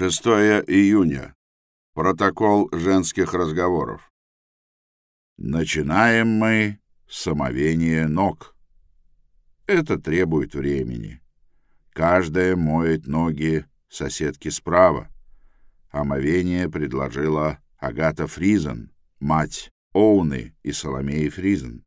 6 июня. Протокол женских разговоров. Начинаем мы с омовения ног. Это требует времени. Каждая моет ноги соседки справа. Омовение предложила Агата Фризен, мать Оуны и Соломеи Фризен.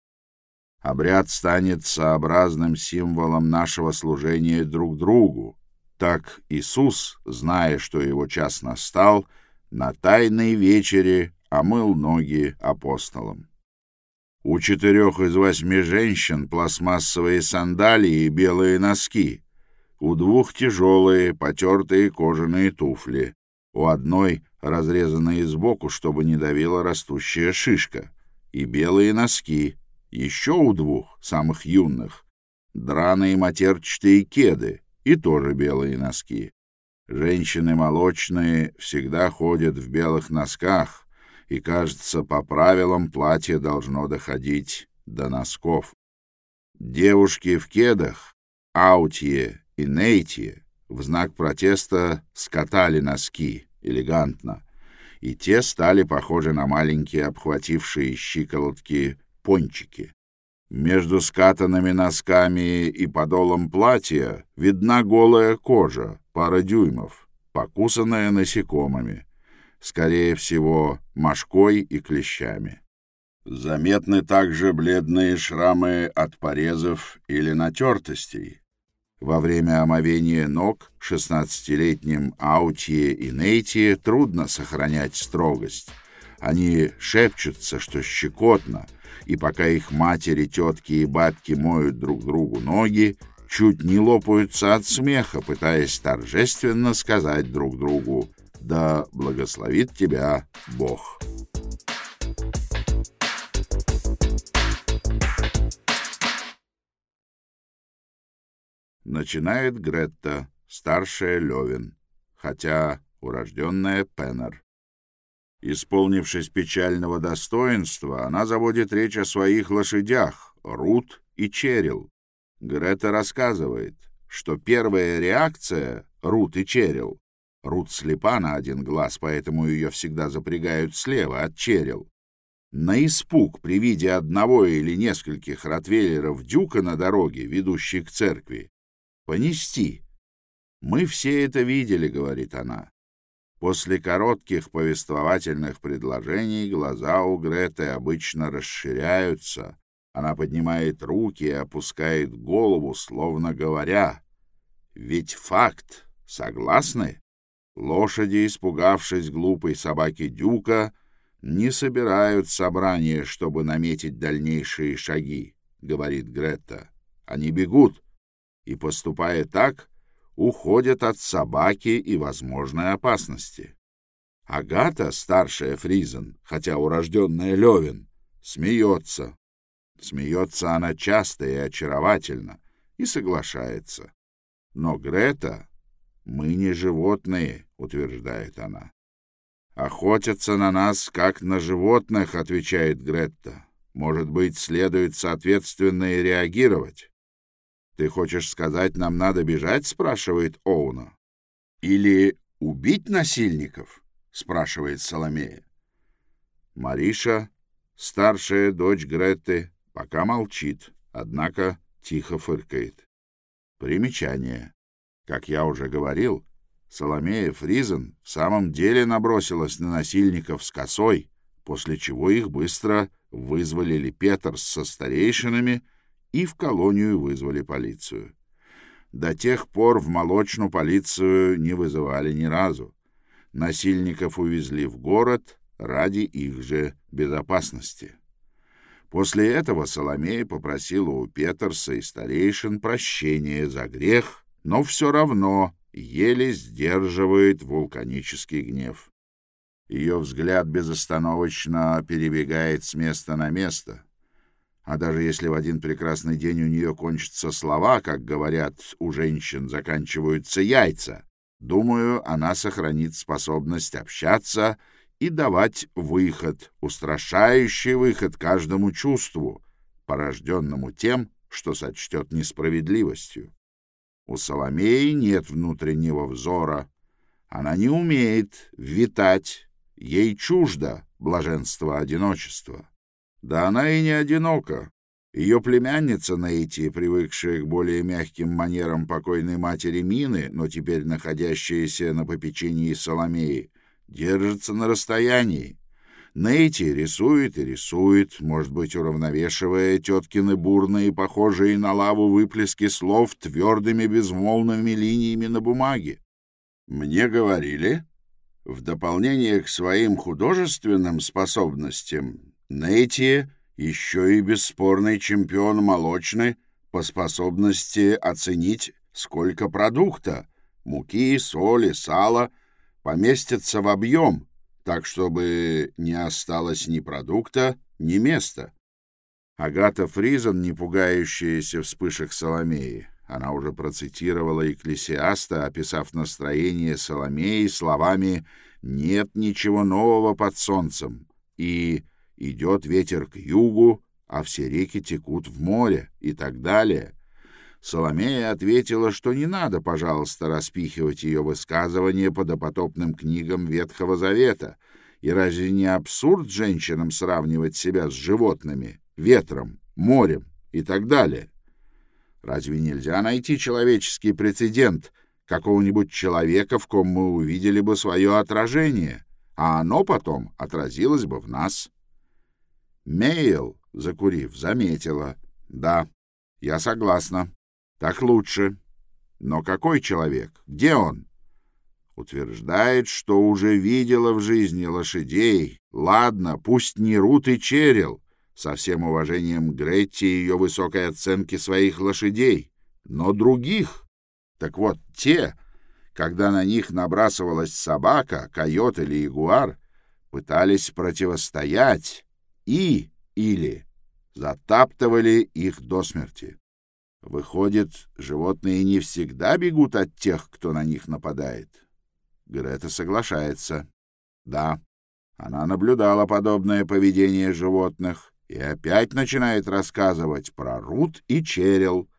Обряд станет сообразным символом нашего служения друг другу, так Иисус, зная, что его час настал, на тайной вечере омыл ноги апостолам. У четырех из восьми женщин пластмассовые сандалии и белые носки, у двух тяжелые потертые кожаные туфли, у одной разрезанные сбоку, чтобы не давила растущая шишка, и белые носки, еще у двух, самых юных, драные матерчатые кеды, и тоже белые носки. Женщины молочные всегда ходят в белых носках, и, кажется, по правилам платье должно доходить до носков. Девушки в кедах, аутье и нейтье, в знак протеста скатали носки элегантно, и те стали похожи на маленькие обхватившие щиколотки пончики. Между скатанными носками и подолом платья видна голая кожа, пара дюймов, покусанная насекомыми, скорее всего, мошкой и клещами. Заметны также бледные шрамы от порезов или натертостей. Во время омовения ног шестнадцатилетним Аутье и Нейтие трудно сохранять строгость. Они шепчутся, что щекотно — и пока их матери, тетки и бабки моют друг другу ноги, чуть не лопаются от смеха, пытаясь торжественно сказать друг другу «Да благословит тебя Бог». Начинает Гретта, старшая Левин, хотя урожденная Пеннер. Исполнившись печального достоинства, она заводит речь о своих лошадях, Рут и Черил. Грета рассказывает, что первая реакция Рут и Черил Рут слепа на один глаз, поэтому ее всегда запрягают слева от Черил. На испуг при виде одного или нескольких ротвейлеров Дюка на дороге, ведущей к церкви. Понести. «Мы все это видели», — говорит она. После коротких повествовательных предложений глаза у Греты обычно расширяются. Она поднимает руки и опускает голову, словно говоря, «Ведь факт, согласны?» Лошади, испугавшись глупой собаки Дюка, не собирают собрание, чтобы наметить дальнейшие шаги, — говорит Грета. Они бегут, и, поступая так, уходят от собаки и возможной опасности. Агата, старшая Фризен, хотя урожденная Левин, смеется. Смеется она часто и очаровательно, и соглашается. Но Грета, мы не животные, утверждает она. Охотятся на нас, как на животных, отвечает Гретта. Может быть, следует соответственно и реагировать. «Ты хочешь сказать, нам надо бежать?» — спрашивает Оуна. «Или убить насильников?» — спрашивает Соломея. Мариша, старшая дочь Греты, пока молчит, однако тихо фыркает. Примечание. Как я уже говорил, Соломея Фризен в самом деле набросилась на насильников с косой, после чего их быстро вызволили Петерс со старейшинами — и в колонию вызвали полицию. До тех пор в молочную полицию не вызывали ни разу. Насильников увезли в город ради их же безопасности. После этого Соломея попросила у Петерса и старейшин прощения за грех, но все равно еле сдерживает вулканический гнев. Ее взгляд безостановочно перебегает с места на место — а даже если в один прекрасный день у нее кончатся слова, как говорят, у женщин заканчиваются яйца, думаю, она сохранит способность общаться и давать выход, устрашающий выход каждому чувству, порожденному тем, что сочтет несправедливостью. У Соломеи нет внутреннего взора. Она не умеет витать, ей чуждо блаженство одиночества. Да она и не одинока. Ее племянница Нейти, привыкшая к более мягким манерам покойной матери Мины, но теперь находящаяся на попечении Соломеи, держится на расстоянии. Нейти рисует и рисует, может быть, уравновешивая теткины бурные, похожие на лаву выплески слов твердыми безмолвными линиями на бумаге. Мне говорили, в дополнение к своим художественным способностям, Нейти еще и бесспорный чемпион молочный по способности оценить, сколько продукта, муки, соли, сала, поместится в объем, так чтобы не осталось ни продукта, ни места. Агата Фризен, не пугающаяся вспышек Соломеи, она уже процитировала Екклесиаста, описав настроение Соломеи словами «нет ничего нового под солнцем» и «идет ветер к югу, а все реки текут в море» и так далее. Соломея ответила, что не надо, пожалуйста, распихивать ее высказывания по допотопным книгам Ветхого Завета. И разве не абсурд женщинам сравнивать себя с животными, ветром, морем и так далее? Разве нельзя найти человеческий прецедент какого-нибудь человека, в ком мы увидели бы свое отражение, а оно потом отразилось бы в нас? Мейл, закурив, заметила. Да, я согласна. Так лучше. Но какой человек? Где он? Утверждает, что уже видела в жизни лошадей. Ладно, пусть не Рут и Черил, со всем уважением Гретти и ее высокой оценки своих лошадей, но других. Так вот, те, когда на них набрасывалась собака, койот или ягуар, пытались противостоять и или затаптывали их до смерти. Выходит, животные не всегда бегут от тех, кто на них нападает. Грета соглашается. Да, она наблюдала подобное поведение животных и опять начинает рассказывать про Рут и Черил.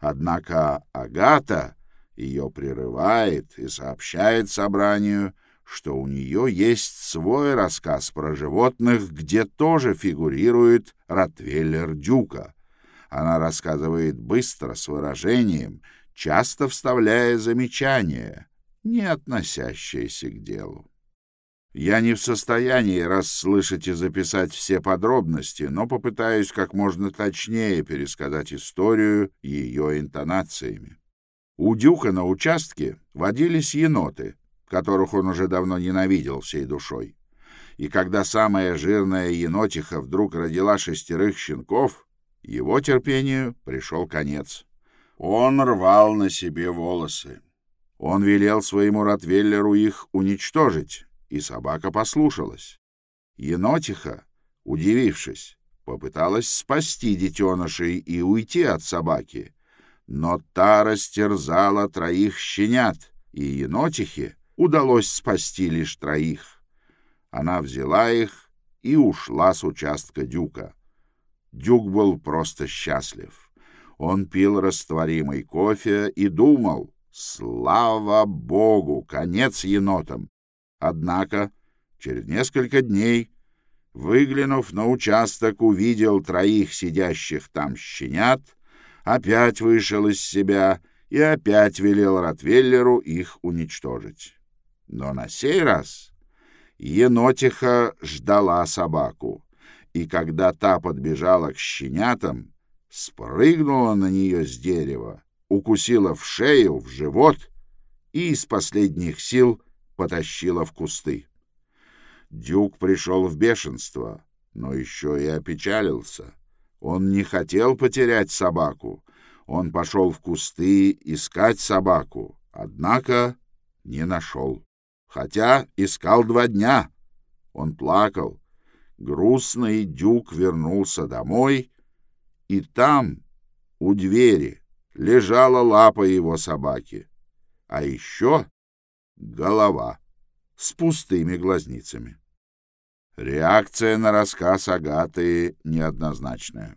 Однако Агата ее прерывает и сообщает собранию, что у нее есть свой рассказ про животных, где тоже фигурирует Ротвейлер Дюка. Она рассказывает быстро, с выражением, часто вставляя замечания, не относящиеся к делу. Я не в состоянии расслышать и записать все подробности, но попытаюсь как можно точнее пересказать историю ее интонациями. У Дюка на участке водились еноты, которых он уже давно ненавидел всей душой. И когда самая жирная енотиха вдруг родила шестерых щенков, его терпению пришел конец. Он рвал на себе волосы. Он велел своему Ротвеллеру их уничтожить, и собака послушалась. Енотиха, удивившись, попыталась спасти детенышей и уйти от собаки, но та растерзала троих щенят, и енотихе удалось спасти лишь троих. Она взяла их и ушла с участка Дюка. Дюк был просто счастлив. Он пил растворимый кофе и думал, слава богу, конец енотам. Однако через несколько дней, выглянув на участок, увидел троих сидящих там щенят, опять вышел из себя и опять велел Ротвеллеру их уничтожить. Но на сей раз енотиха ждала собаку, и когда та подбежала к щенятам, спрыгнула на нее с дерева, укусила в шею, в живот и из последних сил потащила в кусты. Дюк пришел в бешенство, но еще и опечалился. Он не хотел потерять собаку. Он пошел в кусты искать собаку, однако не нашел. Хотя искал два дня. Он плакал. Грустный Дюк вернулся домой, и там, у двери, лежала лапа его собаки. А еще голова с пустыми глазницами. Реакция на рассказ Агаты неоднозначная.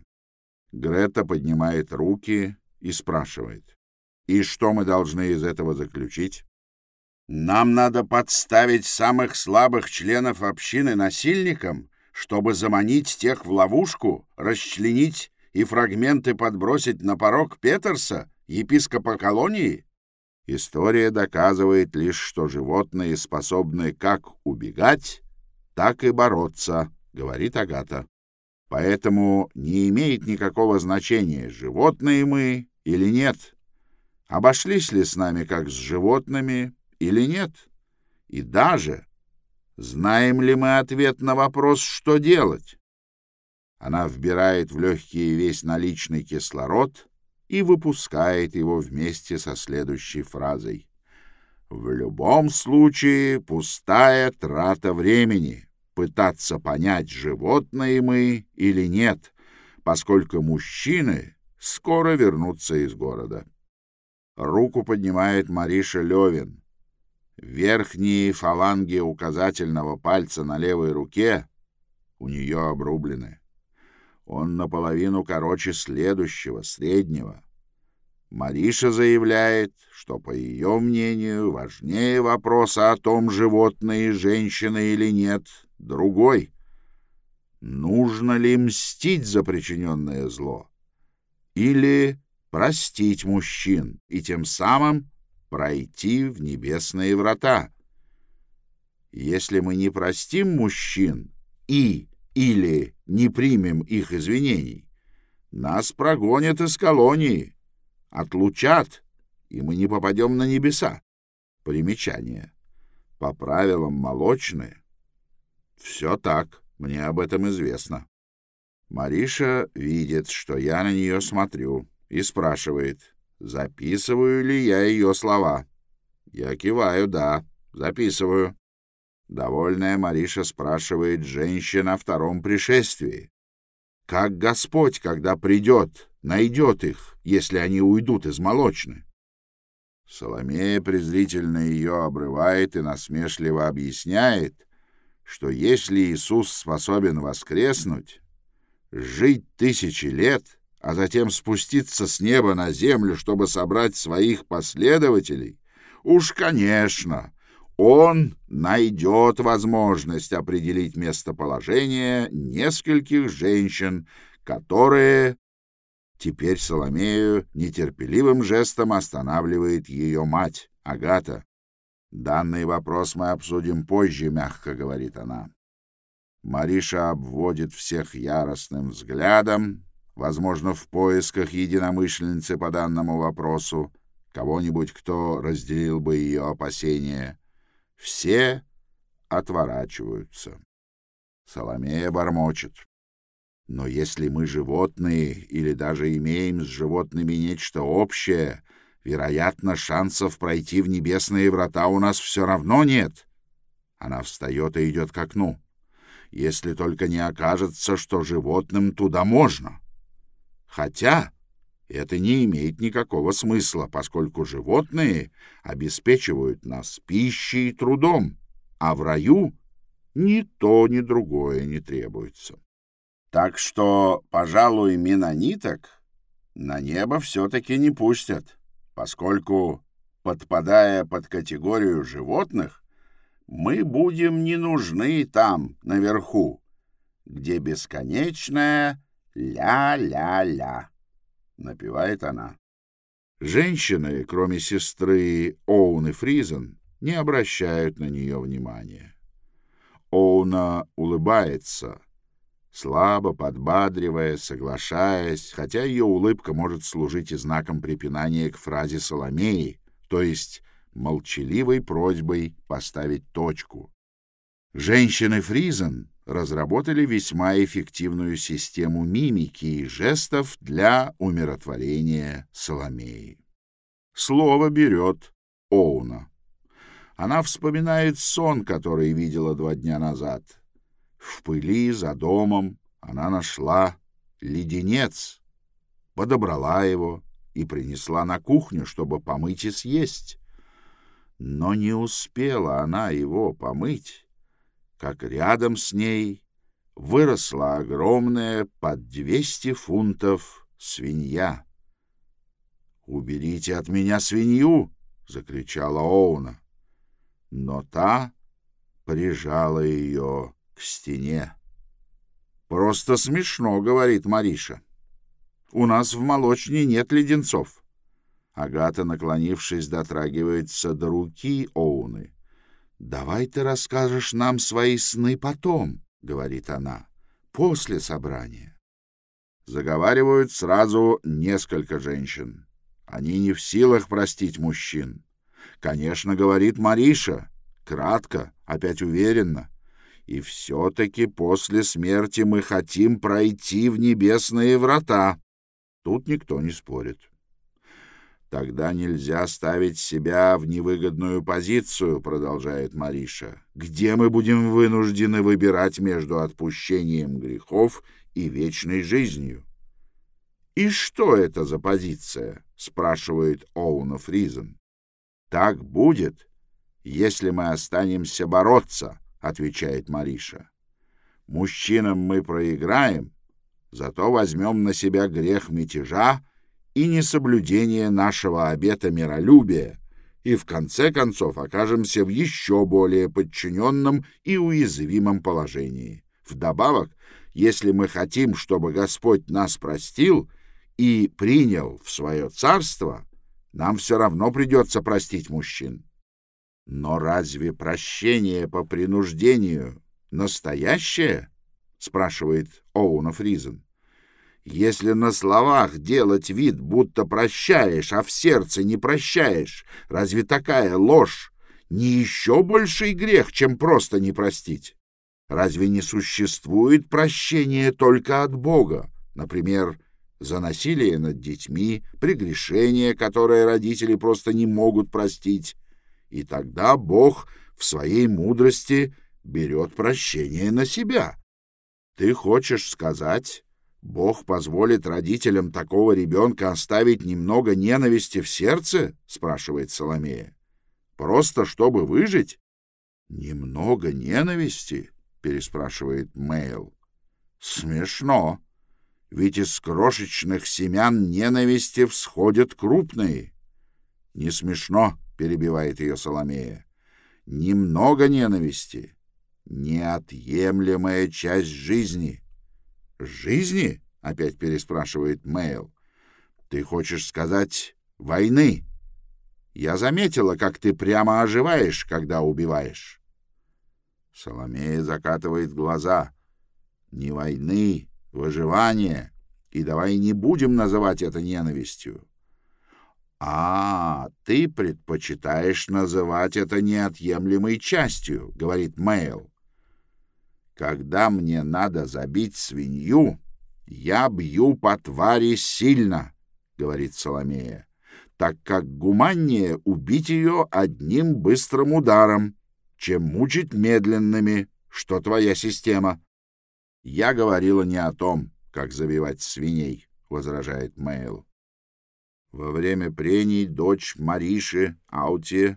Грета поднимает руки и спрашивает. «И что мы должны из этого заключить?» Нам надо подставить самых слабых членов общины насильникам, чтобы заманить тех в ловушку, расчленить и фрагменты подбросить на порог Петерса, епископа колонии? История доказывает лишь, что животные способны как убегать, так и бороться, говорит Агата. Поэтому не имеет никакого значения, животные мы или нет. Обошлись ли с нами как с животными или нет? И даже знаем ли мы ответ на вопрос, что делать? Она вбирает в легкие весь наличный кислород и выпускает его вместе со следующей фразой. В любом случае пустая трата времени пытаться понять, животные мы или нет, поскольку мужчины скоро вернутся из города. Руку поднимает Мариша Левин. Верхние фаланги указательного пальца на левой руке у нее обрублены. Он наполовину короче следующего, среднего. Мариша заявляет, что, по ее мнению, важнее вопроса о том, животные женщины или нет, другой. Нужно ли мстить за причиненное зло? Или простить мужчин и тем самым пройти в небесные врата? Если мы не простим мужчин и или не примем их извинений, нас прогонят из колонии, отлучат, и мы не попадем на небеса. Примечание. По правилам молочные. Все так, мне об этом известно. Мариша видит, что я на нее смотрю, и спрашивает, записываю ли я ее слова. Я киваю, да, записываю. Довольная Мариша спрашивает женщин о втором пришествии. Как Господь, когда придет, найдет их, если они уйдут из молочны? Соломея презрительно ее обрывает и насмешливо объясняет, что если Иисус способен воскреснуть, жить тысячи лет, а затем спуститься с неба на землю, чтобы собрать своих последователей, уж, конечно, он найдет возможность определить местоположение нескольких женщин, которые... Теперь Соломею нетерпеливым жестом останавливает ее мать, Агата. «Данный вопрос мы обсудим позже», — мягко говорит она. Мариша обводит всех яростным взглядом, возможно, в поисках единомышленницы по данному вопросу, кого-нибудь, кто разделил бы ее опасения. Все отворачиваются. Соломея бормочет. Но если мы животные или даже имеем с животными нечто общее, вероятно, шансов пройти в небесные врата у нас все равно нет. Она встает и идет к окну. Если только не окажется, что животным туда можно. Хотя это не имеет никакого смысла, поскольку животные обеспечивают нас пищей и трудом, а в раю ни то, ни другое не требуется. Так что, пожалуй, менониток на небо все-таки не пустят, поскольку, подпадая под категорию животных, мы будем не нужны там, наверху, где бесконечная ля-ля-ля напевает она. Женщины, кроме сестры Оуны Фризен, не обращают на нее внимания. Оуна улыбается, слабо подбадривая, соглашаясь, хотя ее улыбка может служить и знаком препинания к фразе Соломеи, то есть молчаливой просьбой поставить точку. Женщины Фризен разработали весьма эффективную систему мимики и жестов для умиротворения Соломеи. Слово берет Оуна. Она вспоминает сон, который видела два дня назад. В пыли за домом она нашла леденец, подобрала его и принесла на кухню, чтобы помыть и съесть. Но не успела она его помыть, как рядом с ней выросла огромная под двести фунтов свинья. «Уберите от меня свинью!» — закричала Оуна. но та прижала ее к стене. «Просто смешно», — говорит Мариша. «У нас в молочне нет леденцов». Агата, наклонившись, дотрагивается до руки Оуны. «Давай ты расскажешь нам свои сны потом», — говорит она, — «после собрания». Заговаривают сразу несколько женщин. Они не в силах простить мужчин. Конечно, говорит Мариша, кратко, опять уверенно. И все-таки после смерти мы хотим пройти в небесные врата. Тут никто не спорит. Тогда нельзя ставить себя в невыгодную позицию, продолжает Мариша, где мы будем вынуждены выбирать между отпущением грехов и вечной жизнью. «И что это за позиция?» — спрашивает Оуна Фризен. «Так будет, если мы останемся бороться», — отвечает Мариша. «Мужчинам мы проиграем, зато возьмем на себя грех мятежа и несоблюдение нашего обета миролюбия, и в конце концов окажемся в еще более подчиненном и уязвимом положении. Вдобавок, если мы хотим, чтобы Господь нас простил и принял в свое царство, нам все равно придется простить мужчин. Но разве прощение по принуждению настоящее? спрашивает Оуна Фризен. Если на словах делать вид, будто прощаешь, а в сердце не прощаешь, разве такая ложь не еще больший грех, чем просто не простить? Разве не существует прощение только от Бога? Например, за насилие над детьми, прегрешение, которое родители просто не могут простить. И тогда Бог в своей мудрости берет прощение на себя. Ты хочешь сказать, Бог позволит родителям такого ребенка оставить немного ненависти в сердце? спрашивает Соломея. Просто чтобы выжить? Немного ненависти? — переспрашивает Мэйл. «Смешно. Ведь из крошечных семян ненависти всходят крупные». «Не смешно», — перебивает ее Соломея. «Немного ненависти. Неотъемлемая часть жизни». «Жизни?» — опять переспрашивает Мэйл. «Ты хочешь сказать войны?» «Я заметила, как ты прямо оживаешь, когда убиваешь». Соломея закатывает глаза. Не войны, выживание. И давай не будем называть это ненавистью. А, ты предпочитаешь называть это неотъемлемой частью, говорит Мэйл. Когда мне надо забить свинью, я бью по твари сильно, говорит Соломея, так как гуманнее убить ее одним быстрым ударом чем мучить медленными, что твоя система. Я говорила не о том, как забивать свиней, возражает Мэйл. Во время прений дочь Мариши, Аути,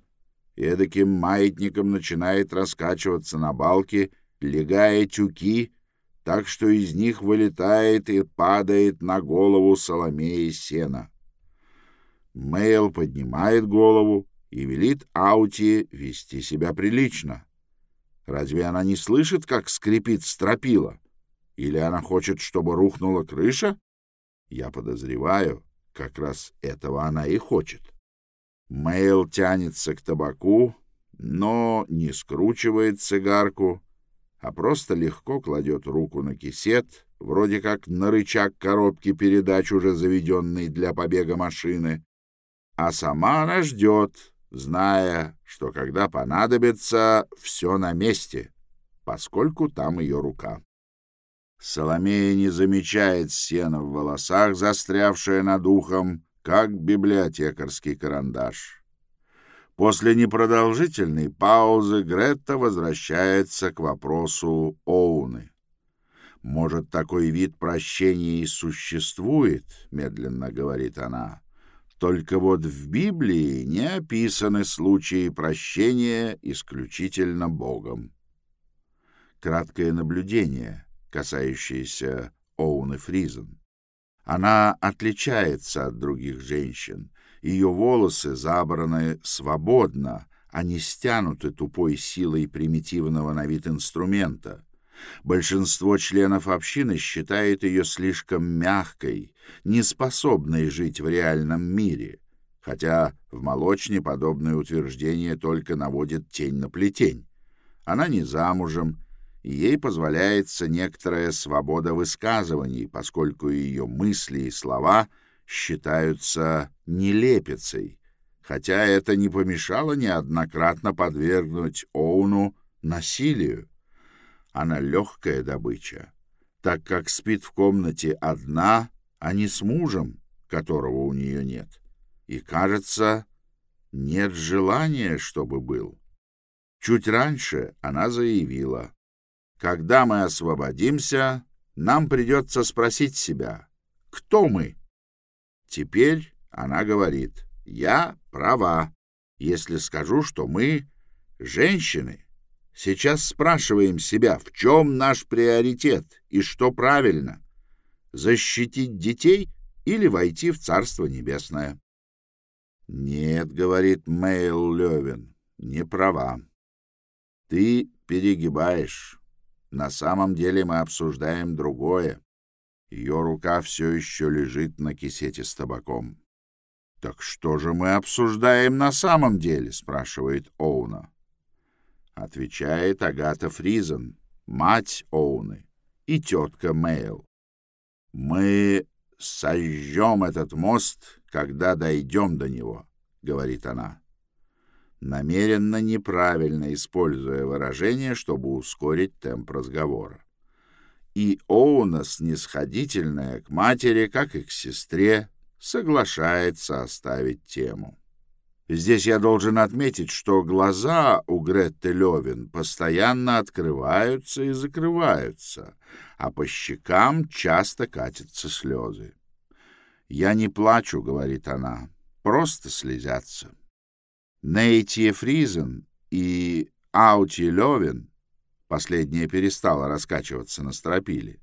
эдаким маятником начинает раскачиваться на балке, легая тюки, так что из них вылетает и падает на голову Соломеи сена. Мэйл поднимает голову, и велит Аути вести себя прилично. Разве она не слышит, как скрипит стропила? Или она хочет, чтобы рухнула крыша? Я подозреваю, как раз этого она и хочет. Мэйл тянется к табаку, но не скручивает цигарку, а просто легко кладет руку на кисет, вроде как на рычаг коробки передач, уже заведенной для побега машины, а сама она ждет, зная, что когда понадобится, все на месте, поскольку там ее рука. Соломея не замечает сена в волосах, застрявшее над ухом, как библиотекарский карандаш. После непродолжительной паузы Гретта возвращается к вопросу Оуны. «Может, такой вид прощения и существует?» — медленно говорит она. Только вот в Библии не описаны случаи прощения исключительно Богом. Краткое наблюдение, касающееся Оуны Фризен. Она отличается от других женщин. Ее волосы забраны свободно, они стянуты тупой силой примитивного на вид инструмента. Большинство членов общины считает ее слишком мягкой, неспособной жить в реальном мире, хотя в молочне подобное утверждение только наводит тень на плетень. Она не замужем, и ей позволяется некоторая свобода высказываний, поскольку ее мысли и слова считаются нелепицей, хотя это не помешало неоднократно подвергнуть Оуну насилию. Она легкая добыча, так как спит в комнате одна, а не с мужем, которого у нее нет. И, кажется, нет желания, чтобы был. Чуть раньше она заявила, «Когда мы освободимся, нам придется спросить себя, кто мы?» Теперь она говорит, «Я права, если скажу, что мы женщины. Сейчас спрашиваем себя, в чем наш приоритет и что правильно, защитить детей или войти в Царство Небесное?» «Нет», — говорит Мэйл Левин, — «не права. Ты перегибаешь. На самом деле мы обсуждаем другое. Ее рука все еще лежит на кисете с табаком. «Так что же мы обсуждаем на самом деле?» — спрашивает Оуна. Отвечает Агата Фризен, мать Оуны и тетка Мэйл. «Мы сожжем этот мост, когда дойдем до него», — говорит она намеренно неправильно используя выражение, чтобы ускорить темп разговора. И Оуна, снисходительная к матери, как и к сестре, соглашается оставить тему. Здесь я должен отметить, что глаза у Гретты Левин постоянно открываются и закрываются, а по щекам часто катятся слезы. «Я не плачу», — говорит она, — «просто слезятся». Нейтье Фризен и Аути Левин, последняя перестала раскачиваться на стропиле,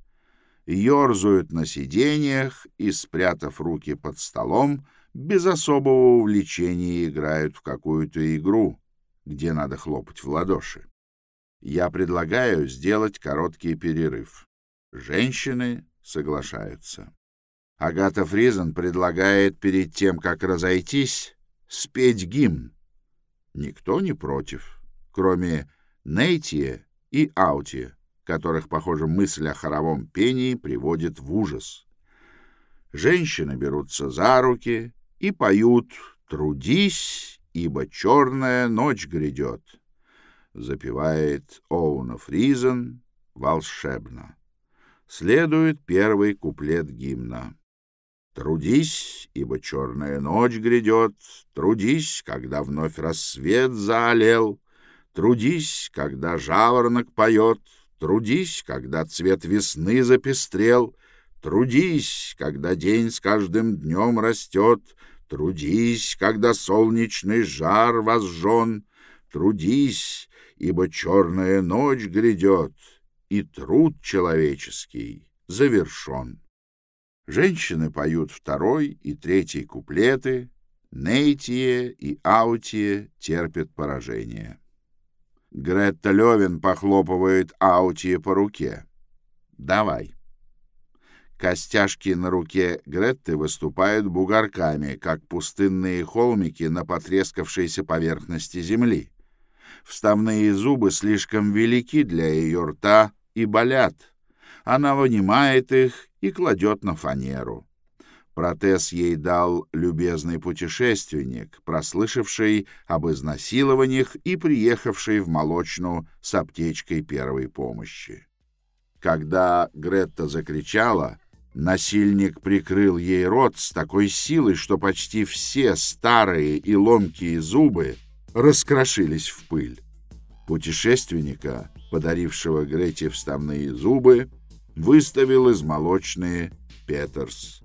ерзают на сиденьях и, спрятав руки под столом, без особого увлечения играют в какую-то игру, где надо хлопать в ладоши. Я предлагаю сделать короткий перерыв. Женщины соглашаются. Агата Фризен предлагает перед тем, как разойтись, спеть гимн. Никто не против, кроме Нейтия и Аутия, которых, похоже, мысль о хоровом пении приводит в ужас. Женщины берутся за руки и поют «Трудись, ибо черная ночь грядет», запевает Оуна Фризен волшебно. Следует первый куплет гимна. Трудись, ибо черная ночь грядет, Трудись, когда вновь рассвет заолел, Трудись, когда жаворонок поет, Трудись, когда цвет весны запестрел, Трудись, когда день с каждым днем растет, Трудись, когда солнечный жар возжжен, Трудись, ибо черная ночь грядет, И труд человеческий завершен. Женщины поют второй и третий куплеты, Нейтие и Аутие терпят поражение. Гретта Левин похлопывает Аутие по руке. «Давай». Костяшки на руке Гретты выступают бугорками, как пустынные холмики на потрескавшейся поверхности земли. Вставные зубы слишком велики для ее рта и болят. Она вынимает их и кладет на фанеру. Протез ей дал любезный путешественник, прослышавший об изнасилованиях и приехавший в молочную с аптечкой первой помощи. Когда Гретта закричала, насильник прикрыл ей рот с такой силой, что почти все старые и ломкие зубы раскрошились в пыль. Путешественника, подарившего Грете вставные зубы, выставил из молочные Петерс,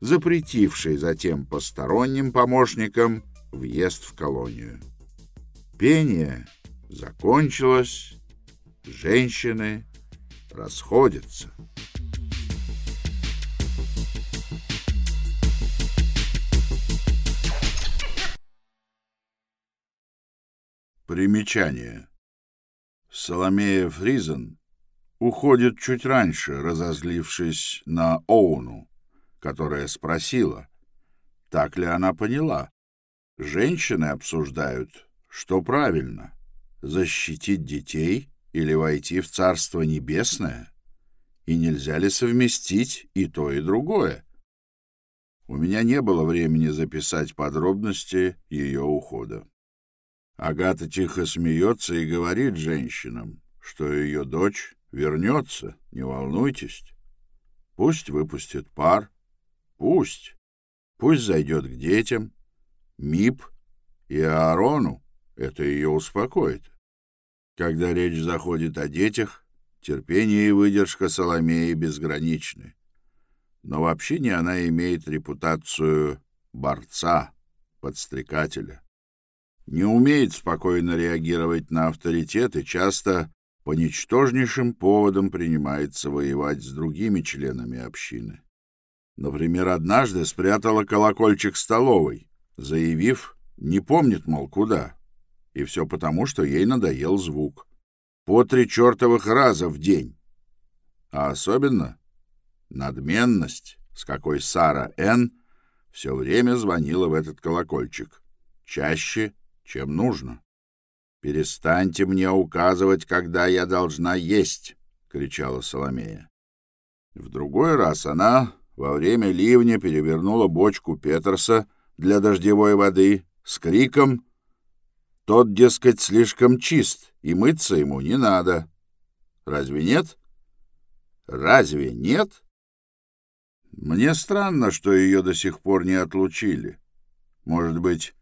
запретивший затем посторонним помощникам въезд в колонию. Пение закончилось, женщины расходятся. Примечание. Соломея Фризен уходит чуть раньше, разозлившись на Оуну, которая спросила, так ли она поняла. Женщины обсуждают, что правильно — защитить детей или войти в Царство Небесное, и нельзя ли совместить и то, и другое. У меня не было времени записать подробности ее ухода. Агата тихо смеется и говорит женщинам, что ее дочь вернется, не волнуйтесь. Пусть выпустит пар, пусть, пусть зайдет к детям, Мип и Аарону, это ее успокоит. Когда речь заходит о детях, терпение и выдержка Соломеи безграничны но в общине она имеет репутацию борца, подстрекателя. Не умеет спокойно реагировать на авторитет и часто по ничтожнейшим поводам принимается воевать с другими членами общины. Например, однажды спрятала колокольчик столовой, заявив, не помнит, мол, куда. И все потому, что ей надоел звук. По три чертовых раза в день. А особенно надменность, с какой Сара Н. все время звонила в этот колокольчик. Чаще, чем нужно. «Перестаньте мне указывать, когда я должна есть!» — кричала Соломея. В другой раз она во время ливня перевернула бочку Петерса для дождевой воды с криком «Тот, дескать, слишком чист, и мыться ему не надо». Разве нет? Разве нет? Мне странно, что ее до сих пор не отлучили. Может быть,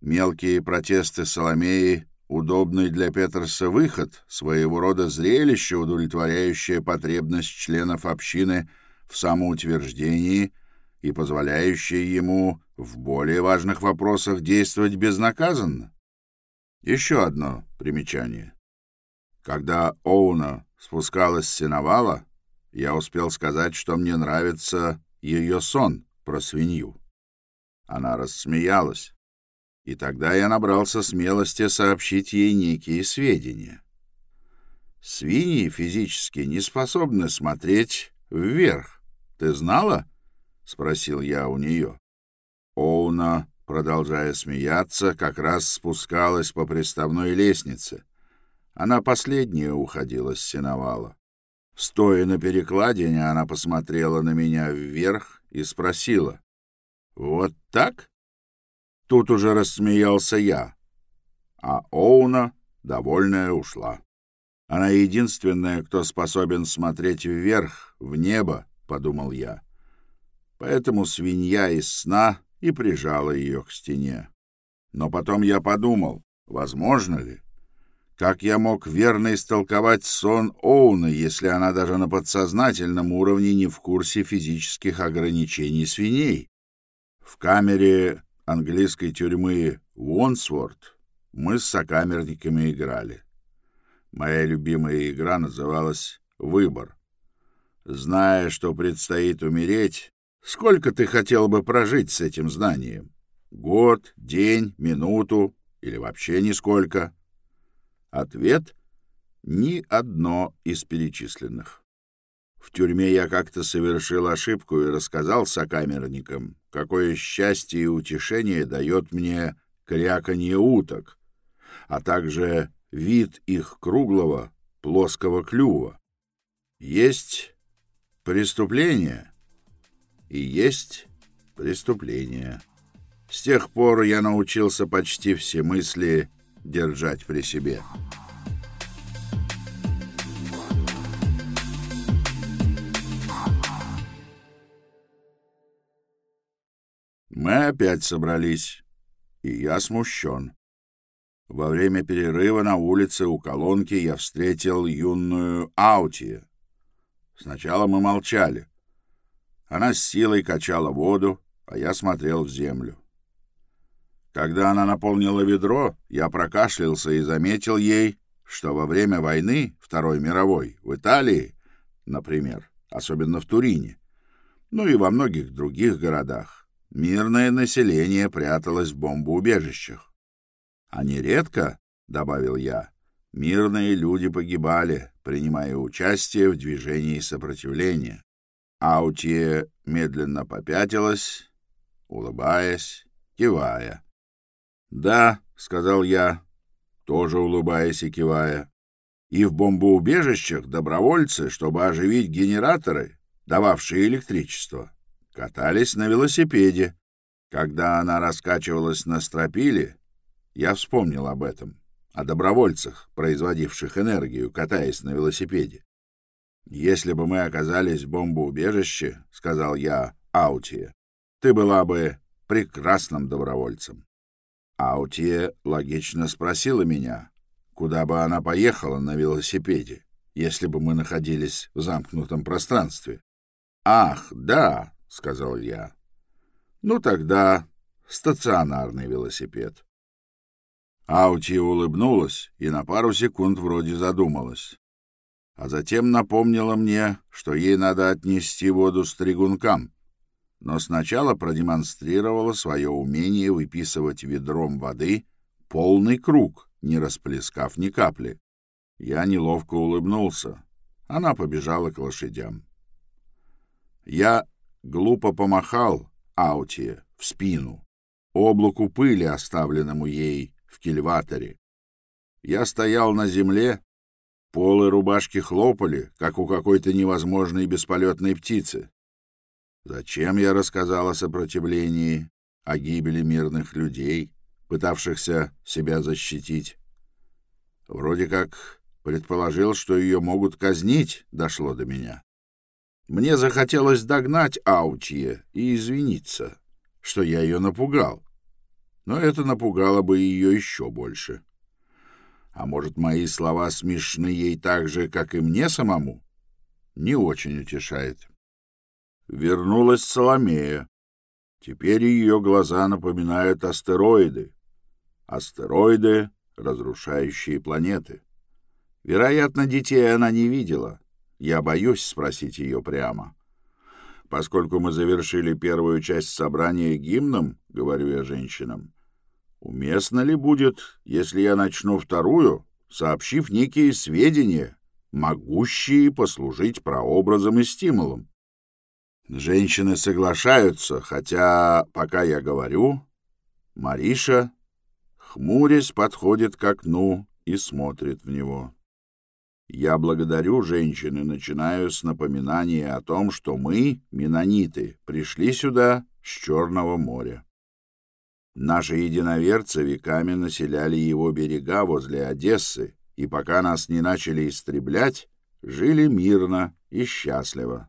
мелкие протесты Соломеи — удобный для Петерса выход, своего рода зрелище, удовлетворяющее потребность членов общины в самоутверждении и позволяющее ему в более важных вопросах действовать безнаказанно? Еще одно примечание. Когда Оуна спускалась с сеновала, я успел сказать, что мне нравится ее сон про свинью. Она рассмеялась, и тогда я набрался смелости сообщить ей некие сведения. Свиньи физически не способны смотреть вверх. Ты знала? — спросил я у нее. Оуна, продолжая смеяться, как раз спускалась по приставной лестнице. Она последняя уходила с сеновала. Стоя на перекладине, она посмотрела на меня вверх и спросила. «Вот так?» Тут уже рассмеялся я, а Оуна, довольная, ушла. Она единственная, кто способен смотреть вверх, в небо, — подумал я. Поэтому свинья из сна и прижала ее к стене. Но потом я подумал, возможно ли, как я мог верно истолковать сон Оуна, если она даже на подсознательном уровне не в курсе физических ограничений свиней? В камере английской тюрьмы Уонсворт мы с сокамерниками играли. Моя любимая игра называлась «Выбор». Зная, что предстоит умереть, сколько ты хотел бы прожить с этим знанием? Год, день, минуту или вообще нисколько? Ответ — ни одно из перечисленных. В тюрьме я как-то совершил ошибку и рассказал сокамерникам, какое счастье и утешение дает мне кряканье уток, а также вид их круглого плоского клюва. Есть преступление и есть преступление. С тех пор я научился почти все мысли держать при себе. Мы опять собрались, и я смущен. Во время перерыва на улице у колонки я встретил юную Аути. Сначала мы молчали. Она с силой качала воду, а я смотрел в землю. Когда она наполнила ведро, я прокашлялся и заметил ей, что во время войны, Второй мировой, в Италии, например, особенно в Турине, ну и во многих других городах, мирное население пряталось в бомбоубежищах. А нередко добавил я, — мирные люди погибали, принимая участие в движении сопротивления. Аутье медленно попятилась, улыбаясь, кивая. «Да», — сказал я, тоже улыбаясь и кивая. «И в бомбоубежищах добровольцы, чтобы оживить генераторы, дававшие электричество, катались на велосипеде. Когда она раскачивалась на стропиле, я вспомнил об этом, о добровольцах, производивших энергию, катаясь на велосипеде. «Если бы мы оказались в бомбоубежище, — сказал я Аутие, — ты была бы прекрасным добровольцем. Аутье логично спросила меня, куда бы она поехала на велосипеде, если бы мы находились в замкнутом пространстве. «Ах, да», — сказал я. «Ну тогда стационарный велосипед». Аутье улыбнулась и на пару секунд вроде задумалась. А затем напомнила мне, что ей надо отнести воду стригункам, но сначала продемонстрировала свое умение выписывать ведром воды полный круг, не расплескав ни капли. Я неловко улыбнулся. Она побежала к лошадям. Я глупо помахал Аутие в спину, облаку пыли, оставленному ей в кильваторе. Я стоял на земле, полы рубашки хлопали, как у какой-то невозможной бесполетной птицы. Зачем я рассказал о сопротивлении, о гибели мирных людей, пытавшихся себя защитить? Вроде как предположил, что ее могут казнить, дошло до меня. Мне захотелось догнать Аутье и извиниться, что я ее напугал. Но это напугало бы ее еще больше. А может, мои слова смешны ей так же, как и мне самому? Не очень утешает. Вернулась Соломея. Теперь ее глаза напоминают астероиды. Астероиды, разрушающие планеты. Вероятно, детей она не видела. Я боюсь спросить ее прямо. Поскольку мы завершили первую часть собрания гимном, говорю я женщинам, уместно ли будет, если я начну вторую, сообщив некие сведения, могущие послужить прообразом и стимулом? Женщины соглашаются, хотя, пока я говорю, Мариша, хмурясь, подходит к окну и смотрит в него. Я благодарю женщин и начинаю с напоминания о том, что мы, менониты, пришли сюда с Черного моря. Наши единоверцы веками населяли его берега возле Одессы, и пока нас не начали истреблять, жили мирно и счастливо.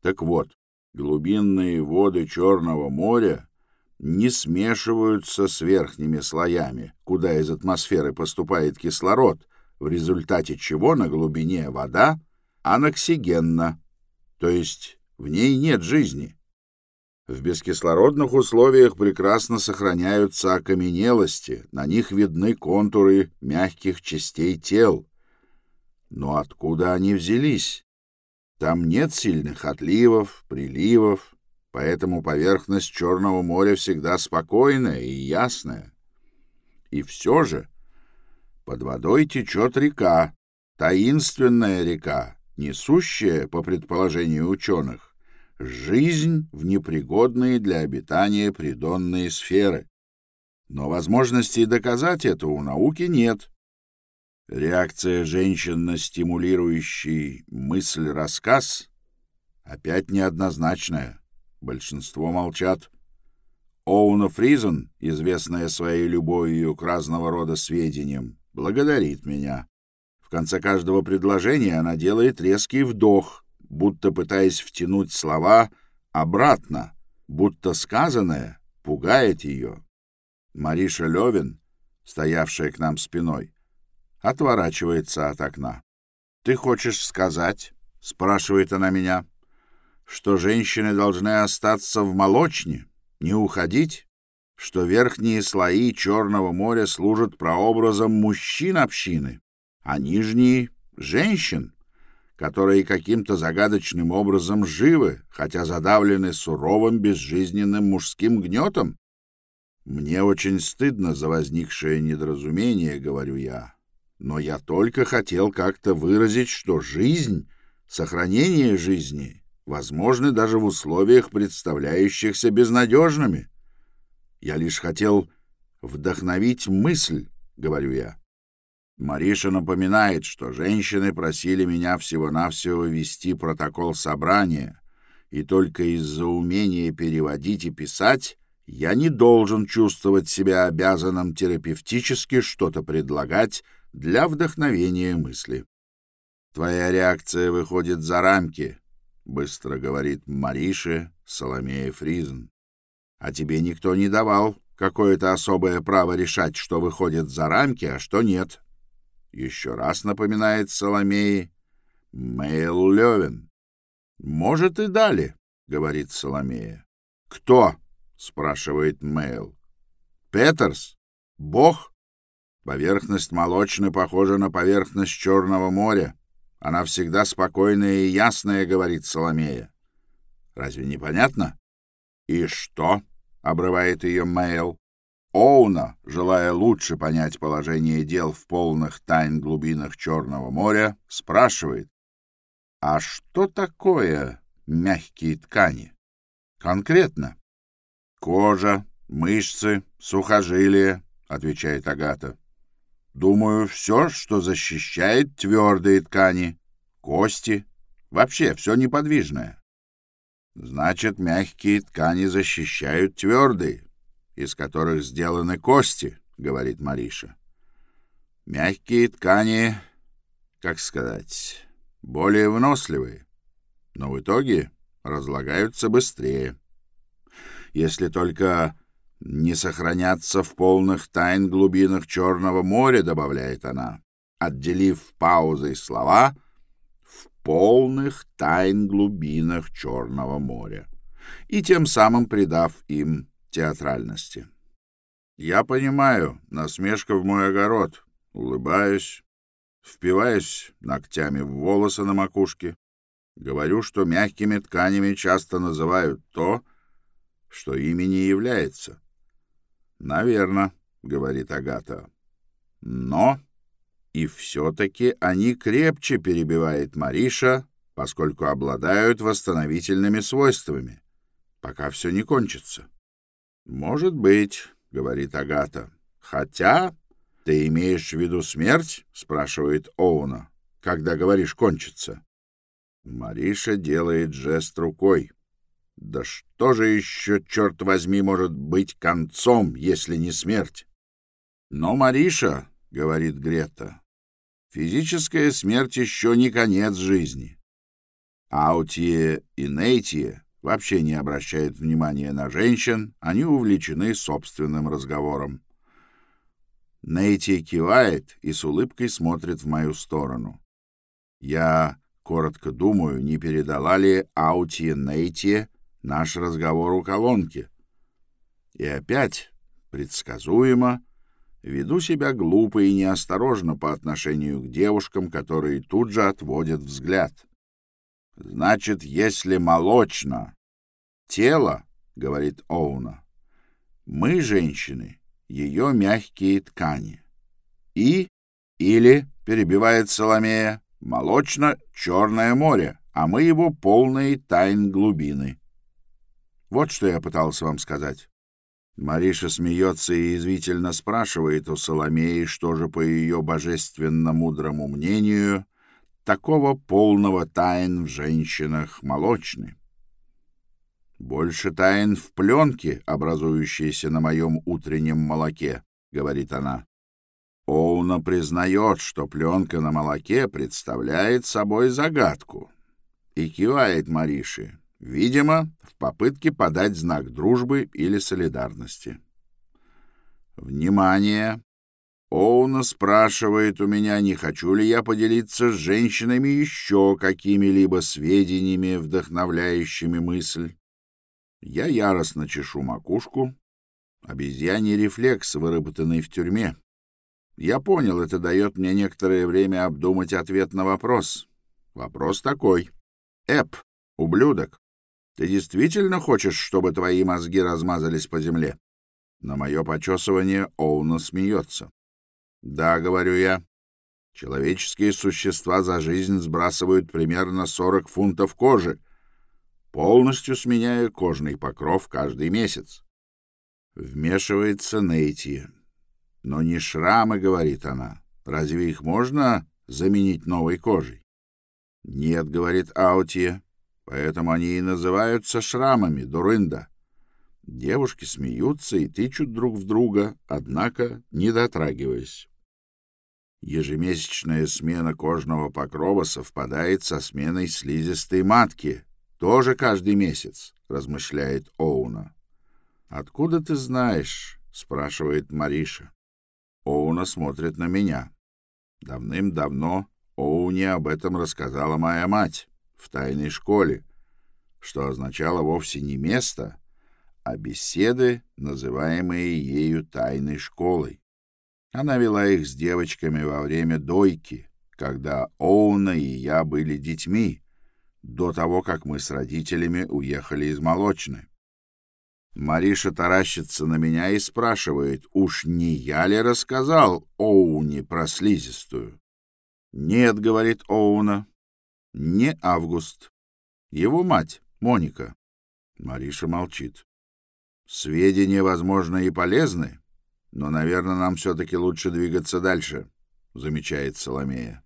Так вот, глубинные воды Черного моря не смешиваются с верхними слоями, куда из атмосферы поступает кислород, в результате чего на глубине вода аноксигенна, то есть в ней нет жизни. В бескислородных условиях прекрасно сохраняются окаменелости, на них видны контуры мягких частей тел. Но откуда они взялись? Там нет сильных отливов, приливов, поэтому поверхность Черного моря всегда спокойная и ясная. И все же под водой течет река, таинственная река, несущая, по предположению ученых, жизнь в непригодные для обитания придонные сферы. Но возможностей доказать это у науки нет. Реакция женщин на стимулирующий мысль-рассказ опять неоднозначная. Большинство молчат. Оуна Фризен, известная своей любовью к разного рода сведениям, благодарит меня. В конце каждого предложения она делает резкий вдох, будто пытаясь втянуть слова обратно, будто сказанное пугает ее. Мариша Левин, стоявшая к нам спиной, отворачивается от окна. «Ты хочешь сказать, — спрашивает она меня, — что женщины должны остаться в молочне, не уходить, что верхние слои Черного моря служат прообразом мужчин общины, а нижние — женщин, которые каким-то загадочным образом живы, хотя задавлены суровым безжизненным мужским гнетом? Мне очень стыдно за возникшее недоразумение, говорю я, но я только хотел как-то выразить, что жизнь, сохранение жизни возможны даже в условиях, представляющихся безнадежными. Я лишь хотел вдохновить мысль, говорю я. Мариша напоминает, что женщины просили меня всего-навсего вести протокол собрания, и только из-за умения переводить и писать я не должен чувствовать себя обязанным терапевтически что-то предлагать для вдохновения мысли. Твоя реакция выходит за рамки, быстро говорит Мариша Соломея Фризен. А тебе никто не давал какое-то особое право решать, что выходит за рамки, а что нет. Еще раз напоминает Соломеи Мэйл Левин. Может и дали, говорит Соломея. Кто? спрашивает Мэйл. Петерс? Бог? Поверхность молочной похожа на поверхность Черного моря. Она всегда спокойная и ясная, говорит Соломея. Разве не понятно? И что? Обрывает ее Мэйл. Оуна, желая лучше понять положение дел в полных тайн глубинах Черного моря, спрашивает, а что такое мягкие ткани? Конкретно. Кожа, мышцы, сухожилия, отвечает Агата. Думаю, все, что защищает твердые ткани, кости, вообще все неподвижное. Значит, мягкие ткани защищают твердые, из которых сделаны кости, говорит Мариша. Мягкие ткани, как сказать, более выносливые, но в итоге разлагаются быстрее. Если только не сохранятся в полных тайн глубинах Черного моря, добавляет она, отделив паузой слова полных тайн глубинах Черного моря и тем самым придав им театральности. Я понимаю, насмешка в мой огород, улыбаюсь, впиваюсь ногтями в волосы на макушке, говорю, что мягкими тканями часто называют то, что ими не является. «Наверно», — говорит Агата. «Но...» «И все-таки они крепче», — перебивает Мариша, поскольку обладают восстановительными свойствами, пока все не кончится. «Может быть», — говорит Агата. «Хотя...» «Ты имеешь в виду смерть?» — спрашивает Оуна, когда говоришь «кончится». Мариша делает жест рукой. «Да что же еще, черт возьми, может быть концом, если не смерть?» «Но, Мариша», — говорит Грета, — «физическая смерть еще не конец жизни». Аутие и Нейтие вообще не обращают внимания на женщин, они увлечены собственным разговором. Нейти кивает и с улыбкой смотрит в мою сторону. Я коротко думаю, не передала ли Аути Нейти наш разговор у колонки. И опять, предсказуемо, веду себя глупо и неосторожно по отношению к девушкам, которые тут же отводят взгляд. Значит, если молочно, тело, — говорит Оуна, — мы, женщины, ее мягкие ткани. И, или, — перебивает Соломея, — молочно-черное море, а мы его полные тайн глубины. Вот что я пытался вам сказать. Мариша смеется и извительно спрашивает у Соломеи, что же, по ее божественно-мудрому мнению, такого полного тайн в женщинах молочны. «Больше тайн в пленке, образующейся на моем утреннем молоке», — говорит она. Оуна признает, что пленка на молоке представляет собой загадку, и кивает Мариши, видимо, в попытке подать знак дружбы или солидарности. «Внимание! Оуна спрашивает у меня, не хочу ли я поделиться с женщинами еще какими-либо сведениями, вдохновляющими мысль. Я яростно чешу макушку. Обезьяний рефлекс, выработанный в тюрьме. Я понял, это дает мне некоторое время обдумать ответ на вопрос. Вопрос такой. Эп, ублюдок, ты действительно хочешь, чтобы твои мозги размазались по земле? На мое почесывание Оуна смеется. «Да», — говорю я, — «человеческие существа за жизнь сбрасывают примерно 40 фунтов кожи, полностью сменяя кожный покров каждый месяц». Вмешивается Нейти. «Но не шрамы», — говорит она. «Разве их можно заменить новой кожей?» «Нет», — говорит Аутия, — «поэтому они и называются шрамами, дурында». Девушки смеются и тычут друг в друга, однако не дотрагиваясь. Ежемесячная смена кожного покрова совпадает со сменой слизистой матки. Тоже каждый месяц, размышляет Оуна. «Откуда ты знаешь?» — спрашивает Мариша. Оуна смотрит на меня. Давным-давно Оуне об этом рассказала моя мать в тайной школе, что означало вовсе не место, а беседы, называемые ею тайной школой. Она вела их с девочками во время дойки, когда Оуна и я были детьми, до того, как мы с родителями уехали из Молочны. Мариша таращится на меня и спрашивает, уж не я ли рассказал Оуне про слизистую? «Нет», — говорит Оуна, — «не Август. Его мать, Моника». Мариша молчит. Сведения, возможно, и полезны, но, наверное, нам все-таки лучше двигаться дальше, — замечает Соломея.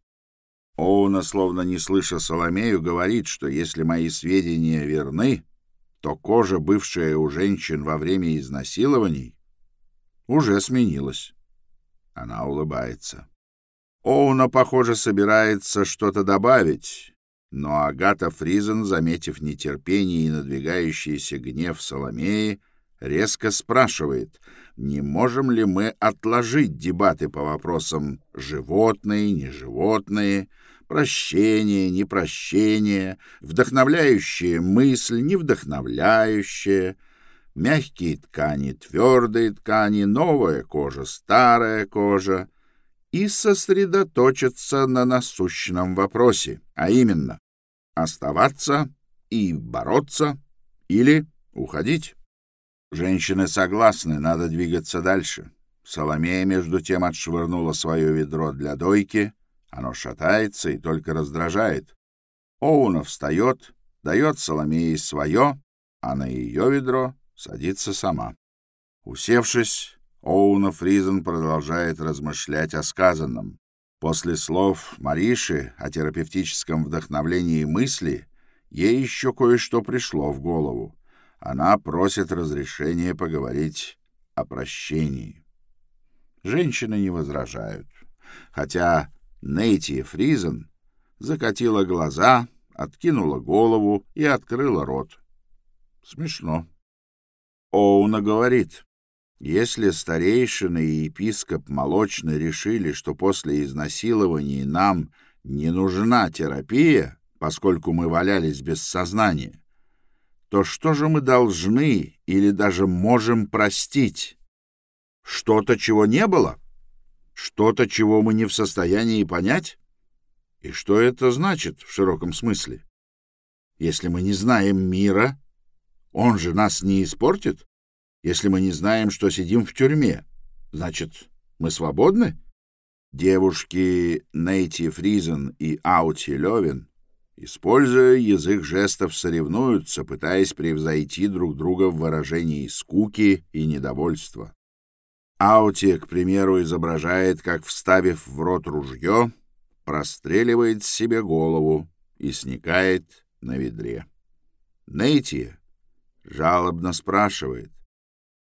Оуна, словно не слыша Соломею, говорит, что если мои сведения верны, то кожа, бывшая у женщин во время изнасилований, уже сменилась. Она улыбается. Оуна, похоже, собирается что-то добавить, но Агата Фризен, заметив нетерпение и надвигающийся гнев Соломеи, — резко спрашивает, не можем ли мы отложить дебаты по вопросам «животные», «не животные», «прощение», «не прощение», «вдохновляющая мысль», «не вдохновляющая», «мягкие ткани», «твердые ткани», «новая кожа», «старая кожа» и сосредоточиться на насущном вопросе, а именно оставаться и бороться или уходить. Женщины согласны, надо двигаться дальше. Соломея, между тем, отшвырнула свое ведро для дойки. Оно шатается и только раздражает. Оуна встает, дает Соломее свое, а на ее ведро садится сама. Усевшись, Оуна Фризен продолжает размышлять о сказанном. После слов Мариши о терапевтическом вдохновлении мысли ей еще кое-что пришло в голову. Она просит разрешения поговорить о прощении. Женщины не возражают, хотя Нейти Фризен закатила глаза, откинула голову и открыла рот. Смешно. Оуна говорит, если старейшины и епископ Молочный решили, что после изнасилований нам не нужна терапия, поскольку мы валялись без сознания, то что же мы должны или даже можем простить? Что-то, чего не было? Что-то, чего мы не в состоянии понять? И что это значит в широком смысле? Если мы не знаем мира, он же нас не испортит? Если мы не знаем, что сидим в тюрьме, значит, мы свободны? Девушки Нейти Фризен и Аути Левин Используя язык жестов, соревнуются, пытаясь превзойти друг друга в выражении скуки и недовольства. Аути, к примеру, изображает, как, вставив в рот ружье, простреливает себе голову и сникает на ведре. Нейти жалобно спрашивает,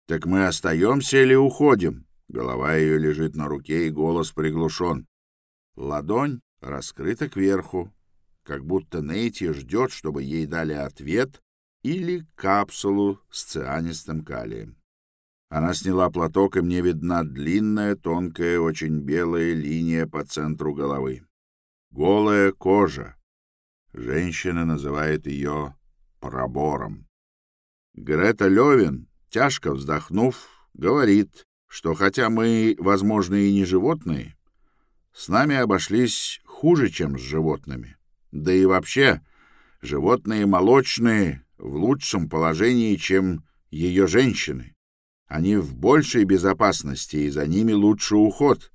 «Так мы остаемся или уходим?» Голова ее лежит на руке, и голос приглушен. Ладонь раскрыта кверху, как будто Нейти ждет, чтобы ей дали ответ или капсулу с цианистым калием. Она сняла платок, и мне видна длинная, тонкая, очень белая линия по центру головы. Голая кожа. Женщина называет ее пробором. Грета Левин, тяжко вздохнув, говорит, что хотя мы, возможно, и не животные, с нами обошлись хуже, чем с животными. Да и вообще, животные молочные в лучшем положении, чем ее женщины. Они в большей безопасности, и за ними лучше уход.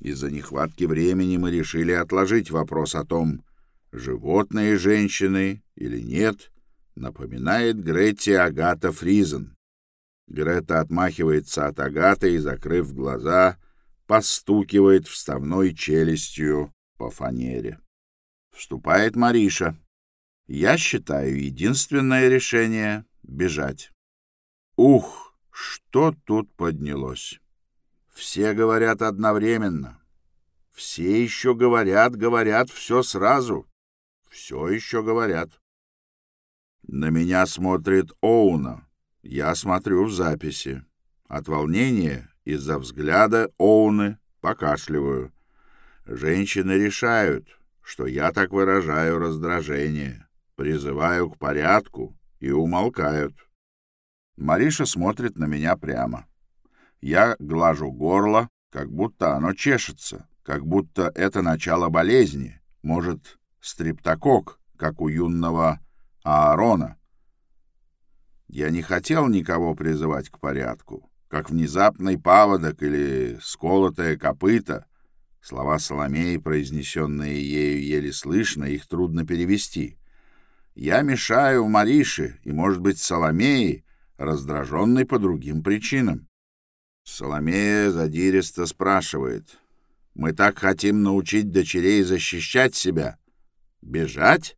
Из-за нехватки времени мы решили отложить вопрос о том, животные женщины или нет, напоминает Гретте Агата Фризен. Грета отмахивается от Агаты и, закрыв глаза, постукивает вставной челюстью по фанере. Вступает Мариша. Я считаю, единственное решение — бежать. Ух, что тут поднялось! Все говорят одновременно. Все еще говорят, говорят все сразу. Все еще говорят. На меня смотрит Оуна. Я смотрю в записи. От волнения из-за взгляда Оуны покашливаю. Женщины решают, что я так выражаю раздражение, призываю к порядку и умолкают. Мариша смотрит на меня прямо. Я глажу горло, как будто оно чешется, как будто это начало болезни, может, стриптокок, как у юного Аарона. Я не хотел никого призывать к порядку, как внезапный паводок или сколотое копыто. Слова Соломеи, произнесенные ею еле слышно, их трудно перевести. Я мешаю Марише и, может быть, Соломеи, раздраженной по другим причинам. Соломея задиристо спрашивает. «Мы так хотим научить дочерей защищать себя. Бежать?»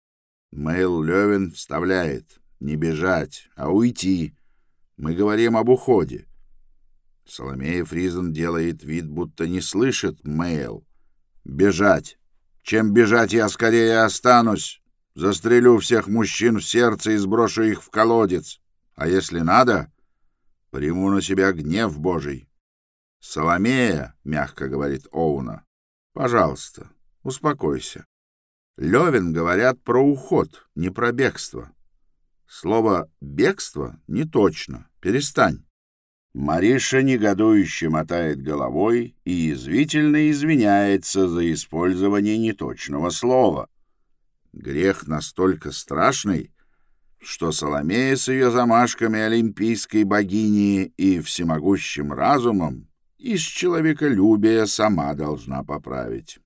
Мэйл Левин вставляет. «Не бежать, а уйти. Мы говорим об уходе». Соломея Фризен делает вид, будто не слышит Мэйл. «Бежать. Чем бежать, я скорее останусь. Застрелю всех мужчин в сердце и сброшу их в колодец. А если надо, приму на себя гнев Божий. Соломея, — мягко говорит Оуна, — пожалуйста, успокойся. Левин говорят про уход, не про бегство. Слово «бегство» не точно. Перестань. Мариша негодующе мотает головой и язвительно извиняется за использование неточного слова. Грех настолько страшный, что Соломея с ее замашками олимпийской богини и всемогущим разумом из человеколюбия сама должна поправить.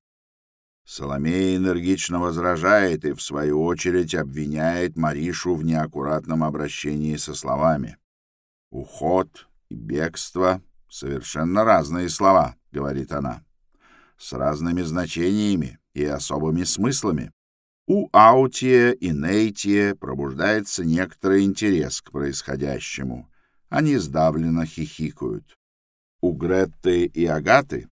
Соломея энергично возражает и, в свою очередь, обвиняет Маришу в неаккуратном обращении со словами. «Уход и бегство — совершенно разные слова», — говорит она, — «с разными значениями и особыми смыслами. У Аутия и Нейтия пробуждается некоторый интерес к происходящему. Они сдавленно хихикают. У Гретты и Агаты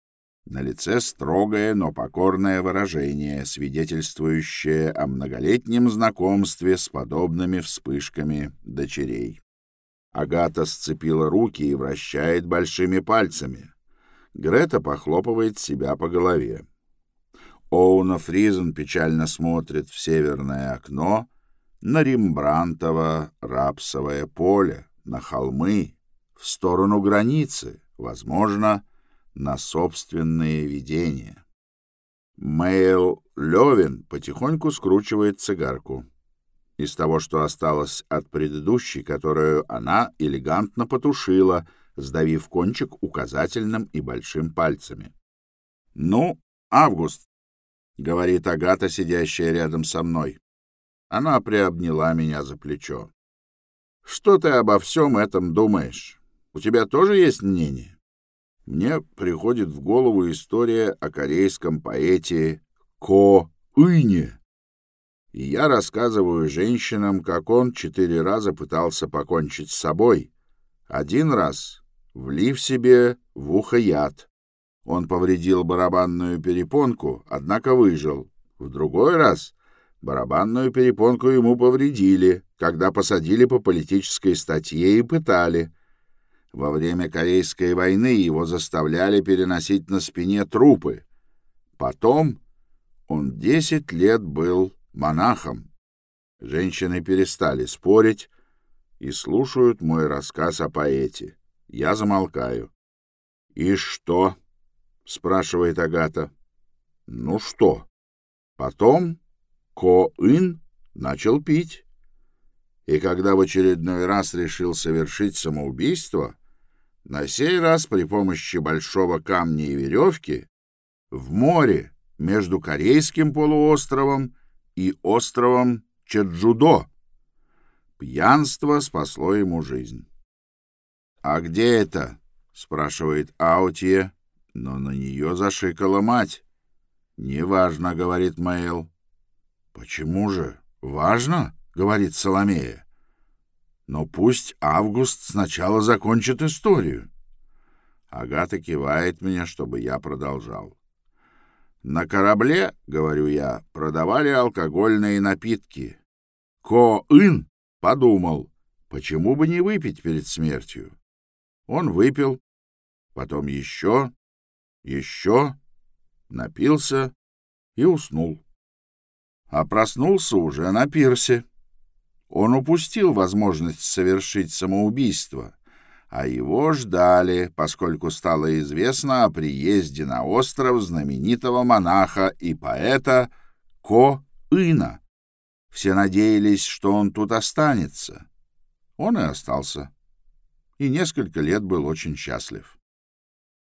на лице строгое, но покорное выражение, свидетельствующее о многолетнем знакомстве с подобными вспышками дочерей. Агата сцепила руки и вращает большими пальцами. Грета похлопывает себя по голове. Оуна Фризен печально смотрит в северное окно на Рембрантово рапсовое поле, на холмы, в сторону границы, возможно, на собственные видения. Мэйл Левин потихоньку скручивает цигарку. Из того, что осталось от предыдущей, которую она элегантно потушила, сдавив кончик указательным и большим пальцами. «Ну, Август, — говорит Агата, сидящая рядом со мной. Она приобняла меня за плечо. — Что ты обо всем этом думаешь? У тебя тоже есть мнение? Мне приходит в голову история о корейском поэте Ко-Ыне. И я рассказываю женщинам, как он четыре раза пытался покончить с собой. Один раз влив себе в ухо яд, он повредил барабанную перепонку, однако выжил. В другой раз барабанную перепонку ему повредили, когда посадили по политической статье и пытали. Во время Корейской войны его заставляли переносить на спине трупы. Потом он десять лет был монахом. Женщины перестали спорить и слушают мой рассказ о поэте. Я замолкаю. «И что?» — спрашивает Агата. «Ну что?» Потом Ко-Ин начал пить. И когда в очередной раз решил совершить самоубийство, на сей раз при помощи большого камня и веревки, в море между Корейским полуостровом и островом Чеджудо. Пьянство спасло ему жизнь. «А где это?» — спрашивает Аутье, но на нее зашикала мать. «Неважно», — говорит Мэйл. «Почему же? Важно?» — говорит Соломея. «Но пусть Август сначала закончит историю». Агата кивает мне, чтобы я продолжал. На корабле, говорю я, продавали алкогольные напитки. Ко-ын подумал, почему бы не выпить перед смертью. Он выпил, потом еще, еще, напился и уснул. А проснулся уже на пирсе. Он упустил возможность совершить самоубийство — а его ждали, поскольку стало известно о приезде на остров знаменитого монаха и поэта Ко-Ына. Все надеялись, что он тут останется. Он и остался. И несколько лет был очень счастлив.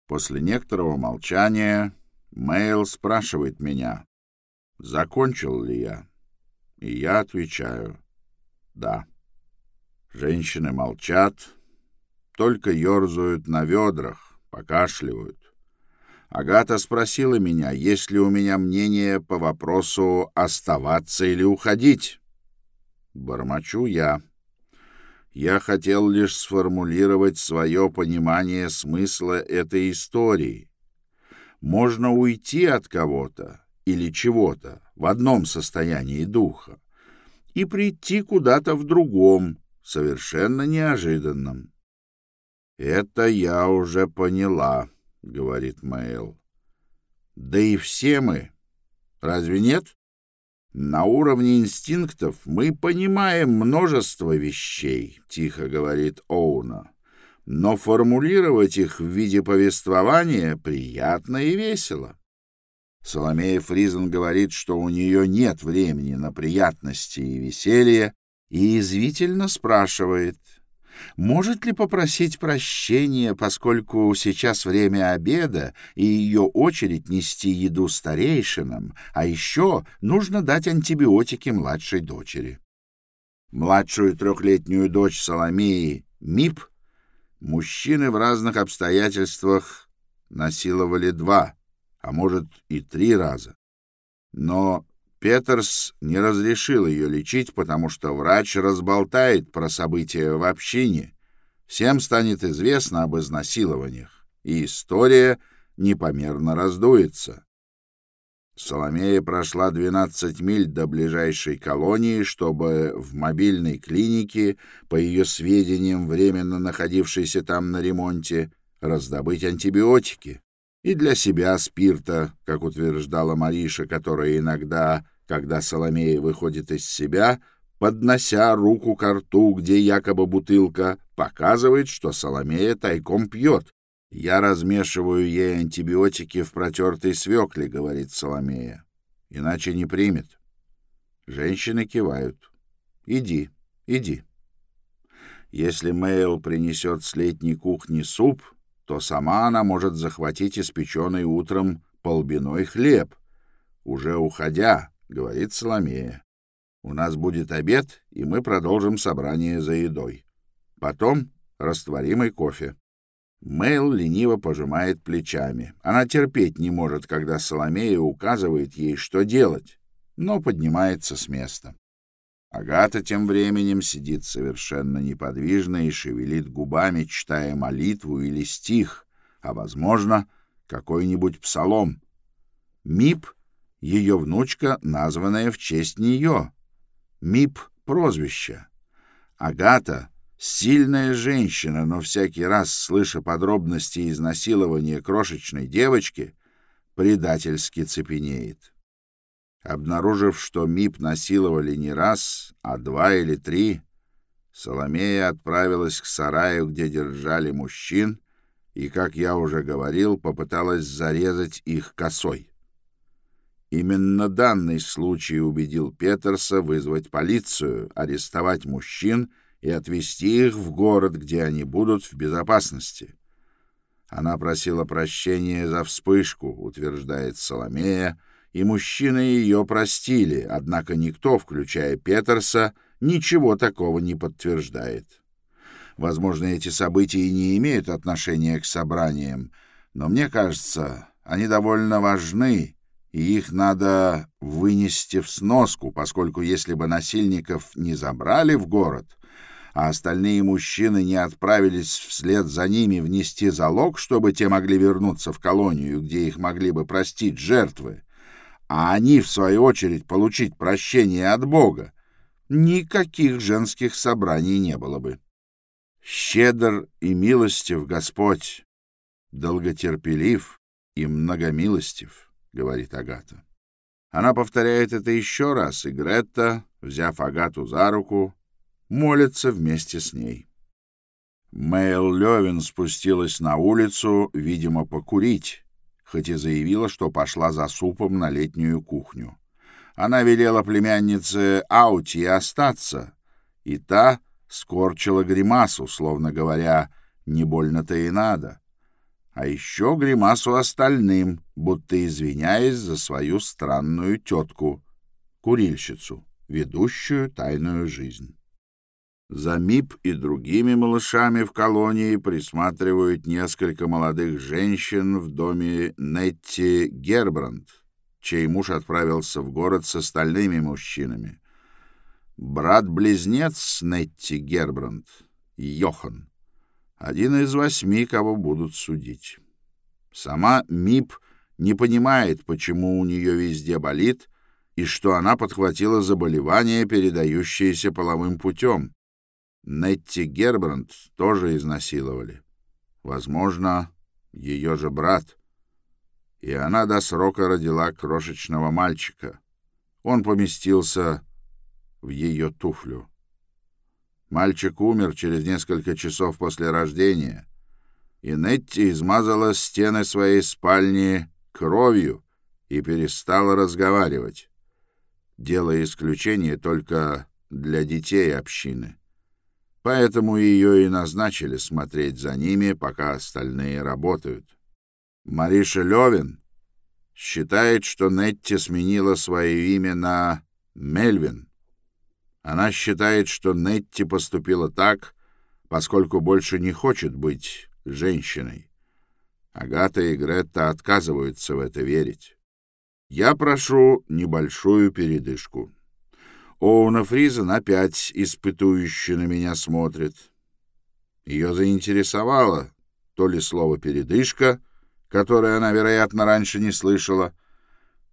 После некоторого молчания Мэйл спрашивает меня, закончил ли я. И я отвечаю «да». Женщины молчат, только ерзают на ведрах, покашливают. Агата спросила меня, есть ли у меня мнение по вопросу оставаться или уходить. Бормочу я. Я хотел лишь сформулировать свое понимание смысла этой истории. Можно уйти от кого-то или чего-то в одном состоянии духа и прийти куда-то в другом, совершенно неожиданном. «Это я уже поняла», — говорит Мэйл. «Да и все мы. Разве нет? На уровне инстинктов мы понимаем множество вещей», — тихо говорит Оуна. «Но формулировать их в виде повествования приятно и весело». Соломея Фризен говорит, что у нее нет времени на приятности и веселье, и извительно спрашивает — может ли попросить прощения, поскольку сейчас время обеда и ее очередь нести еду старейшинам, а еще нужно дать антибиотики младшей дочери. Младшую трехлетнюю дочь Соломеи, Мип, мужчины в разных обстоятельствах насиловали два, а может и три раза. Но Петерс не разрешил ее лечить, потому что врач разболтает про события в общине. Всем станет известно об изнасилованиях, и история непомерно раздуется. Соломея прошла 12 миль до ближайшей колонии, чтобы в мобильной клинике, по ее сведениям, временно находившейся там на ремонте, раздобыть антибиотики и для себя спирта, как утверждала Мариша, которая иногда, когда Соломея выходит из себя, поднося руку к рту, где якобы бутылка, показывает, что Соломея тайком пьет. «Я размешиваю ей антибиотики в протертой свекле», — говорит Соломея. «Иначе не примет». Женщины кивают. «Иди, иди». Если Мэйл принесет с летней кухни суп, то сама она может захватить испеченный утром полбиной хлеб. Уже уходя, говорит Соломея, у нас будет обед, и мы продолжим собрание за едой. Потом растворимый кофе. Мэйл лениво пожимает плечами. Она терпеть не может, когда Соломея указывает ей, что делать, но поднимается с места. Агата тем временем сидит совершенно неподвижно и шевелит губами, читая молитву или стих, а, возможно, какой-нибудь псалом. Мип — ее внучка, названная в честь нее. Мип — прозвище. Агата — сильная женщина, но всякий раз, слыша подробности изнасилования крошечной девочки, предательски цепенеет. Обнаружив, что МИП насиловали не раз, а два или три, Соломея отправилась к сараю, где держали мужчин, и, как я уже говорил, попыталась зарезать их косой. Именно данный случай убедил Петерса вызвать полицию, арестовать мужчин и отвезти их в город, где они будут в безопасности. Она просила прощения за вспышку, утверждает Соломея, и мужчины ее простили, однако никто, включая Петерса, ничего такого не подтверждает. Возможно, эти события и не имеют отношения к собраниям, но мне кажется, они довольно важны, и их надо вынести в сноску, поскольку если бы насильников не забрали в город, а остальные мужчины не отправились вслед за ними внести залог, чтобы те могли вернуться в колонию, где их могли бы простить жертвы, а они, в свою очередь, получить прощение от Бога, никаких женских собраний не было бы. Щедр и милостив Господь, долготерпелив и многомилостив, — говорит Агата. Она повторяет это еще раз, и Гретта, взяв Агату за руку, молится вместе с ней. Мэйл Левин спустилась на улицу, видимо, покурить, хоть и заявила, что пошла за супом на летнюю кухню. Она велела племяннице Аути остаться, и та скорчила гримасу, словно говоря, «не больно-то и надо». А еще гримасу остальным, будто извиняясь за свою странную тетку, курильщицу, ведущую тайную жизнь. За МИП и другими малышами в колонии присматривают несколько молодых женщин в доме Нетти Гербранд, чей муж отправился в город с остальными мужчинами. Брат-близнец Нетти Гербранд, Йохан, один из восьми, кого будут судить. Сама МИП не понимает, почему у нее везде болит, и что она подхватила заболевание, передающееся половым путем. Нетти Гербранд тоже изнасиловали. Возможно, ее же брат. И она до срока родила крошечного мальчика. Он поместился в ее туфлю. Мальчик умер через несколько часов после рождения, и Нетти измазала стены своей спальни кровью и перестала разговаривать, делая исключение только для детей общины. Поэтому ее и назначили смотреть за ними, пока остальные работают. Мариша Левин считает, что Нетти сменила свое имя на Мельвин. Она считает, что Нетти поступила так, поскольку больше не хочет быть женщиной. Агата и Гретта отказываются в это верить. Я прошу небольшую передышку. Оуна Фризен опять испытующе на меня смотрит. Ее заинтересовало то ли слово «передышка», которое она, вероятно, раньше не слышала,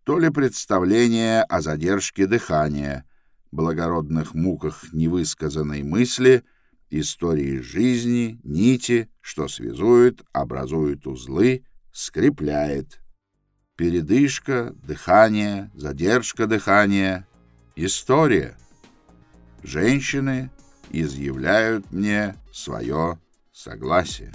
то ли представление о задержке дыхания, благородных муках невысказанной мысли, истории жизни, нити, что связует, образует узлы, скрепляет. Передышка, дыхание, задержка дыхания — История. Женщины изъявляют мне свое согласие.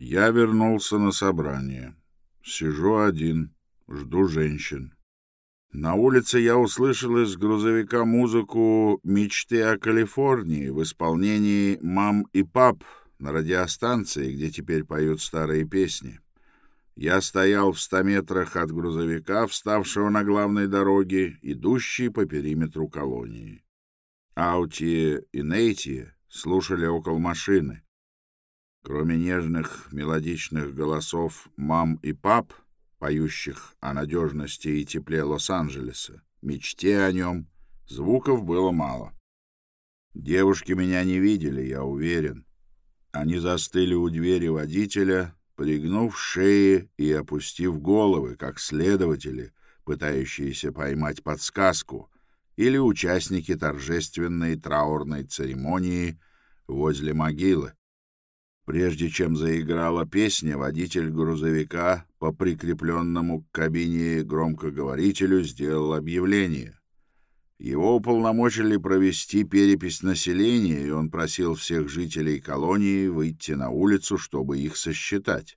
Я вернулся на собрание. Сижу один, жду женщин. На улице я услышал из грузовика музыку «Мечты о Калифорнии» в исполнении «Мам и пап» на радиостанции, где теперь поют старые песни. Я стоял в ста метрах от грузовика, вставшего на главной дороге, идущей по периметру колонии. Аути и Нейти слушали около машины. Кроме нежных мелодичных голосов «мам» и «пап», поющих о надежности и тепле Лос-Анджелеса, мечте о нем, звуков было мало. Девушки меня не видели, я уверен. Они застыли у двери водителя, пригнув шеи и опустив головы, как следователи, пытающиеся поймать подсказку, или участники торжественной траурной церемонии возле могилы. Прежде чем заиграла песня, водитель грузовика по прикрепленному к кабине громкоговорителю сделал объявление. Его уполномочили провести перепись населения, и он просил всех жителей колонии выйти на улицу, чтобы их сосчитать.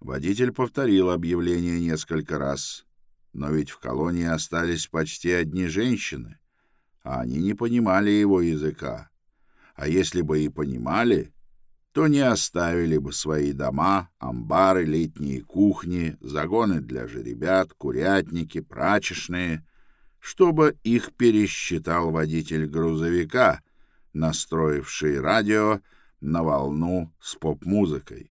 Водитель повторил объявление несколько раз, но ведь в колонии остались почти одни женщины, а они не понимали его языка. А если бы и понимали, то не оставили бы свои дома, амбары, летние кухни, загоны для жеребят, курятники, прачечные — чтобы их пересчитал водитель грузовика, настроивший радио на волну с поп-музыкой.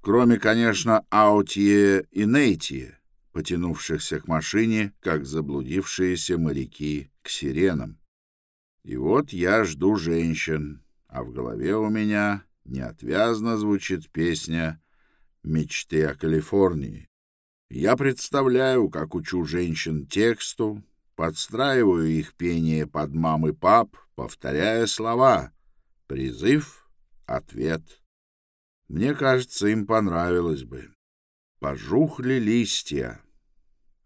Кроме, конечно, Аутье и Нейтье, потянувшихся к машине, как заблудившиеся моряки к сиренам. И вот я жду женщин, а в голове у меня неотвязно звучит песня «Мечты о Калифорнии». Я представляю, как учу женщин тексту, подстраиваю их пение под мам и пап, повторяя слова «призыв», «ответ». Мне кажется, им понравилось бы. Пожухли листья.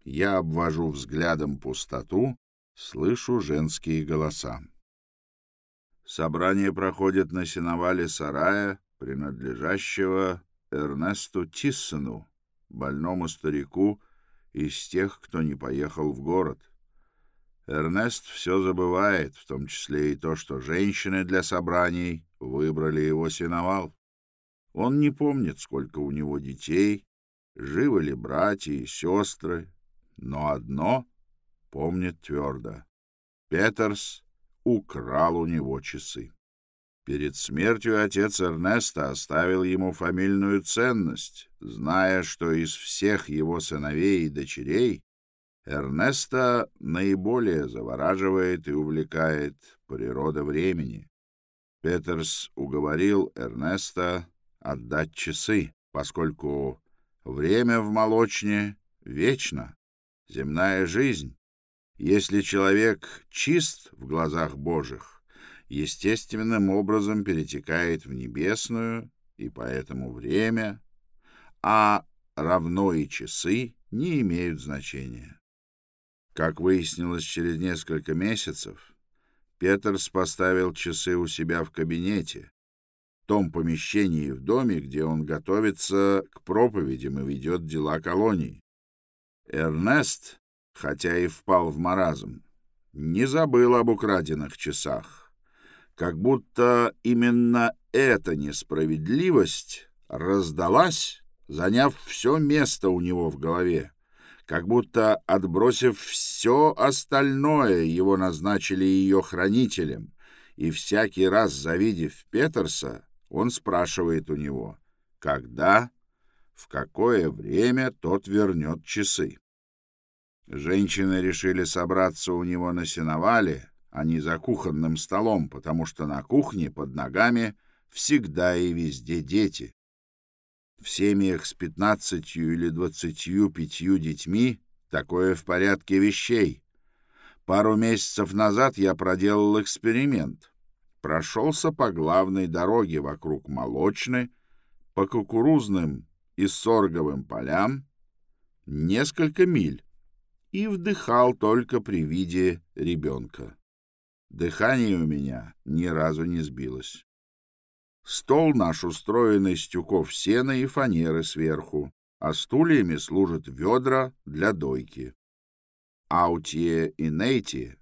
Я обвожу взглядом пустоту, слышу женские голоса. Собрание проходит на сеновале сарая, принадлежащего Эрнесту Тиссону, больному старику из тех, кто не поехал в город. Эрнест все забывает, в том числе и то, что женщины для собраний выбрали его сеновал. Он не помнит, сколько у него детей, живы ли братья и сестры, но одно помнит твердо. Петерс украл у него часы. Перед смертью отец Эрнеста оставил ему фамильную ценность, зная, что из всех его сыновей и дочерей Эрнеста наиболее завораживает и увлекает природа времени. Петерс уговорил Эрнеста отдать часы, поскольку время в молочне вечно, земная жизнь. Если человек чист в глазах Божьих, естественным образом перетекает в небесную, и поэтому время, а равно и часы не имеют значения. Как выяснилось через несколько месяцев, Петерс поставил часы у себя в кабинете, в том помещении в доме, где он готовится к проповедям и ведет дела колонии. Эрнест, хотя и впал в маразм, не забыл об украденных часах, как будто именно эта несправедливость раздалась, заняв все место у него в голове как будто, отбросив все остальное, его назначили ее хранителем, и всякий раз, завидев Петерса, он спрашивает у него, когда, в какое время тот вернет часы. Женщины решили собраться у него на сеновале, а не за кухонным столом, потому что на кухне под ногами всегда и везде дети. В семьях с пятнадцатью или двадцатью пятью детьми такое в порядке вещей. Пару месяцев назад я проделал эксперимент. Прошелся по главной дороге вокруг Молочны, по кукурузным и сорговым полям, несколько миль, и вдыхал только при виде ребенка. Дыхание у меня ни разу не сбилось. Стол наш устроен из тюков сена и фанеры сверху, а стульями служат ведра для дойки. Аутье и Нейти,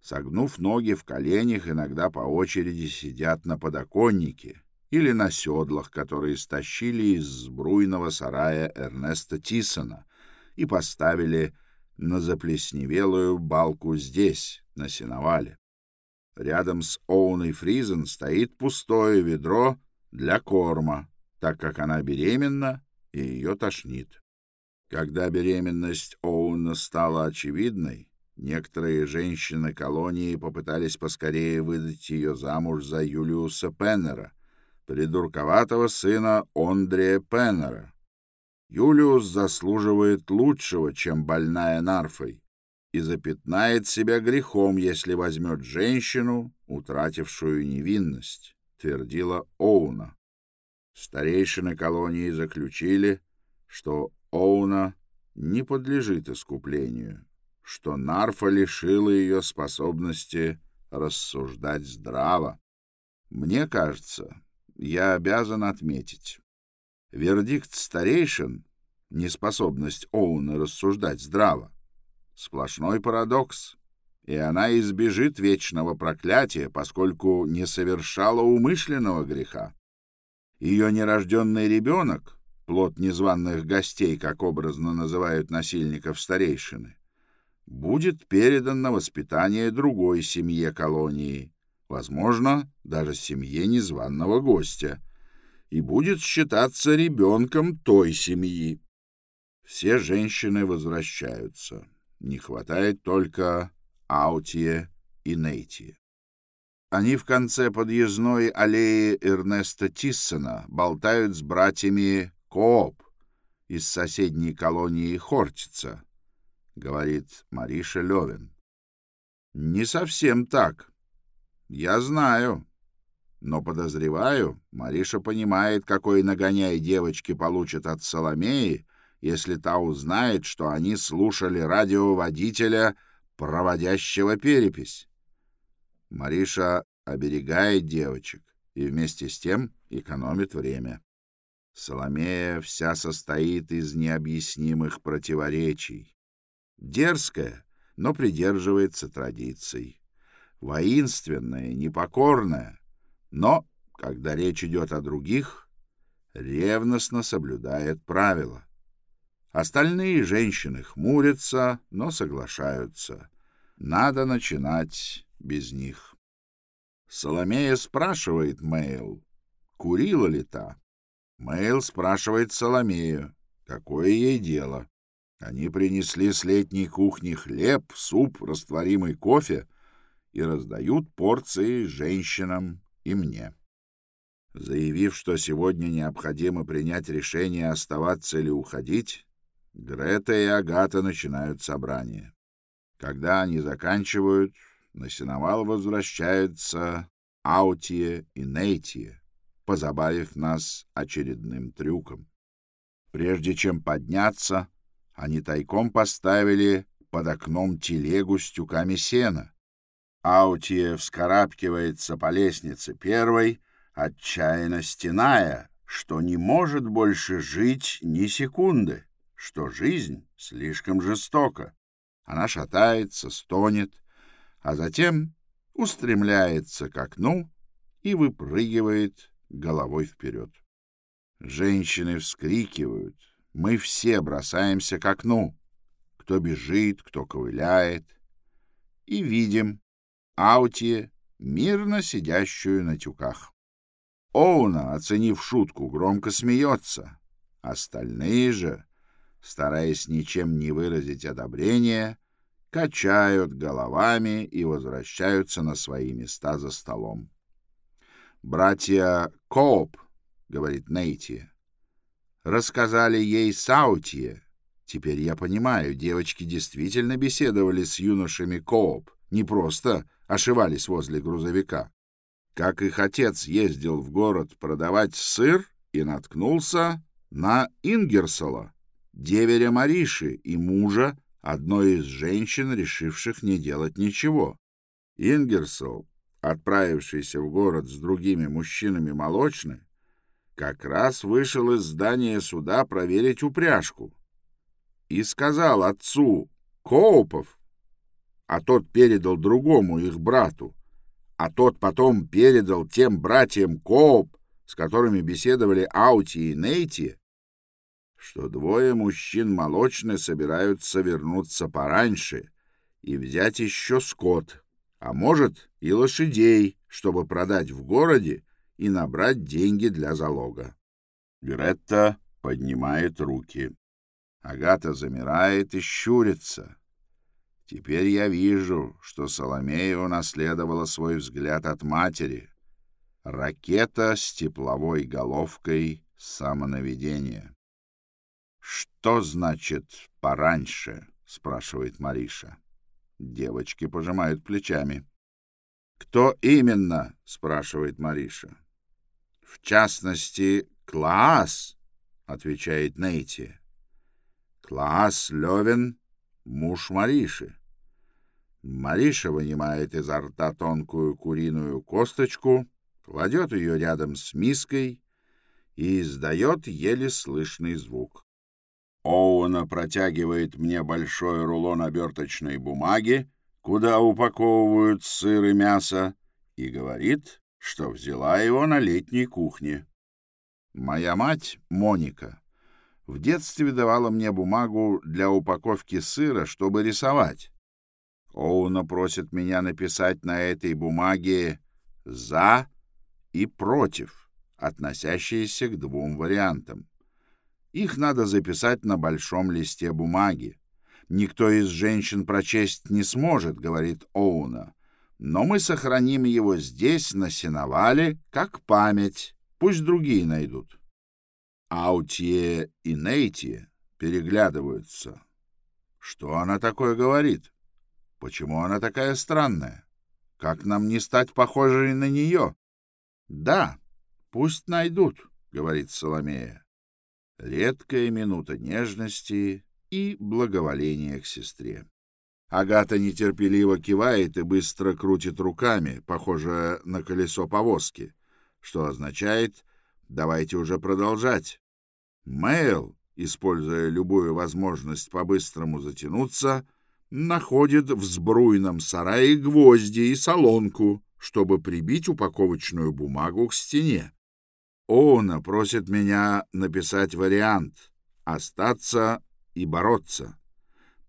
согнув ноги в коленях, иногда по очереди сидят на подоконнике или на седлах, которые стащили из сбруйного сарая Эрнеста Тисона и поставили на заплесневелую балку здесь, на сеновале. Рядом с Оуной Фризен стоит пустое ведро для корма, так как она беременна и ее тошнит. Когда беременность Оуна стала очевидной, некоторые женщины колонии попытались поскорее выдать ее замуж за Юлиуса Пеннера, придурковатого сына Ондрея Пеннера. Юлиус заслуживает лучшего, чем больная нарфой, и запятнает себя грехом, если возьмет женщину, утратившую невинность, твердила Оуна. Старейшины колонии заключили, что Оуна не подлежит искуплению, что Нарфа лишила ее способности рассуждать здраво. Мне кажется, я обязан отметить. Вердикт старейшин — неспособность Оуна рассуждать здраво. Сплошной парадокс, и она избежит вечного проклятия, поскольку не совершала умышленного греха. Ее нерожденный ребенок, плод незваных гостей, как образно называют насильников старейшины, будет передан на воспитание другой семье колонии, возможно, даже семье незваного гостя, и будет считаться ребенком той семьи. Все женщины возвращаются. Не хватает только Аутия и Нейтия. Они в конце подъездной аллеи Эрнеста Тиссона болтают с братьями Кооп из соседней колонии Хортица, говорит Мариша Левин. Не совсем так. Я знаю. Но подозреваю, Мариша понимает, какой нагоняй девочки получат от Соломеи, если та узнает, что они слушали радиоводителя, проводящего перепись. Мариша оберегает девочек и вместе с тем экономит время. Соломея вся состоит из необъяснимых противоречий. Дерзкая, но придерживается традиций. Воинственная, непокорная, но, когда речь идет о других, ревностно соблюдает правила. Остальные женщины хмурятся, но соглашаются. Надо начинать без них. Соломея спрашивает Мэйл, курила ли та. Мэйл спрашивает Соломею, какое ей дело. Они принесли с летней кухни хлеб, суп, растворимый кофе и раздают порции женщинам и мне. Заявив, что сегодня необходимо принять решение, оставаться или уходить, Грета и Агата начинают собрание. Когда они заканчивают, на сеновал возвращаются Аутия и Нейтия, позабавив нас очередным трюком. Прежде чем подняться, они тайком поставили под окном телегу с тюками сена. Аутия вскарабкивается по лестнице первой, отчаянно стеная, что не может больше жить ни секунды, что жизнь слишком жестока. Она шатается, стонет, а затем устремляется к окну и выпрыгивает головой вперед. Женщины вскрикивают. Мы все бросаемся к окну. Кто бежит, кто ковыляет. И видим Аутие, мирно сидящую на тюках. Оуна, оценив шутку, громко смеется. Остальные же, стараясь ничем не выразить одобрения, качают головами и возвращаются на свои места за столом. «Братья Кооп», — говорит Нейти, — «рассказали Нейтье с Аутье. Теперь я понимаю, девочки действительно беседовали с юношами Кооп, не просто ошивались возле грузовика. Как их отец ездил в город продавать сыр и наткнулся на Ингерсола, деверя Марихе и мужа одной из женщин, решивших не делать ничего. Ингерсол, отправившийся в город с другими мужчинами Молочны, как раз вышел из здания суда проверить упряжку и сказал отцу Коупов, а тот передал другому их брату, а тот потом передал тем братьям Кооп, с которыми беседовали Аути и Нейти, что двое мужчин молочные собираются вернуться пораньше и взять еще скот, а может и лошадей, чтобы продать в городе и набрать деньги для залога. Гретта поднимает руки. Агата замирает и щурится. Теперь я вижу, что Соломея унаследовала свой взгляд от матери. Ракета с тепловой головкой самонаведения. «Что значит «пораньше»?» — спрашивает Мариша. Девочки пожимают плечами. «Кто именно?» — спрашивает Мариша. «В частности, Клаас», — отвечает Нейти. «Клаас Левин муж Мариши. Мариша вынимает изо рта тонкую куриную косточку, кладет ее рядом с миской и издает еле слышный звук. Оуэна протягивает мне большой рулон оберточной бумаги, куда упаковывают сыр и мясо, и говорит, что взяла его на летней кухне. Моя мать, Моника, в детстве давала мне бумагу для упаковки сыра, чтобы рисовать. Оуна просит меня написать на этой бумаге «за» и «против», относящиеся к двум вариантам. Их надо записать на большом листе бумаги. Никто из женщин прочесть не сможет, говорит Оуна. Но мы сохраним его здесь, на сеновале, как память. Пусть другие найдут. Аутье и Нейти переглядываются. Что она такое говорит? Почему она такая странная? Как нам не стать похожей на нее? — Да, пусть найдут, — говорит Соломея. Редкая минута нежности и благоволения к сестре. Агата нетерпеливо кивает и быстро крутит руками, похоже на колесо повозки, что означает «давайте уже продолжать». Мэйл, используя любую возможность по-быстрому затянуться, находит в сбруйном сарае гвозди и солонку, чтобы прибить упаковочную бумагу к стене. Оуна просит меня написать вариант «остаться и бороться».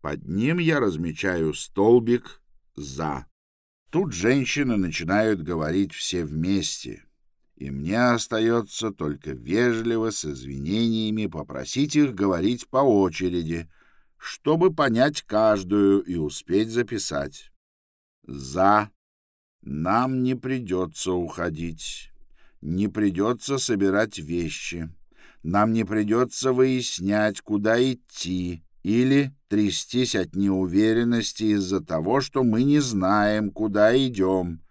Под ним я размечаю столбик «за». Тут женщины начинают говорить все вместе, и мне остается только вежливо с извинениями попросить их говорить по очереди, чтобы понять каждую и успеть записать. «За» нам не придется уходить, не придется собирать вещи, нам не придется выяснять, куда идти, или трястись от неуверенности из-за того, что мы не знаем, куда идем.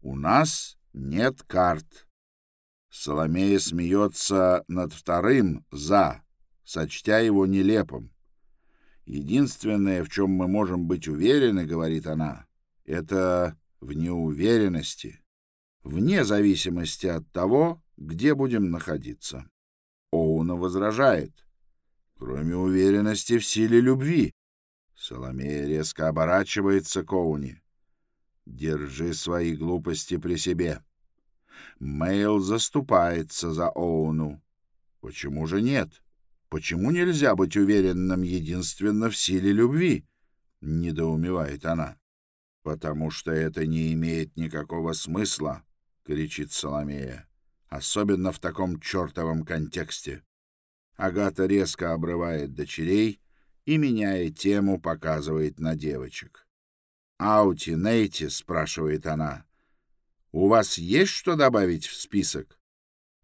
У нас нет карт. Соломея смеется над вторым «за», сочтя его нелепым. Единственное, в чем мы можем быть уверены, говорит она, это в неуверенности, вне зависимости от того, где будем находиться. Оуна возражает. Кроме уверенности в силе любви. Соломея резко оборачивается к Оуне. Держи свои глупости при себе. Мэйл заступается за Оуну. Почему же нет? Почему нельзя быть уверенным единственно в силе любви? Недоумевает она. Потому что это не имеет никакого смысла, кричит Соломея. Особенно в таком чертовом контексте. Агата резко обрывает дочерей и, меняя тему, показывает на девочек. «Аути, Нейти?» — спрашивает она. У вас есть что добавить в список?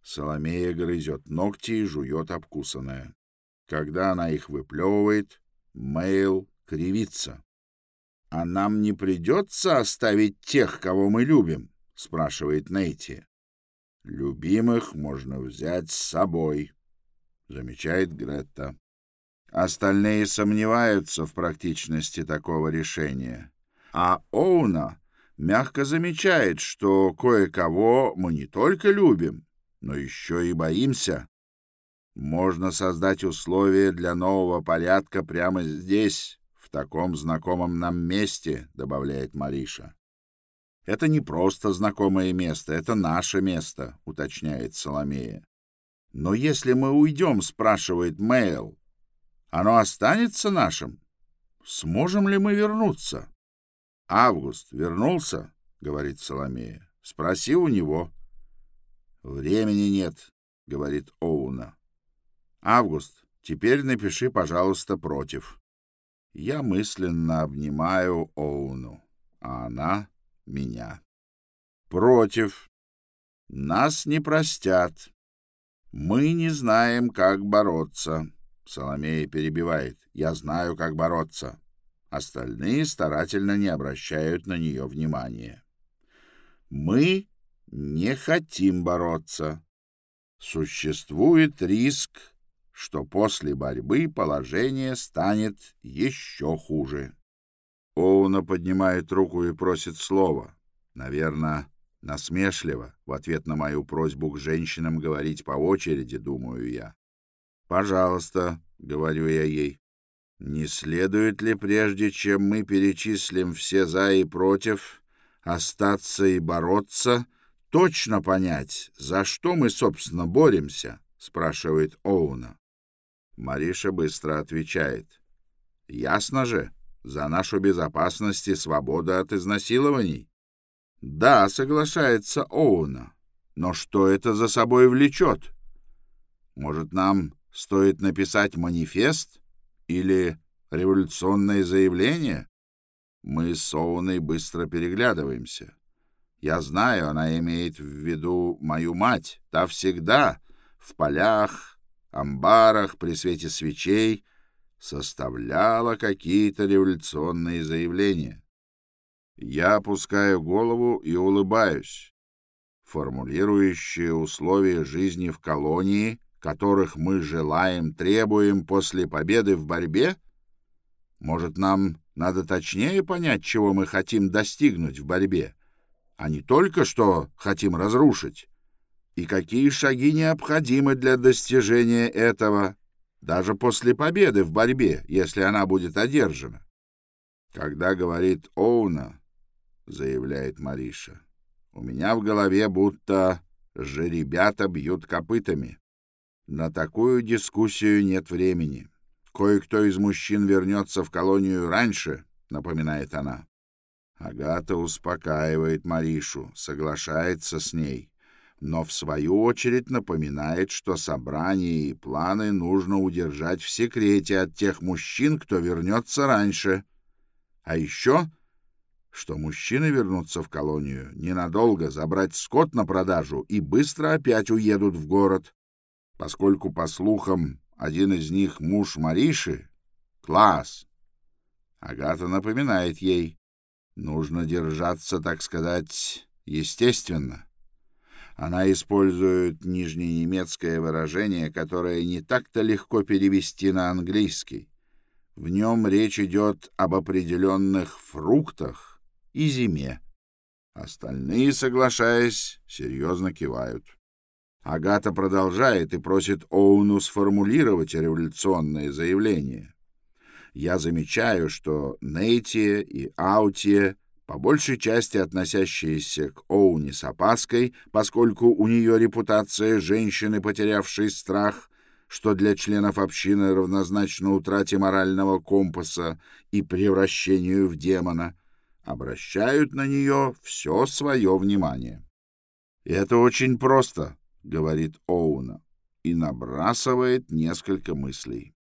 Соломея грызет ногти и жует обкусанное. Когда она их выплевывает, Мэйл кривится. — А нам не придется оставить тех, кого мы любим? — спрашивает Нейти. — Любимых можно взять с собой, — замечает Гретта. Остальные сомневаются в практичности такого решения. А Оуна мягко замечает, что кое-кого мы не только любим, но еще и боимся. Можно создать условия для нового порядка прямо здесь, в таком знакомом нам месте, добавляет Мариша. Это не просто знакомое место, это наше место, уточняет Соломея. Но если мы уйдем, спрашивает Мэйл, оно останется нашим? Сможем ли мы вернуться? Август вернулся, говорит Соломея. Спроси у него. Времени нет, говорит Оуна. Август, теперь напиши, пожалуйста, против. Я мысленно обнимаю Оуну, а она меня. Против. Нас не простят. Мы не знаем, как бороться. Соломея перебивает. Я знаю, как бороться. Остальные старательно не обращают на нее внимания. Мы не хотим бороться. Существует риск, что после борьбы положение станет еще хуже. Оуна поднимает руку и просит слова. Наверное, насмешливо, в ответ на мою просьбу к женщинам говорить по очереди, думаю я. «Пожалуйста», — говорю я ей, — «не следует ли, прежде чем мы перечислим все «за» и «против», остаться и бороться, точно понять, за что мы, собственно, боремся?» — спрашивает Оуна. Мариша быстро отвечает. «Ясно же, за нашу безопасность и свободу от изнасилований». «Да», — соглашается Оуна, — «но что это за собой влечет? Может, нам стоит написать манифест или революционное заявление?» Мы с Оуной быстро переглядываемся. Я знаю, она имеет в виду мою мать. Та всегда в полях, амбарах при свете свечей составляла какие-то революционные заявления. Я опускаю голову и улыбаюсь. Формулирующие условия жизни в колонии, которых мы желаем, требуем после победы в борьбе? Может, нам надо точнее понять, чего мы хотим достигнуть в борьбе, а не только что хотим разрушить? и какие шаги необходимы для достижения этого, даже после победы в борьбе, если она будет одержана. Когда говорит Оуна, заявляет Мариша, у меня в голове будто же ребята бьют копытами. На такую дискуссию нет времени. Кое-кто из мужчин вернется в колонию раньше, напоминает она. Агата успокаивает Маришу, соглашается с ней но в свою очередь напоминает, что собрание и планы нужно удержать в секрете от тех мужчин, кто вернется раньше. А еще, что мужчины вернутся в колонию ненадолго, забрать скот на продажу и быстро опять уедут в город, поскольку, по слухам, один из них муж Мариши — класс. Агата напоминает ей, нужно держаться, так сказать, естественно. Она использует нижненемецкое выражение, которое не так-то легко перевести на английский. В нем речь идет об определенных фруктах и зиме. Остальные, соглашаясь, серьезно кивают. Агата продолжает и просит Оуну сформулировать революционное заявление. Я замечаю, что Нейтия и Аутия по большей части относящиеся к Оуни с опаской, поскольку у нее репутация женщины, потерявшей страх, что для членов общины равнозначно утрате морального компаса и превращению в демона, обращают на нее все свое внимание. «Это очень просто», — говорит Оуна, и набрасывает несколько мыслей.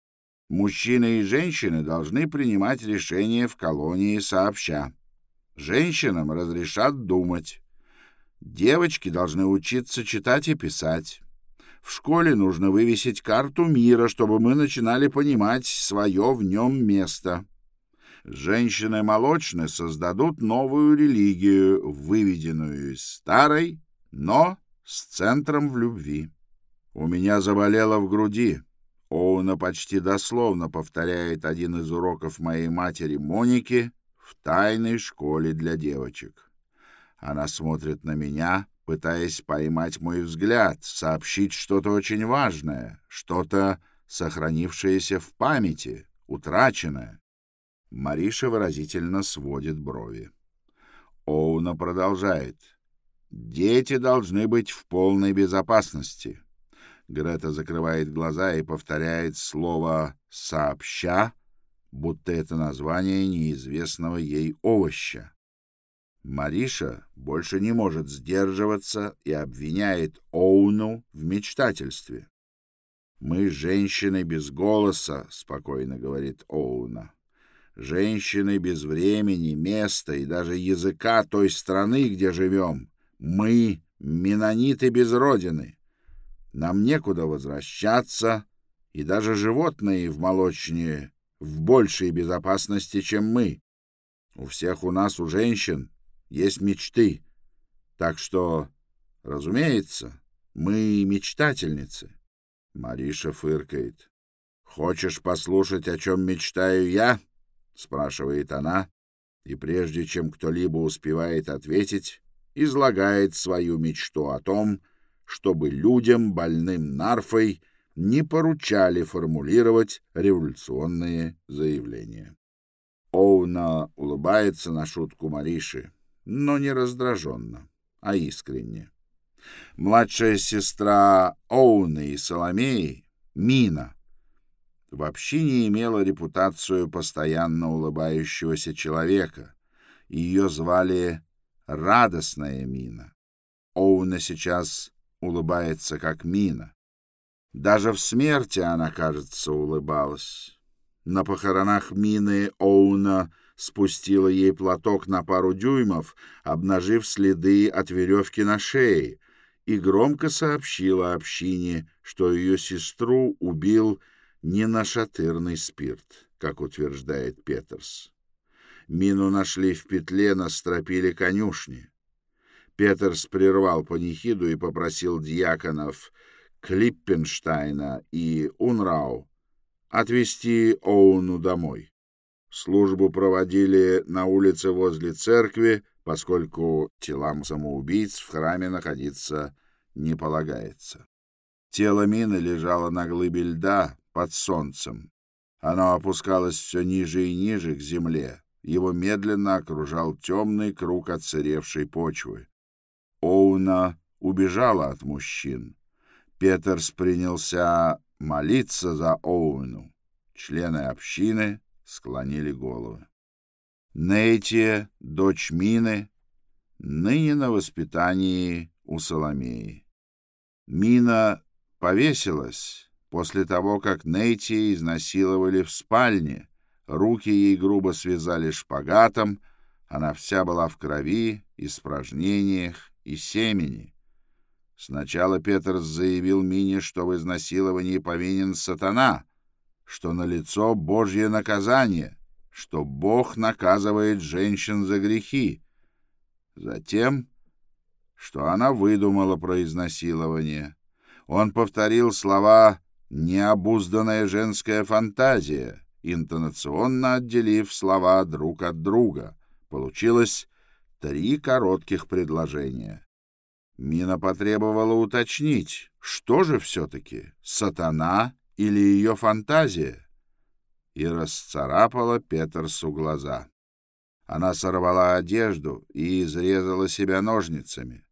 Мужчины и женщины должны принимать решения в колонии сообща. Женщинам разрешат думать. Девочки должны учиться читать и писать. В школе нужно вывесить карту мира, чтобы мы начинали понимать свое в нем место. Женщины молочные создадут новую религию, выведенную из старой, но с центром в любви. У меня заболело в груди. Оуна почти дословно повторяет один из уроков моей матери Моники — в тайной школе для девочек. Она смотрит на меня, пытаясь поймать мой взгляд, сообщить что-то очень важное, что-то, сохранившееся в памяти, утраченное. Мариша выразительно сводит брови. Оуна продолжает. «Дети должны быть в полной безопасности». Грета закрывает глаза и повторяет слово «сообща», будто это название неизвестного ей овоща. Мариша больше не может сдерживаться и обвиняет Оуну в мечтательстве. «Мы женщины без голоса», — спокойно говорит Оуна. «Женщины без времени, места и даже языка той страны, где живем. Мы — менониты без родины. Нам некуда возвращаться, и даже животные в молочне в большей безопасности, чем мы. У всех у нас, у женщин, есть мечты. Так что, разумеется, мы мечтательницы. Мариша фыркает. «Хочешь послушать, о чем мечтаю я?» — спрашивает она, и прежде чем кто-либо успевает ответить, излагает свою мечту о том, чтобы людям, больным нарфой, не поручали формулировать революционные заявления. Оуна улыбается на шутку Мариши, но не раздраженно, а искренне. Младшая сестра Оуны и Соломеи, Мина, вообще не имела репутацию постоянно улыбающегося человека. Ее звали Радостная Мина. Оуна сейчас улыбается как Мина. Даже в смерти она, кажется, улыбалась. На похоронах Мины Оуна спустила ей платок на пару дюймов, обнажив следы от веревки на шее, и громко сообщила общине, что ее сестру убил не нашатырный спирт, как утверждает Петерс. Мину нашли в петле на стропиле конюшни. Петерс прервал панихиду и попросил дьяконов Клиппенштайна и Унрау отвезти Оуну домой. Службу проводили на улице возле церкви, поскольку телам самоубийц в храме находиться не полагается. Тело Мины лежало на глыбе льда под солнцем. Оно опускалось все ниже и ниже к земле. Его медленно окружал темный круг отсыревшей почвы. Оуна убежала от мужчин. Петерс принялся молиться за Оуну. Члены общины склонили головы. Нейти, дочь Мины, ныне на воспитании у Соломеи. Мина повесилась после того, как Нейти изнасиловали в спальне. Руки ей грубо связали шпагатом, она вся была в крови, испражнениях и семени. Сначала Петр заявил Мине, что в изнасиловании повинен сатана, что на лицо Божье наказание, что Бог наказывает женщин за грехи. Затем, что она выдумала про изнасилование. Он повторил слова «необузданная женская фантазия», интонационно отделив слова друг от друга. Получилось три коротких предложения. Мина потребовала уточнить, что же все-таки, сатана или ее фантазия? И расцарапала Петерсу глаза. Она сорвала одежду и изрезала себя ножницами.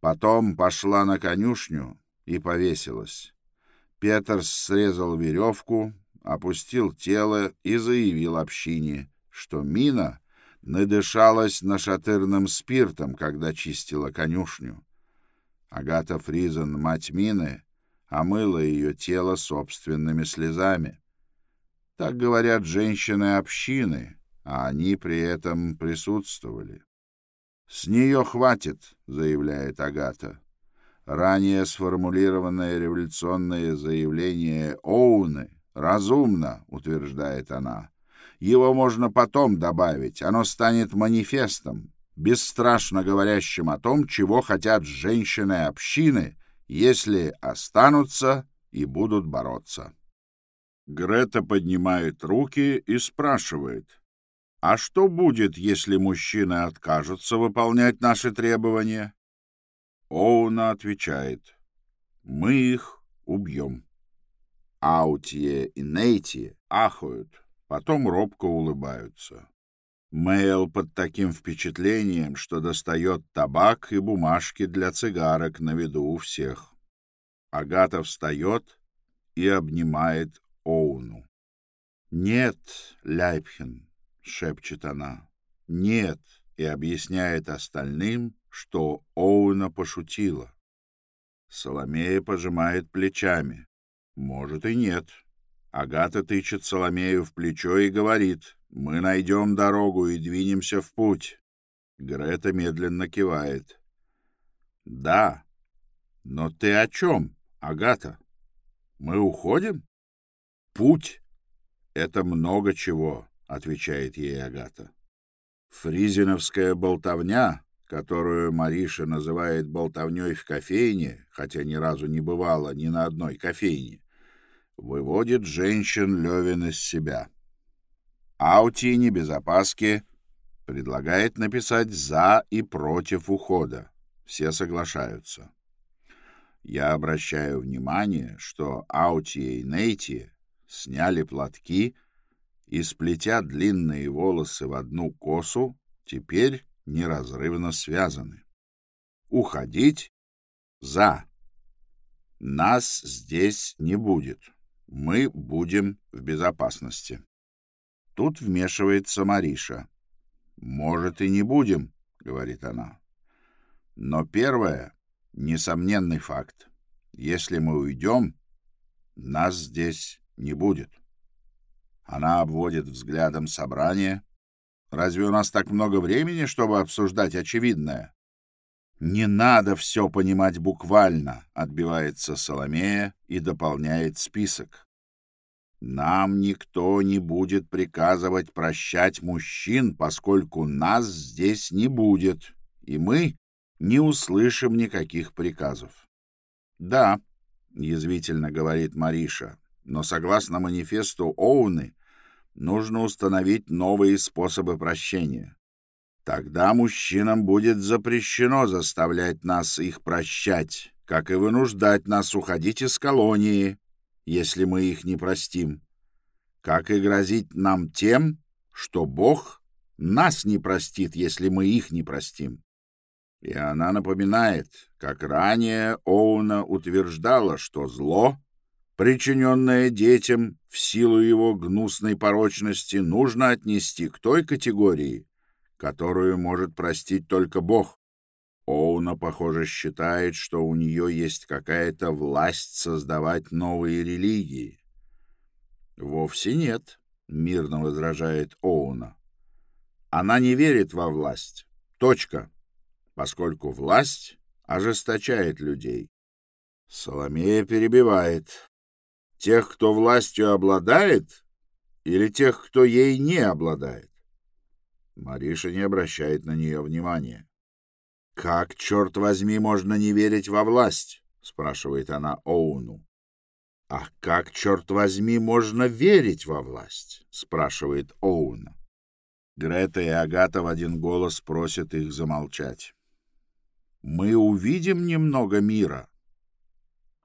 Потом пошла на конюшню и повесилась. Петерс срезал веревку, опустил тело и заявил общине, что Мина надышалась нашатырным спиртом, когда чистила конюшню. Агата Фризен, мать Мины, омыла ее тело собственными слезами. Так говорят женщины общины, а они при этом присутствовали. «С нее хватит», — заявляет Агата. Ранее сформулированное революционное заявление Оуны разумно, утверждает она. Его можно потом добавить, оно станет манифестом, бесстрашно говорящим о том, чего хотят женщины общины, если останутся и будут бороться. Грета поднимает руки и спрашивает, «А что будет, если мужчины откажутся выполнять наши требования?» Оуна отвечает, «Мы их убьем». Аутье и Нейти ахают, потом робко улыбаются. Мэйл под таким впечатлением, что достает табак и бумажки для цигарок на виду у всех. Агата встает и обнимает Оуну. «Нет, Ляйпхен», — шепчет она, — «нет», и объясняет остальным, что Оуна пошутила. Соломея пожимает плечами. «Может и нет». Агата тычет Соломею в плечо и говорит, «Мы найдем дорогу и двинемся в путь». Грета медленно кивает. «Да, но ты о чем, Агата? Мы уходим?» «Путь — это много чего», — отвечает ей Агата. Фризиновская болтовня, которую Мариша называет болтовней в кофейне, хотя ни разу не бывала ни на одной кофейне, выводит женщин Левин из себя. Аути небезопаски предлагает написать «за» и «против» ухода. Все соглашаются. Я обращаю внимание, что Аути и Нейти сняли платки и, сплетя длинные волосы в одну косу, теперь неразрывно связаны. Уходить за. Нас здесь не будет. Мы будем в безопасности. Тут вмешивается Мариша. «Может, и не будем», — говорит она. «Но первое — несомненный факт. Если мы уйдем, нас здесь не будет». Она обводит взглядом собрание. «Разве у нас так много времени, чтобы обсуждать очевидное?» «Не надо все понимать буквально», — отбивается Соломея и дополняет список. «Нам никто не будет приказывать прощать мужчин, поскольку нас здесь не будет, и мы не услышим никаких приказов». «Да», — язвительно говорит Мариша, «но согласно манифесту Оуны нужно установить новые способы прощения. Тогда мужчинам будет запрещено заставлять нас их прощать, как и вынуждать нас уходить из колонии, если мы их не простим, как и грозить нам тем, что Бог нас не простит, если мы их не простим. И она напоминает, как ранее Оуна утверждала, что зло, причиненное детям в силу его гнусной порочности, нужно отнести к той категории, которую может простить только Бог. Оуна, похоже, считает, что у нее есть какая-то власть создавать новые религии. «Вовсе нет», — мирно возражает Оуна. «Она не верит во власть. Точка. Поскольку власть ожесточает людей». Соломея перебивает. «Тех, кто властью обладает, или тех, кто ей не обладает?» Мариша не обращает на нее внимания. «Как, черт возьми, можно не верить во власть?» — спрашивает она Оуну. «А как, черт возьми, можно верить во власть?» — спрашивает Оуна. Грета и Агата в один голос просят их замолчать. «Мы увидим немного мира».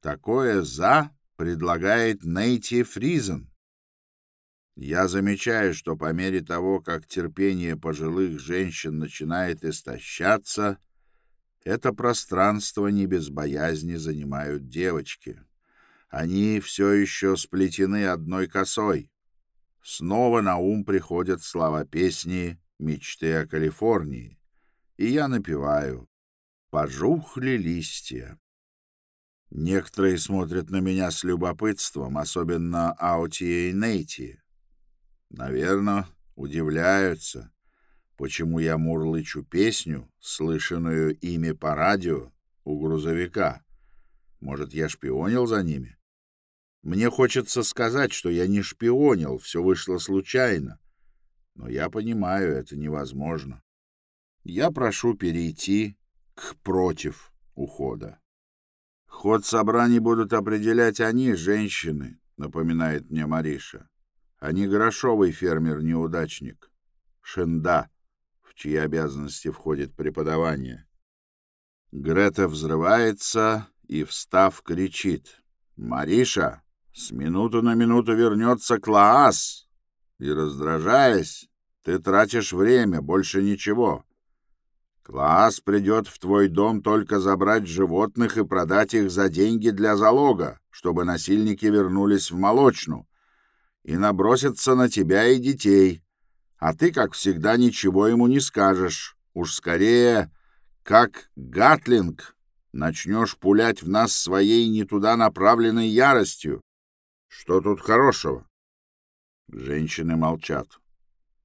Такое «за» предлагает Нейти Фризен. Я замечаю, что по мере того, как терпение пожилых женщин начинает истощаться, это пространство не без боязни занимают девочки. Они все еще сплетены одной косой. Снова на ум приходят слова песни «Мечты о Калифорнии», и я напеваю «Пожухли листья». Некоторые смотрят на меня с любопытством, особенно Аути и Нейти. Наверное, удивляются, почему я мурлычу песню, слышанную ими по радио у грузовика. Может, я шпионил за ними? Мне хочется сказать, что я не шпионил, все вышло случайно. Но я понимаю, это невозможно. Я прошу перейти к против ухода. Ход собраний будут определять они, женщины, напоминает мне Мариша а не грошовый фермер-неудачник. Шенда, в чьи обязанности входит преподавание. Грета взрывается и, встав, кричит. «Мариша, с минуту на минуту вернется Клаас!» И, раздражаясь, ты тратишь время, больше ничего. Класс придет в твой дом только забрать животных и продать их за деньги для залога, чтобы насильники вернулись в молочну, и набросится на тебя и детей. А ты, как всегда, ничего ему не скажешь. Уж скорее, как Гатлинг, начнешь пулять в нас своей не туда направленной яростью. Что тут хорошего? Женщины молчат.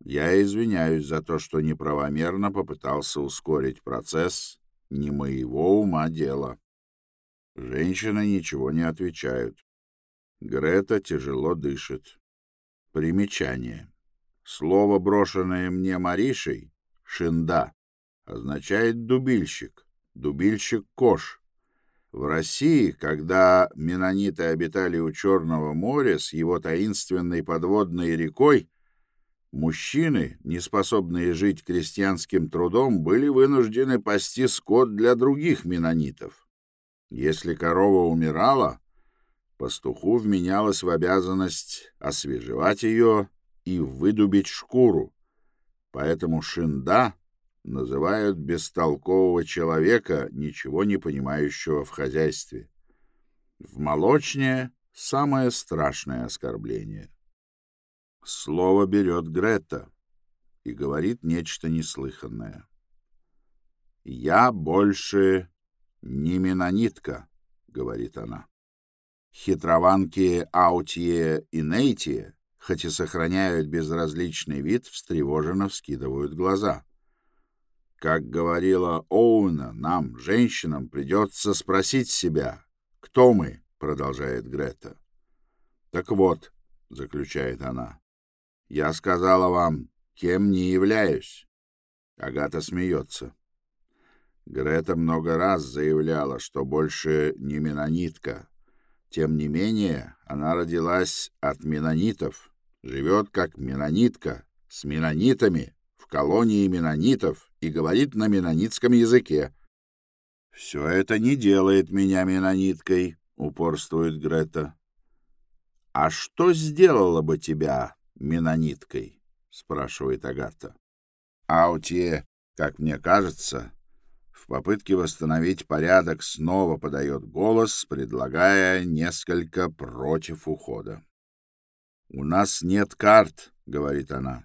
Я извиняюсь за то, что неправомерно попытался ускорить процесс. Не моего ума дело. Женщины ничего не отвечают. Грета тяжело дышит. Примечание. Слово, брошенное мне Маришей, «шинда», означает «дубильщик», «дубильщик-кош». В России, когда менониты обитали у Черного моря с его таинственной подводной рекой, мужчины, не способные жить крестьянским трудом, были вынуждены пасти скот для других менонитов. Если корова умирала, пастуху вменялось в обязанность освежевать ее и выдубить шкуру. Поэтому шинда называют бестолкового человека, ничего не понимающего в хозяйстве. В молочне самое страшное оскорбление. Слово берет Грета и говорит нечто неслыханное. «Я больше не менонитка», — говорит она. Хитрованки Аутье и Нейтие, хоть и сохраняют безразличный вид, встревоженно вскидывают глаза — как говорила Оуна, нам, женщинам, придется спросить себя, кто мы, продолжает Грета. Так вот, заключает она, я сказала вам, кем не являюсь. Агата смеется. Грета много раз заявляла, что больше не менонитка. Тем не менее, она родилась от менонитов, живет как менонитка, с менонитами, в колонии менонитов и говорит на менонитском языке. «Все это не делает меня менониткой», — упорствует Грета. «А что сделало бы тебя менониткой?» — спрашивает Агата. Аутье, как мне кажется, в попытке восстановить порядок снова подает голос, предлагая несколько против ухода. «У нас нет карт», — говорит она.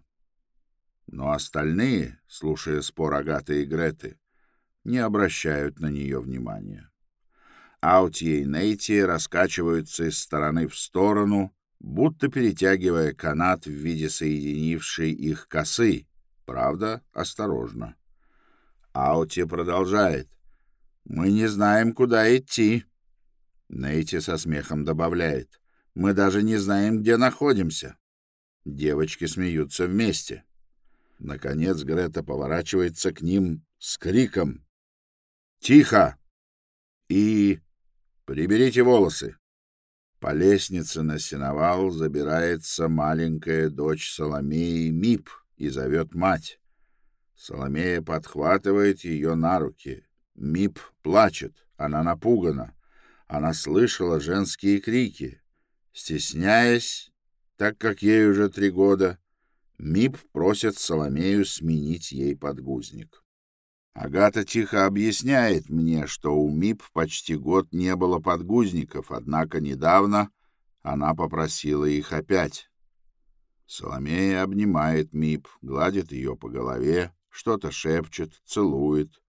Но остальные, слушая спор Агаты и Греты, не обращают на нее внимания. Аутье и Нейти раскачиваются из стороны в сторону, будто перетягивая канат в виде соединившей их косы, правда, осторожно. Аути продолжает. «Мы не знаем, куда идти». Нейти со смехом добавляет. «Мы даже не знаем, где находимся». Девочки смеются вместе. Наконец Грета поворачивается к ним с криком «Тихо!» и «Приберите волосы!» По лестнице на сеновал забирается маленькая дочь Соломеи Мип и зовет мать. Соломея подхватывает ее на руки. Мип плачет, она напугана. Она слышала женские крики. Стесняясь, так как ей уже три года, Мип просит Соломею сменить ей подгузник. Агата тихо объясняет мне, что у Мип почти год не было подгузников, однако недавно она попросила их опять. Соломея обнимает Мип, гладит ее по голове, что-то шепчет, целует.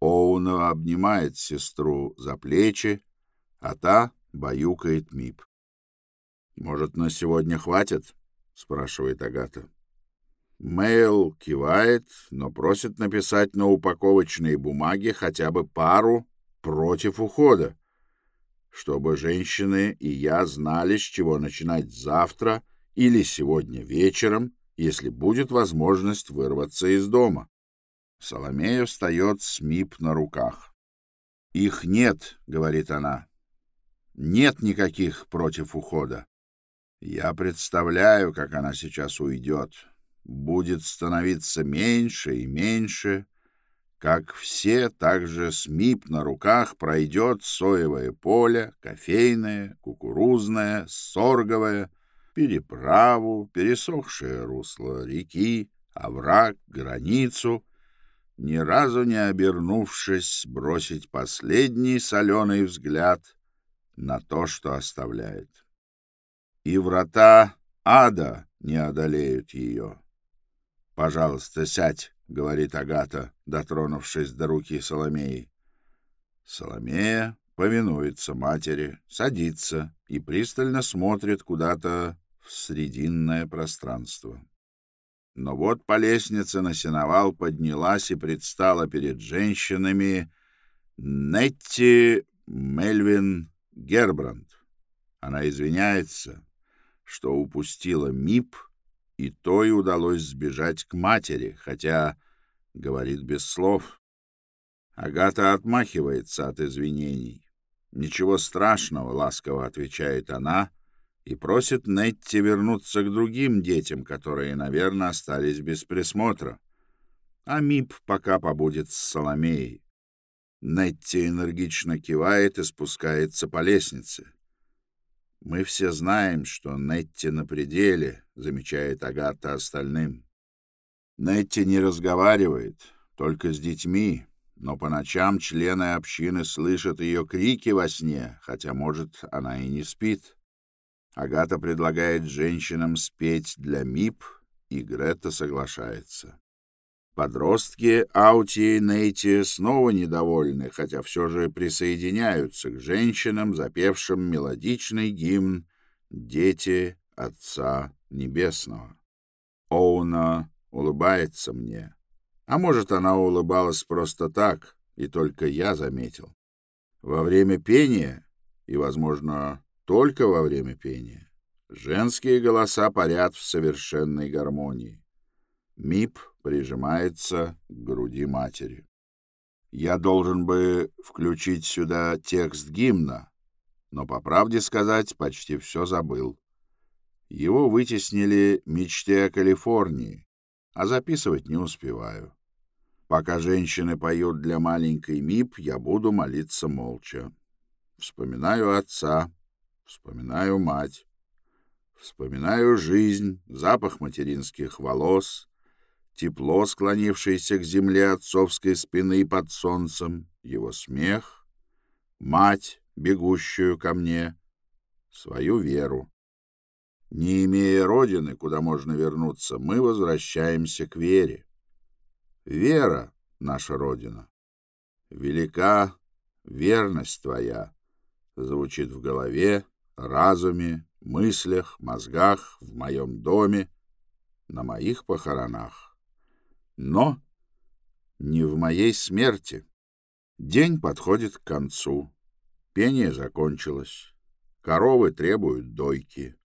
Оуна обнимает сестру за плечи, а та баюкает Мип. «Может, на сегодня хватит?» — спрашивает Агата. Мэйл кивает, но просит написать на упаковочной бумаге хотя бы пару против ухода, чтобы женщины и я знали, с чего начинать завтра или сегодня вечером, если будет возможность вырваться из дома. Соломея встает с МИП на руках. «Их нет», — говорит она. «Нет никаких против ухода. Я представляю, как она сейчас уйдет. Будет становиться меньше и меньше. Как все, так же с МИП на руках пройдет соевое поле, кофейное, кукурузное, сорговое, переправу, пересохшее русло реки, овраг, границу, ни разу не обернувшись, бросить последний соленый взгляд на то, что оставляет и врата ада не одолеют ее. — Пожалуйста, сядь, — говорит Агата, дотронувшись до руки Соломеи. Соломея повинуется матери, садится и пристально смотрит куда-то в срединное пространство. Но вот по лестнице на сеновал поднялась и предстала перед женщинами Нетти Мельвин Гербранд. Она извиняется, что упустила МИП, и то и удалось сбежать к матери, хотя говорит без слов. Агата отмахивается от извинений. «Ничего страшного», — ласково отвечает она, и просит Нетти вернуться к другим детям, которые, наверное, остались без присмотра. А Мип пока побудет с Соломеей. Нетти энергично кивает и спускается по лестнице. «Мы все знаем, что Нетти на пределе», — замечает Агата остальным. Нетти не разговаривает, только с детьми, но по ночам члены общины слышат ее крики во сне, хотя, может, она и не спит. Агата предлагает женщинам спеть для МИП, и Грета соглашается. Подростки Аути и Нейти снова недовольны, хотя все же присоединяются к женщинам, запевшим мелодичный гимн «Дети Отца Небесного». Оуна улыбается мне. А может, она улыбалась просто так, и только я заметил. Во время пения, и, возможно, только во время пения, женские голоса парят в совершенной гармонии. Мип прижимается к груди матери. Я должен бы включить сюда текст гимна, но, по правде сказать, почти все забыл. Его вытеснили мечты о Калифорнии, а записывать не успеваю. Пока женщины поют для маленькой Мип, я буду молиться молча. Вспоминаю отца, вспоминаю мать, вспоминаю жизнь, запах материнских волос, тепло, склонившееся к земле отцовской спины под солнцем, его смех, мать, бегущую ко мне, свою веру. Не имея родины, куда можно вернуться, мы возвращаемся к вере. Вера — наша родина. Велика верность твоя, звучит в голове, разуме, мыслях, мозгах, в моем доме, на моих похоронах но не в моей смерти. День подходит к концу. Пение закончилось. Коровы требуют дойки.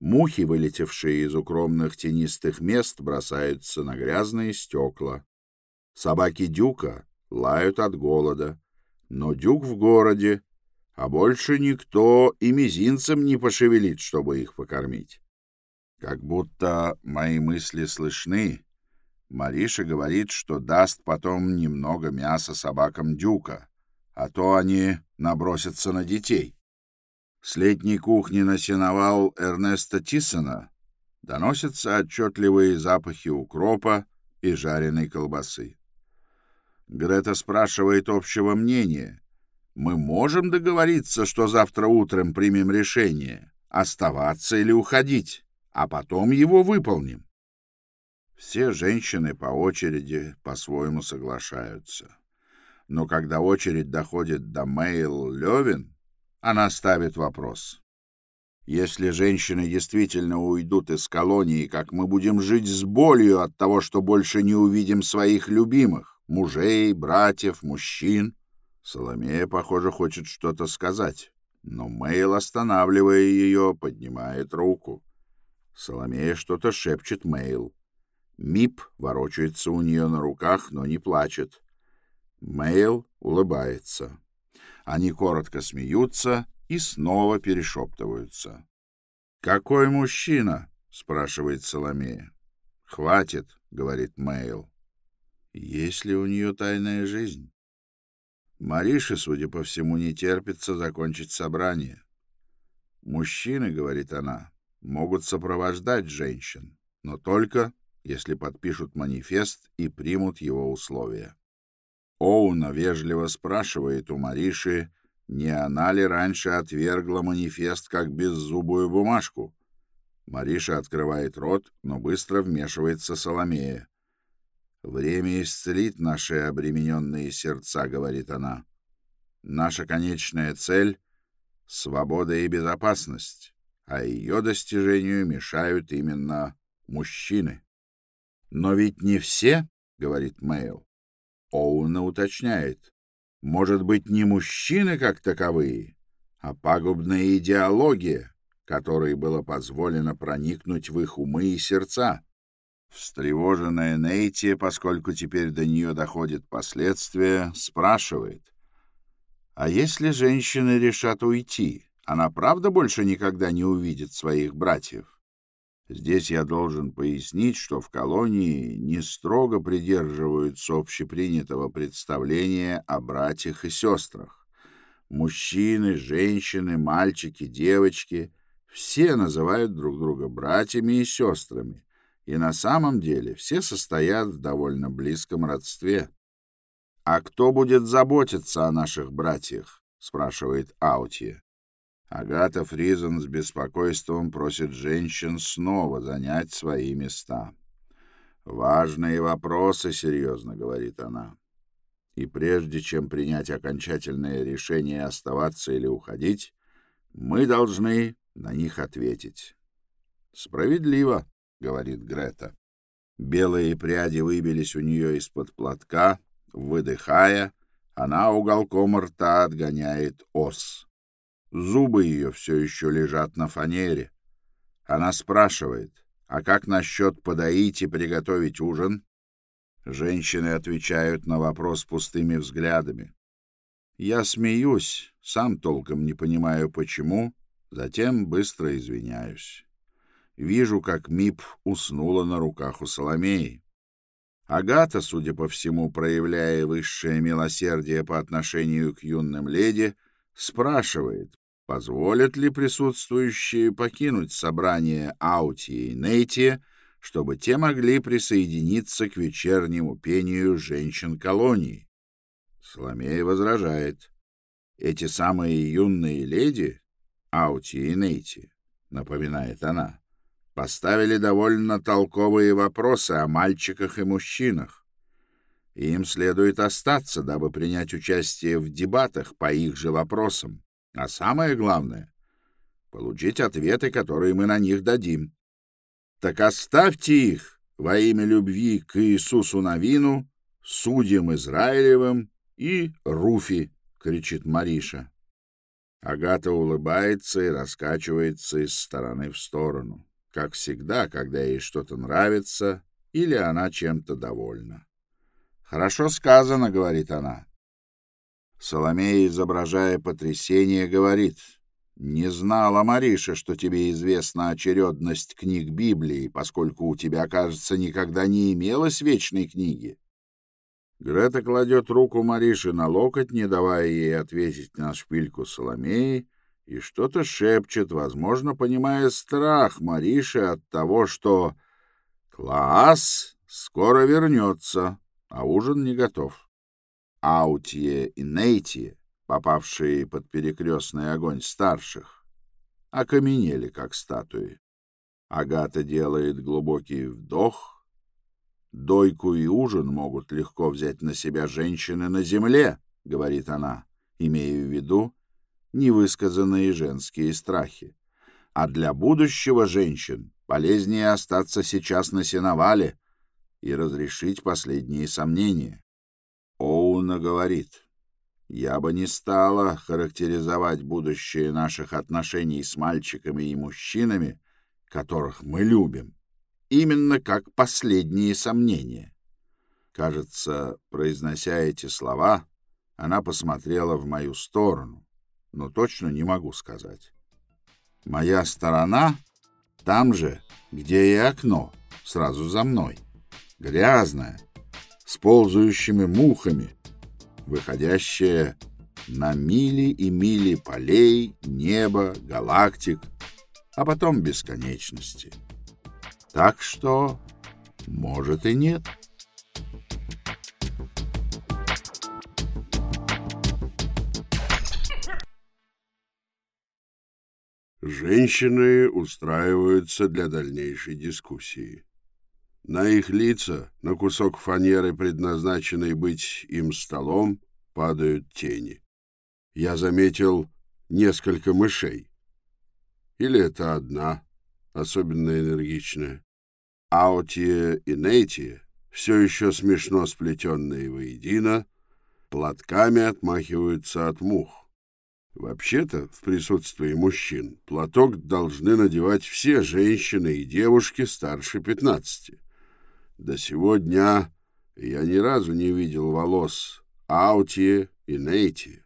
Мухи, вылетевшие из укромных тенистых мест, бросаются на грязные стекла. Собаки Дюка лают от голода, но Дюк в городе, а больше никто и мизинцем не пошевелит, чтобы их покормить. Как будто мои мысли слышны, Мариша говорит, что даст потом немного мяса собакам Дюка, а то они набросятся на детей. С летней кухни на сеновал Эрнеста Тиссона доносятся отчетливые запахи укропа и жареной колбасы. Грета спрашивает общего мнения. Мы можем договориться, что завтра утром примем решение, оставаться или уходить, а потом его выполним. Все женщины по очереди по-своему соглашаются. Но когда очередь доходит до Мэйл Левин, она ставит вопрос. Если женщины действительно уйдут из колонии, как мы будем жить с болью от того, что больше не увидим своих любимых, мужей, братьев, мужчин? Соломея, похоже, хочет что-то сказать, но Мэйл, останавливая ее, поднимает руку. Соломея что-то шепчет Мэйл. Мип ворочается у нее на руках, но не плачет. Мэйл улыбается. Они коротко смеются и снова перешептываются. «Какой мужчина?» — спрашивает Соломея. «Хватит», — говорит Мэйл. «Есть ли у нее тайная жизнь?» Марише, судя по всему, не терпится закончить собрание. «Мужчины, — говорит она, — могут сопровождать женщин, но только если подпишут манифест и примут его условия. Оуна вежливо спрашивает у Мариши, не она ли раньше отвергла манифест как беззубую бумажку. Мариша открывает рот, но быстро вмешивается Соломея. «Время исцелит наши обремененные сердца», — говорит она. «Наша конечная цель — свобода и безопасность, а ее достижению мешают именно мужчины». «Но ведь не все», — говорит Мэйл. Оуна уточняет. «Может быть, не мужчины как таковые, а пагубная идеология, которой было позволено проникнуть в их умы и сердца. Встревоженная Нейти, поскольку теперь до нее доходит последствия, спрашивает. «А если женщины решат уйти, она правда больше никогда не увидит своих братьев?» Здесь я должен пояснить, что в колонии не строго придерживаются общепринятого представления о братьях и сестрах. Мужчины, женщины, мальчики, девочки — все называют друг друга братьями и сестрами, и на самом деле все состоят в довольно близком родстве. «А кто будет заботиться о наших братьях?» — спрашивает Аутье. Агата Фризен с беспокойством просит женщин снова занять свои места. «Важные вопросы», — серьезно говорит она. «И прежде чем принять окончательное решение оставаться или уходить, мы должны на них ответить». «Справедливо», — говорит Грета. Белые пряди выбились у нее из-под платка. Выдыхая, она уголком рта отгоняет ос. Зубы ее все еще лежат на фанере. Она спрашивает, а как насчет подоить и приготовить ужин? Женщины отвечают на вопрос пустыми взглядами. Я смеюсь, сам толком не понимаю почему, затем быстро извиняюсь. Вижу, как Мип уснула на руках у Соломеи. Агата, судя по всему, проявляя высшее милосердие по отношению к юным леди, спрашивает, Позволят ли присутствующие покинуть собрание Аути и Нейти, чтобы те могли присоединиться к вечернему пению женщин колонии? Соломея возражает. Эти самые юные леди, Аути и Нейти, напоминает она, поставили довольно толковые вопросы о мальчиках и мужчинах. Им следует остаться, дабы принять участие в дебатах по их же вопросам. А самое главное — получить ответы, которые мы на них дадим. Так оставьте их во имя любви к Иисусу Навину, судьям Израилевым и Руфи, — кричит Мариша. Агата улыбается и раскачивается из стороны в сторону, как всегда, когда ей что-то нравится или она чем-то довольна. «Хорошо сказано», — говорит она. Соломея, изображая потрясение, говорит, «Не знала, Мариша, что тебе известна очередность книг Библии, поскольку у тебя, кажется, никогда не имелось вечной книги». Грета кладет руку Мариши на локоть, не давая ей ответить на шпильку Соломеи, и что-то шепчет, возможно, понимая страх Мариши от того, что «Класс скоро вернется, а ужин не готов». Аутье и Нейтье, попавшие под перекрестный огонь старших, окаменели, как статуи. Агата делает глубокий вдох. «Дойку и ужин могут легко взять на себя женщины на земле», — говорит она, имея в виду невысказанные женские страхи. «А для будущего женщин полезнее остаться сейчас на сеновале и разрешить последние сомнения». Оуна говорит, «Я бы не стала характеризовать будущее наших отношений с мальчиками и мужчинами, которых мы любим, именно как последние сомнения». Кажется, произнося эти слова, она посмотрела в мою сторону, но точно не могу сказать. Моя сторона там же, где и окно, сразу за мной, грязная, с ползающими мухами, выходящая на мили и мили полей, неба, галактик, а потом бесконечности. Так что, может и нет. Женщины устраиваются для дальнейшей дискуссии. На их лица, на кусок фанеры, предназначенный быть им столом, падают тени. Я заметил несколько мышей. Или это одна, особенно энергичная. Аутия и Нейтия, все еще смешно сплетенные воедино, платками отмахиваются от мух. Вообще-то, в присутствии мужчин, платок должны надевать все женщины и девушки старше пятнадцати. До сего дня я ни разу не видел волос Аутие и Нейтие.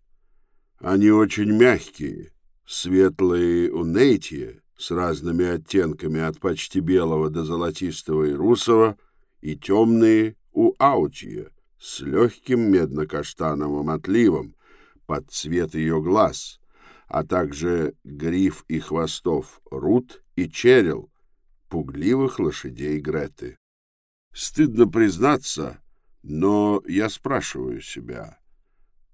Они очень мягкие, светлые у Нейтие с разными оттенками от почти белого до золотистого и русого, и темные у Аутия с легким медно-каштановым отливом под цвет ее глаз, а также гриф и хвостов Рут и Черил, пугливых лошадей Греты. Стыдно признаться, но я спрашиваю себя,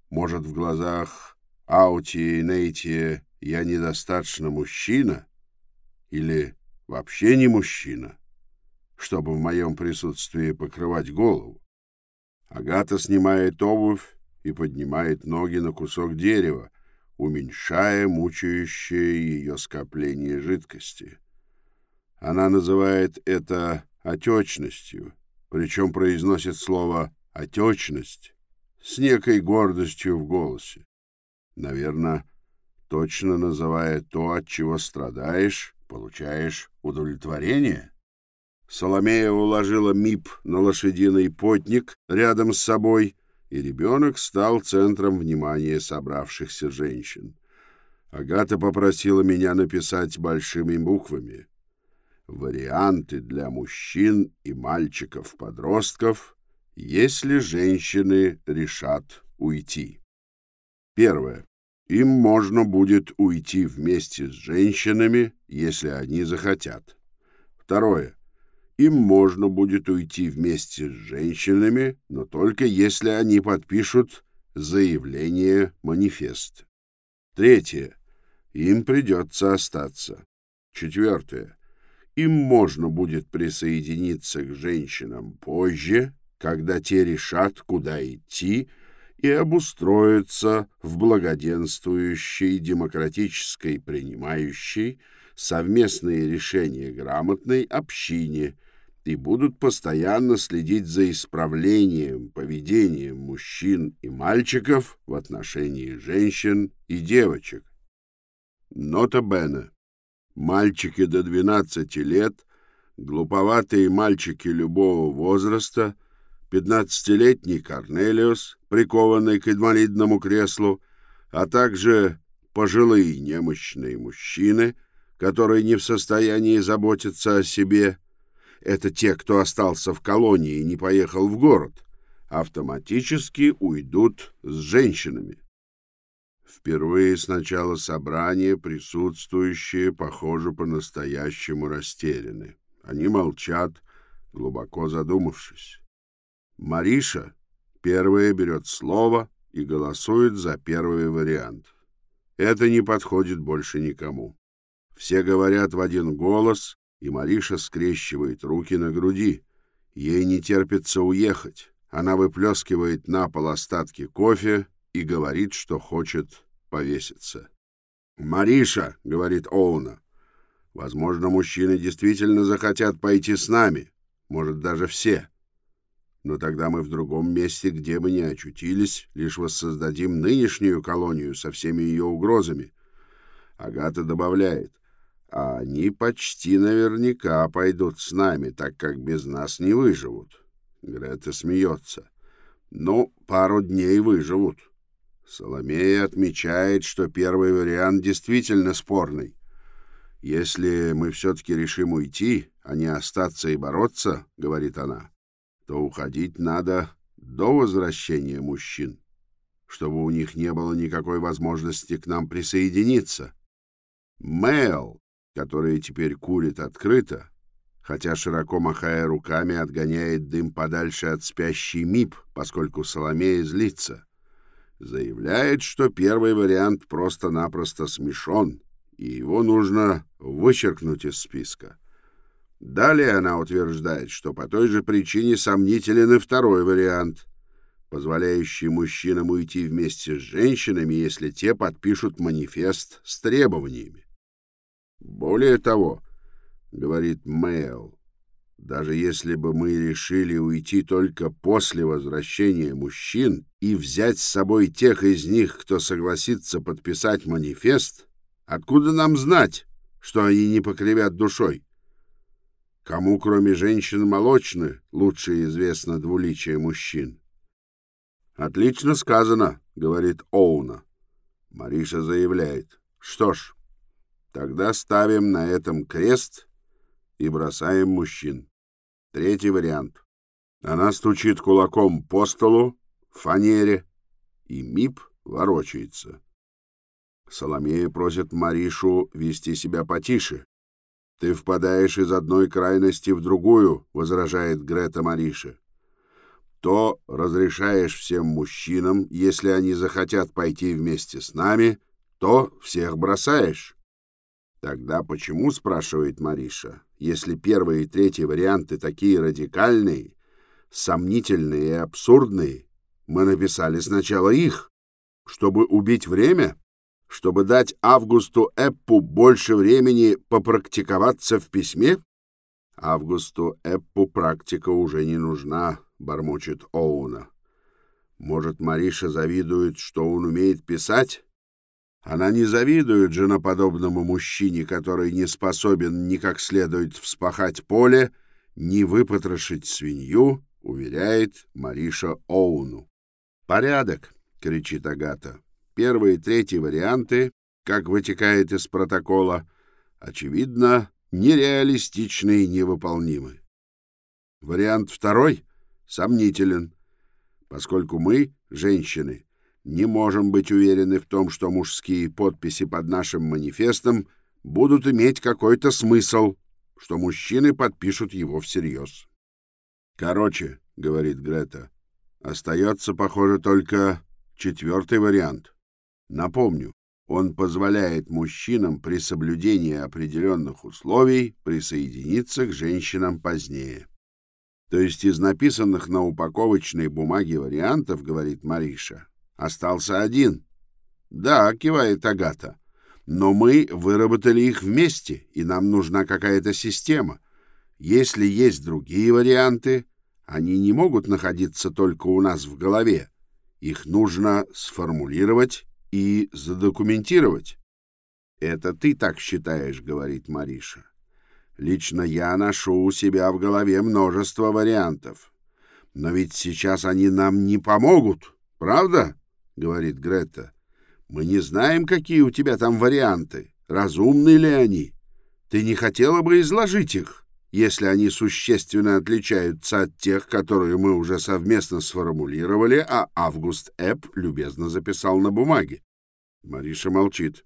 может, в глазах Аути и Нейти я недостаточно мужчина или вообще не мужчина, чтобы в моем присутствии покрывать голову? Агата снимает обувь и поднимает ноги на кусок дерева, уменьшая мучающее ее скопление жидкости. Она называет это отечностью, причем произносит слово «отечность» с некой гордостью в голосе. Наверное, точно называя то, от чего страдаешь, получаешь удовлетворение. Соломея уложила МИП на лошадиный потник рядом с собой, и ребенок стал центром внимания собравшихся женщин. Агата попросила меня написать большими буквами варианты для мужчин и мальчиков-подростков, если женщины решат уйти. Первое. Им можно будет уйти вместе с женщинами, если они захотят. Второе. Им можно будет уйти вместе с женщинами, но только если они подпишут заявление-манифест. Третье. Им придется остаться. Четвертое им можно будет присоединиться к женщинам позже, когда те решат, куда идти, и обустроиться в благоденствующей, демократической, принимающей совместные решения грамотной общине и будут постоянно следить за исправлением поведения мужчин и мальчиков в отношении женщин и девочек. Нота Бена. Мальчики до 12 лет, глуповатые мальчики любого возраста, 15-летний Корнелиус, прикованный к инвалидному креслу, а также пожилые немощные мужчины, которые не в состоянии заботиться о себе. Это те, кто остался в колонии и не поехал в город, автоматически уйдут с женщинами. Впервые с начала собрания присутствующие, похоже, по-настоящему растеряны. Они молчат, глубоко задумавшись. Мариша первая берет слово и голосует за первый вариант. Это не подходит больше никому. Все говорят в один голос, и Мариша скрещивает руки на груди. Ей не терпится уехать. Она выплескивает на пол остатки кофе и говорит, что хочет повеситься. «Мариша», — говорит Оуна, — «возможно, мужчины действительно захотят пойти с нами, может, даже все. Но тогда мы в другом месте, где бы ни очутились, лишь воссоздадим нынешнюю колонию со всеми ее угрозами». Агата добавляет, «А они почти наверняка пойдут с нами, так как без нас не выживут». Грета смеется. «Ну, пару дней выживут». Соломея отмечает, что первый вариант действительно спорный. «Если мы все-таки решим уйти, а не остаться и бороться, — говорит она, — то уходить надо до возвращения мужчин, чтобы у них не было никакой возможности к нам присоединиться. Мэл, который теперь курит открыто, хотя широко махая руками отгоняет дым подальше от спящей МИП, поскольку Соломея злится — заявляет, что первый вариант просто-напросто смешон, и его нужно вычеркнуть из списка. Далее она утверждает, что по той же причине сомнителен и второй вариант, позволяющий мужчинам уйти вместе с женщинами, если те подпишут манифест с требованиями. Более того, говорит Мэйл, даже если бы мы решили уйти только после возвращения мужчин и взять с собой тех из них, кто согласится подписать манифест, откуда нам знать, что они не покривят душой? Кому, кроме женщин, молочны, лучше известно двуличие мужчин. «Отлично сказано», — говорит Оуна. Мариша заявляет. «Что ж, тогда ставим на этом крест и бросаем мужчин. Третий вариант. Она стучит кулаком по столу, фанере, и Мип ворочается. Соломея просит Маришу вести себя потише, «Ты впадаешь из одной крайности в другую», — возражает Грета Мариша. «То разрешаешь всем мужчинам, если они захотят пойти вместе с нами, то всех бросаешь». «Тогда почему, — спрашивает Мариша, — если первый и третий варианты такие радикальные, сомнительные и абсурдные, мы написали сначала их, чтобы убить время?» чтобы дать Августу Эппу больше времени попрактиковаться в письме? Августу Эппу практика уже не нужна, бормочет Оуна. Может, Мариша завидует, что он умеет писать? Она не завидует женоподобному мужчине, который не способен ни как следует вспахать поле, ни выпотрошить свинью, уверяет Мариша Оуну. «Порядок!» — кричит Агата. Первые и третьи варианты, как вытекает из протокола, очевидно, нереалистичны и невыполнимы. Вариант второй сомнителен, поскольку мы, женщины, не можем быть уверены в том, что мужские подписи под нашим манифестом будут иметь какой-то смысл, что мужчины подпишут его всерьез. «Короче», — говорит Грета, — «остается, похоже, только четвертый вариант». Напомню, он позволяет мужчинам при соблюдении определенных условий присоединиться к женщинам позднее. То есть из написанных на упаковочной бумаге вариантов, говорит Мариша, остался один. Да, кивает Агата, но мы выработали их вместе, и нам нужна какая-то система. Если есть другие варианты, они не могут находиться только у нас в голове. Их нужно сформулировать и задокументировать. Это ты так считаешь, говорит Мариша. Лично я ношу у себя в голове множество вариантов. Но ведь сейчас они нам не помогут, правда? Говорит Грета. Мы не знаем, какие у тебя там варианты, разумны ли они. Ты не хотела бы изложить их? если они существенно отличаются от тех, которые мы уже совместно сформулировали, а Август Эпп любезно записал на бумаге. Мариша молчит.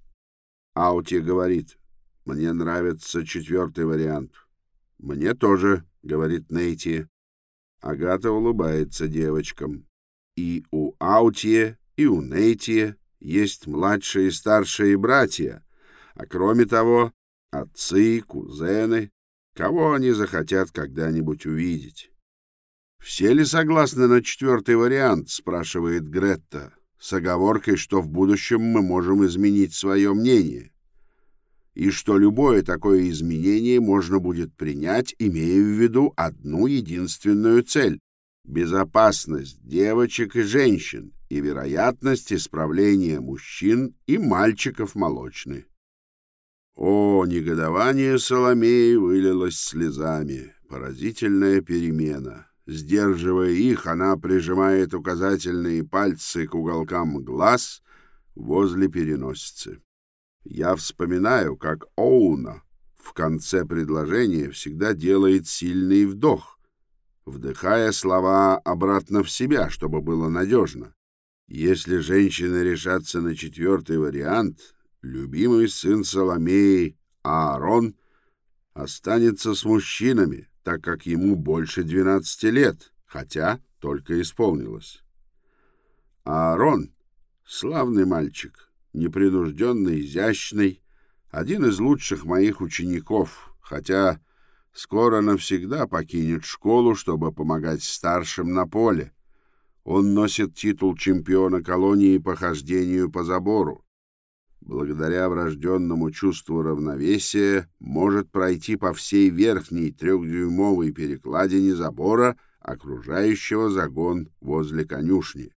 Аути говорит, мне нравится четвертый вариант. Мне тоже, говорит Нейти. Агата улыбается девочкам. И у Аутье, и у Нейти есть младшие и старшие братья, а кроме того, отцы, кузены, кого они захотят когда-нибудь увидеть. «Все ли согласны на четвертый вариант?» — спрашивает Гретта, с оговоркой, что в будущем мы можем изменить свое мнение, и что любое такое изменение можно будет принять, имея в виду одну единственную цель — безопасность девочек и женщин и вероятность исправления мужчин и мальчиков молочных. О, негодование Соломеи вылилось слезами. Поразительная перемена. Сдерживая их, она прижимает указательные пальцы к уголкам глаз возле переносицы. Я вспоминаю, как Оуна в конце предложения всегда делает сильный вдох, вдыхая слова обратно в себя, чтобы было надежно. Если женщины решатся на четвертый вариант, любимый сын Соломеи, Аарон, останется с мужчинами, так как ему больше 12 лет, хотя только исполнилось. Аарон — славный мальчик, непринужденный, изящный, один из лучших моих учеников, хотя скоро навсегда покинет школу, чтобы помогать старшим на поле. Он носит титул чемпиона колонии по хождению по забору благодаря врожденному чувству равновесия, может пройти по всей верхней трехдюймовой перекладине забора, окружающего загон возле конюшни.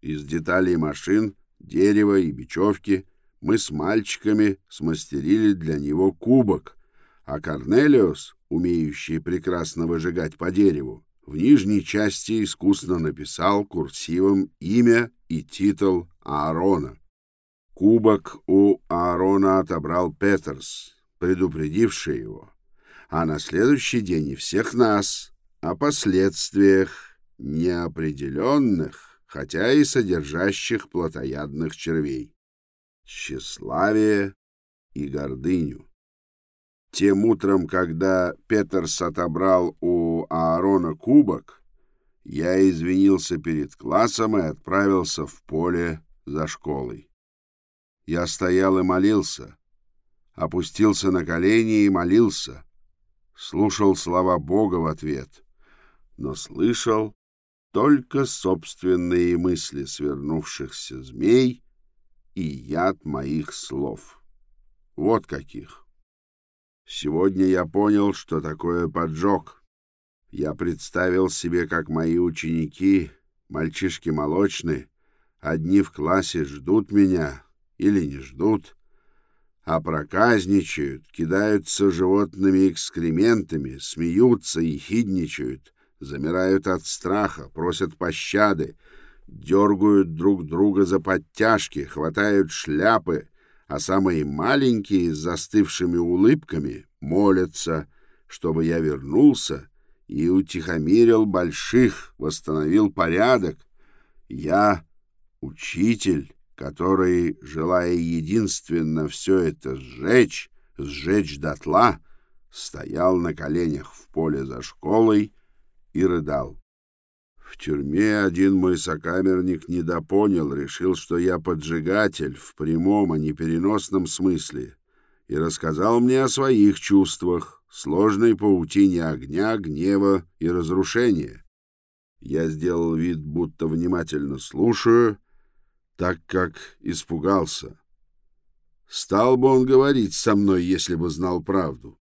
Из деталей машин, дерева и бечевки мы с мальчиками смастерили для него кубок, а Корнелиус, умеющий прекрасно выжигать по дереву, в нижней части искусно написал курсивом имя и титул Аарона. Кубок у Аарона отобрал Петерс, предупредивший его, а на следующий день и всех нас о последствиях неопределенных, хотя и содержащих плотоядных червей, тщеславие и гордыню. Тем утром, когда Петерс отобрал у Аарона кубок, я извинился перед классом и отправился в поле за школой. Я стоял и молился, опустился на колени и молился, слушал слова Бога в ответ, но слышал только собственные мысли свернувшихся змей и яд моих слов. Вот каких. Сегодня я понял, что такое поджог. Я представил себе, как мои ученики, мальчишки молочные, одни в классе ждут меня или не ждут, а проказничают, кидаются животными экскрементами, смеются и хидничают, замирают от страха, просят пощады, дергают друг друга за подтяжки, хватают шляпы, а самые маленькие с застывшими улыбками молятся, чтобы я вернулся и утихомирил больших, восстановил порядок. Я учитель, который, желая единственно все это сжечь, сжечь дотла, стоял на коленях в поле за школой и рыдал. В тюрьме один мой сокамерник недопонял, решил, что я поджигатель в прямом, а не переносном смысле, и рассказал мне о своих чувствах, сложной паутине огня, гнева и разрушения. Я сделал вид, будто внимательно слушаю, так как испугался. Стал бы он говорить со мной, если бы знал правду.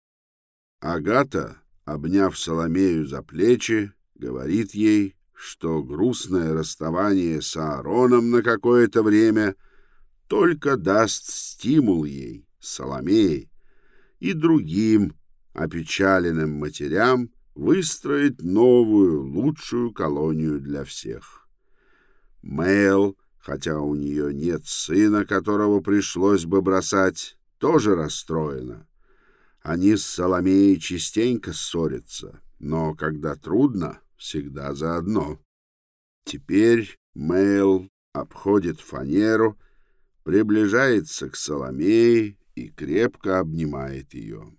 Агата, обняв Соломею за плечи, говорит ей, что грустное расставание с Аароном на какое-то время только даст стимул ей, Соломее, и другим опечаленным матерям выстроить новую, лучшую колонию для всех. Мэл, хотя у нее нет сына, которого пришлось бы бросать, тоже расстроена. Они с Соломеей частенько ссорятся, но когда трудно — всегда заодно. Теперь Мэйл обходит фанеру, приближается к Соломее и крепко обнимает ее.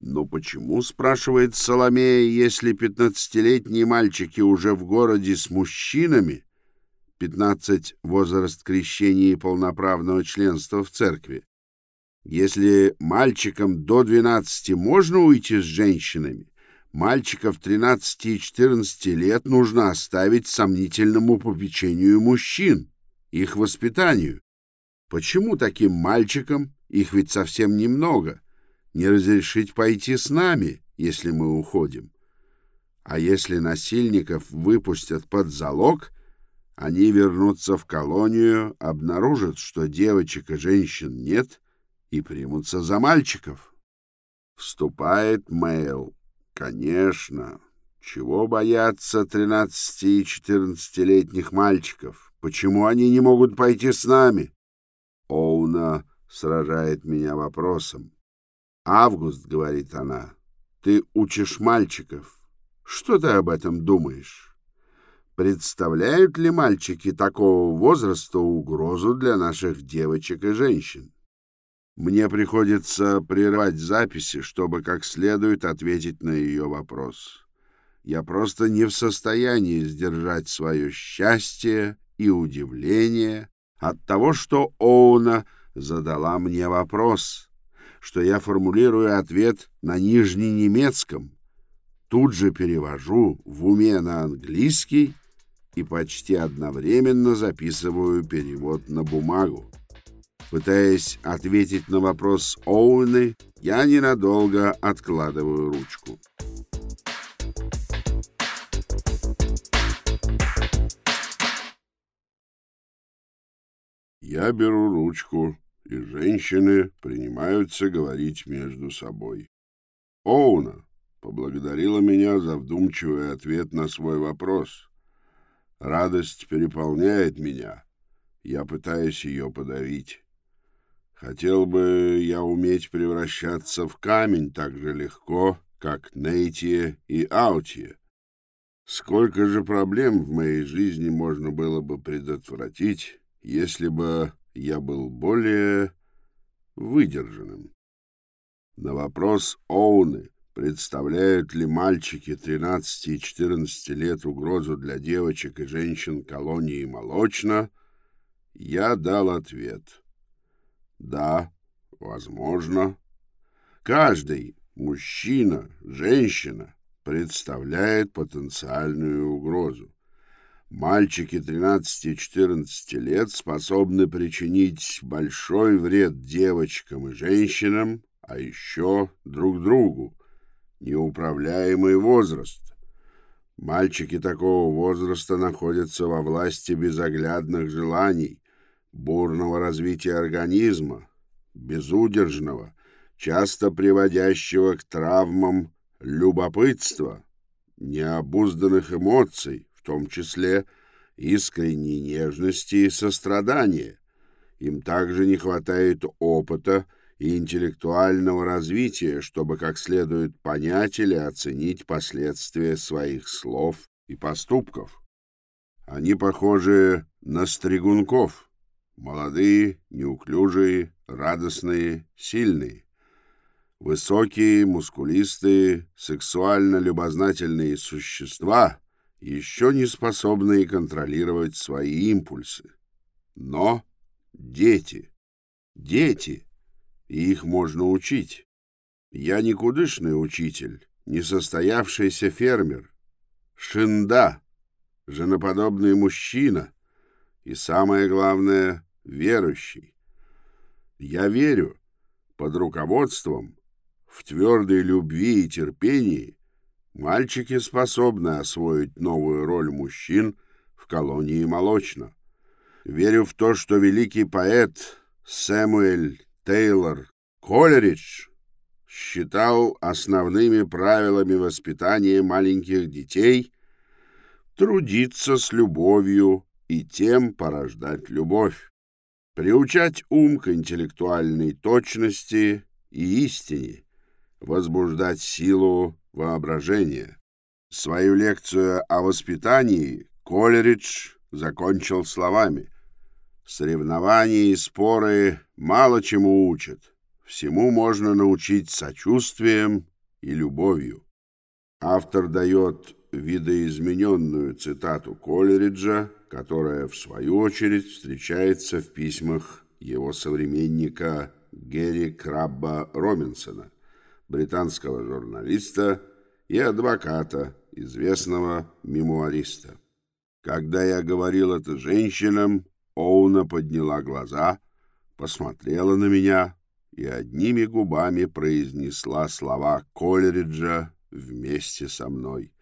«Но почему, — спрашивает Соломея, — если пятнадцатилетние мальчики уже в городе с мужчинами, пятнадцать — возраст крещения и полноправного членства в церкви, если мальчикам до двенадцати можно уйти с женщинами, Мальчиков 13 и 14 лет нужно оставить сомнительному попечению мужчин, их воспитанию. Почему таким мальчикам, их ведь совсем немного, не разрешить пойти с нами, если мы уходим? А если насильников выпустят под залог, они вернутся в колонию, обнаружат, что девочек и женщин нет, и примутся за мальчиков. Вступает Мэйл. Конечно. Чего бояться тринадцати и четырнадцатилетних мальчиков? Почему они не могут пойти с нами? Оуна сражает меня вопросом. Август, говорит она, ты учишь мальчиков. Что ты об этом думаешь? Представляют ли мальчики такого возраста угрозу для наших девочек и женщин? Мне приходится прервать записи, чтобы как следует ответить на ее вопрос. Я просто не в состоянии сдержать свое счастье и удивление от того, что Оуна задала мне вопрос, что я формулирую ответ на нижненемецком, тут же перевожу в уме на английский и почти одновременно записываю перевод на бумагу. Пытаясь ответить на вопрос Оуэны, я ненадолго откладываю ручку. Я беру ручку, и женщины принимаются говорить между собой. Оуна поблагодарила меня за вдумчивый ответ на свой вопрос. Радость переполняет меня. Я пытаюсь ее подавить. Хотел бы я уметь превращаться в камень так же легко, как Нейтие и Аутие. Сколько же проблем в моей жизни можно было бы предотвратить, если бы я был более выдержанным. На вопрос Оуны, представляют ли мальчики 13 и 14 лет угрозу для девочек и женщин колонии молочно, я дал ответ. Да, возможно. Каждый, мужчина, женщина, представляет потенциальную угрозу. Мальчики 13-14 лет способны причинить большой вред девочкам и женщинам, а еще друг другу. Неуправляемый возраст. Мальчики такого возраста находятся во власти безоглядных желаний, бурного развития организма, безудержного, часто приводящего к травмам любопытства, необузданных эмоций, в том числе искренней нежности и сострадания. Им также не хватает опыта и интеллектуального развития, чтобы как следует понять или оценить последствия своих слов и поступков. Они похожи на стригунков, молодые, неуклюжие, радостные, сильные. Высокие, мускулистые, сексуально любознательные существа — еще не способные контролировать свои импульсы. Но дети, дети, и их можно учить. Я никудышный учитель, несостоявшийся фермер, шинда, женоподобный мужчина и, самое главное, верующий. Я верю под руководством, в твердой любви и терпении Мальчики способны освоить новую роль мужчин в колонии молочно. Верю в то, что великий поэт Сэмуэль Тейлор Колеридж считал основными правилами воспитания маленьких детей трудиться с любовью и тем порождать любовь, приучать ум к интеллектуальной точности и истине, возбуждать силу воображения. Свою лекцию о воспитании Колеридж закончил словами «Соревнования и споры мало чему учат. Всему можно научить сочувствием и любовью». Автор дает видоизмененную цитату Колериджа, которая, в свою очередь, встречается в письмах его современника Герри Крабба Робинсона – британского журналиста и адвоката, известного мемуариста. Когда я говорил это женщинам, Оуна подняла глаза, посмотрела на меня и одними губами произнесла слова Колериджа вместе со мной,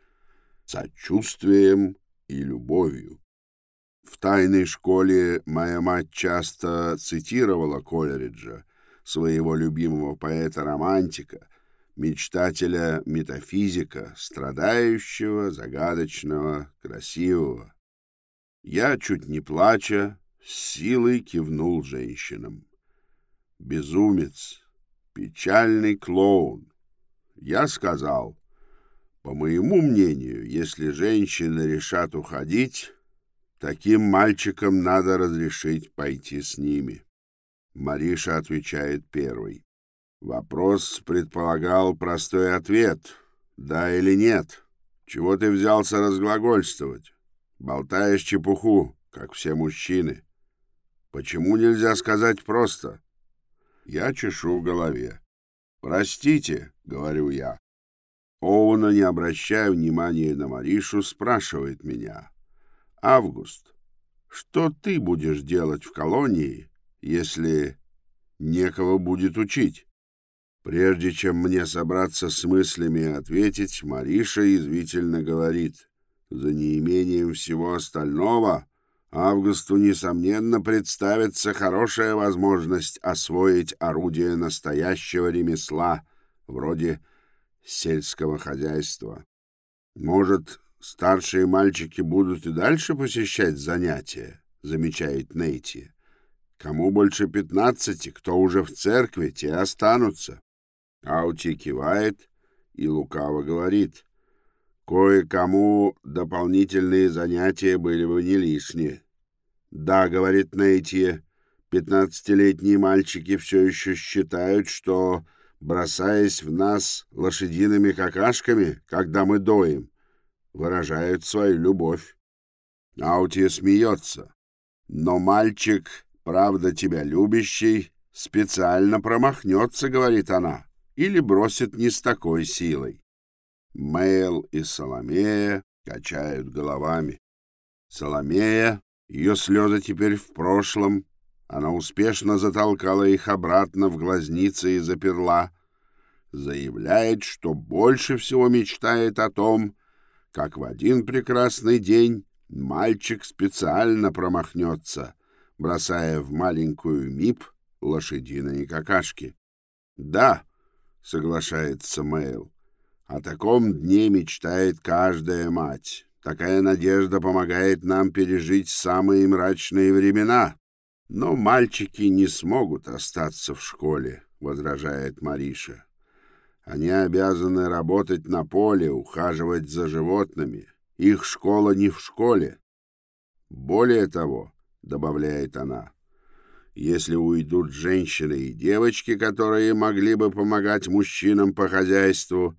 сочувствием и любовью. В тайной школе моя мать часто цитировала Колериджа, своего любимого поэта-романтика, мечтателя метафизика, страдающего, загадочного, красивого. Я, чуть не плача, с силой кивнул женщинам. Безумец, печальный клоун. Я сказал, по моему мнению, если женщины решат уходить, таким мальчикам надо разрешить пойти с ними. Мариша отвечает первой. Вопрос предполагал простой ответ «да» или «нет». Чего ты взялся разглагольствовать? Болтаешь чепуху, как все мужчины. Почему нельзя сказать просто? Я чешу в голове. «Простите», — говорю я. Оуна, не обращая внимания на Маришу, спрашивает меня. «Август, что ты будешь делать в колонии, если некого будет учить?» Прежде чем мне собраться с мыслями и ответить, Мариша извительно говорит, за неимением всего остального Августу, несомненно, представится хорошая возможность освоить орудие настоящего ремесла, вроде сельского хозяйства. Может, старшие мальчики будут и дальше посещать занятия, замечает Нейти. Кому больше пятнадцати, кто уже в церкви, те останутся. Аути кивает и лукаво говорит. Кое-кому дополнительные занятия были бы не лишние. Да, говорит Нейти, пятнадцатилетние мальчики все еще считают, что, бросаясь в нас лошадиными какашками, когда мы доим, выражают свою любовь. Аутия смеется. Но мальчик правда тебя любящий, специально промахнется, говорит она, или бросит не с такой силой. Мэйл и Соломея качают головами. Соломея, ее слезы теперь в прошлом, она успешно затолкала их обратно в глазницы и заперла, заявляет, что больше всего мечтает о том, как в один прекрасный день мальчик специально промахнется, бросая в маленькую МИП лошадиные какашки. «Да», — соглашается Мэйл, — «о таком дне мечтает каждая мать. Такая надежда помогает нам пережить самые мрачные времена. Но мальчики не смогут остаться в школе», — возражает Мариша. «Они обязаны работать на поле, ухаживать за животными. Их школа не в школе. Более того, — добавляет она. «Если уйдут женщины и девочки, которые могли бы помогать мужчинам по хозяйству,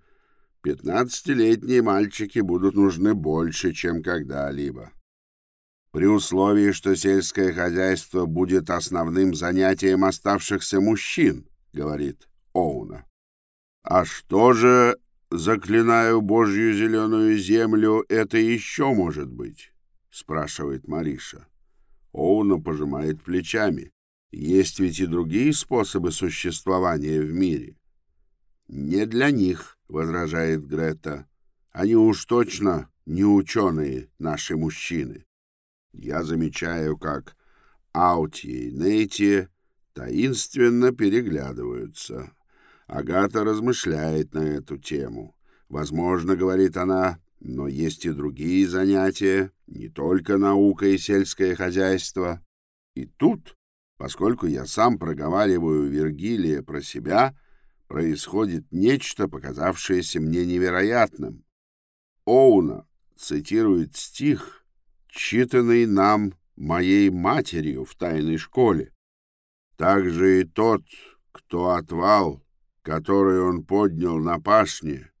пятнадцатилетние мальчики будут нужны больше, чем когда-либо. При условии, что сельское хозяйство будет основным занятием оставшихся мужчин», — говорит Оуна. «А что же, заклинаю Божью зеленую землю, это еще может быть?» — спрашивает Мариша. Оуна пожимает плечами. Есть ведь и другие способы существования в мире. Не для них, возражает Грета. Они уж точно не ученые, наши мужчины. Я замечаю, как Аути и Нейти таинственно переглядываются. Агата размышляет на эту тему. Возможно, говорит она, но есть и другие занятия, не только наука и сельское хозяйство. И тут, поскольку я сам проговариваю Вергилия про себя, происходит нечто, показавшееся мне невероятным. Оуна цитирует стих, читанный нам моей матерью в тайной школе. Также и тот, кто отвал, который он поднял на пашне,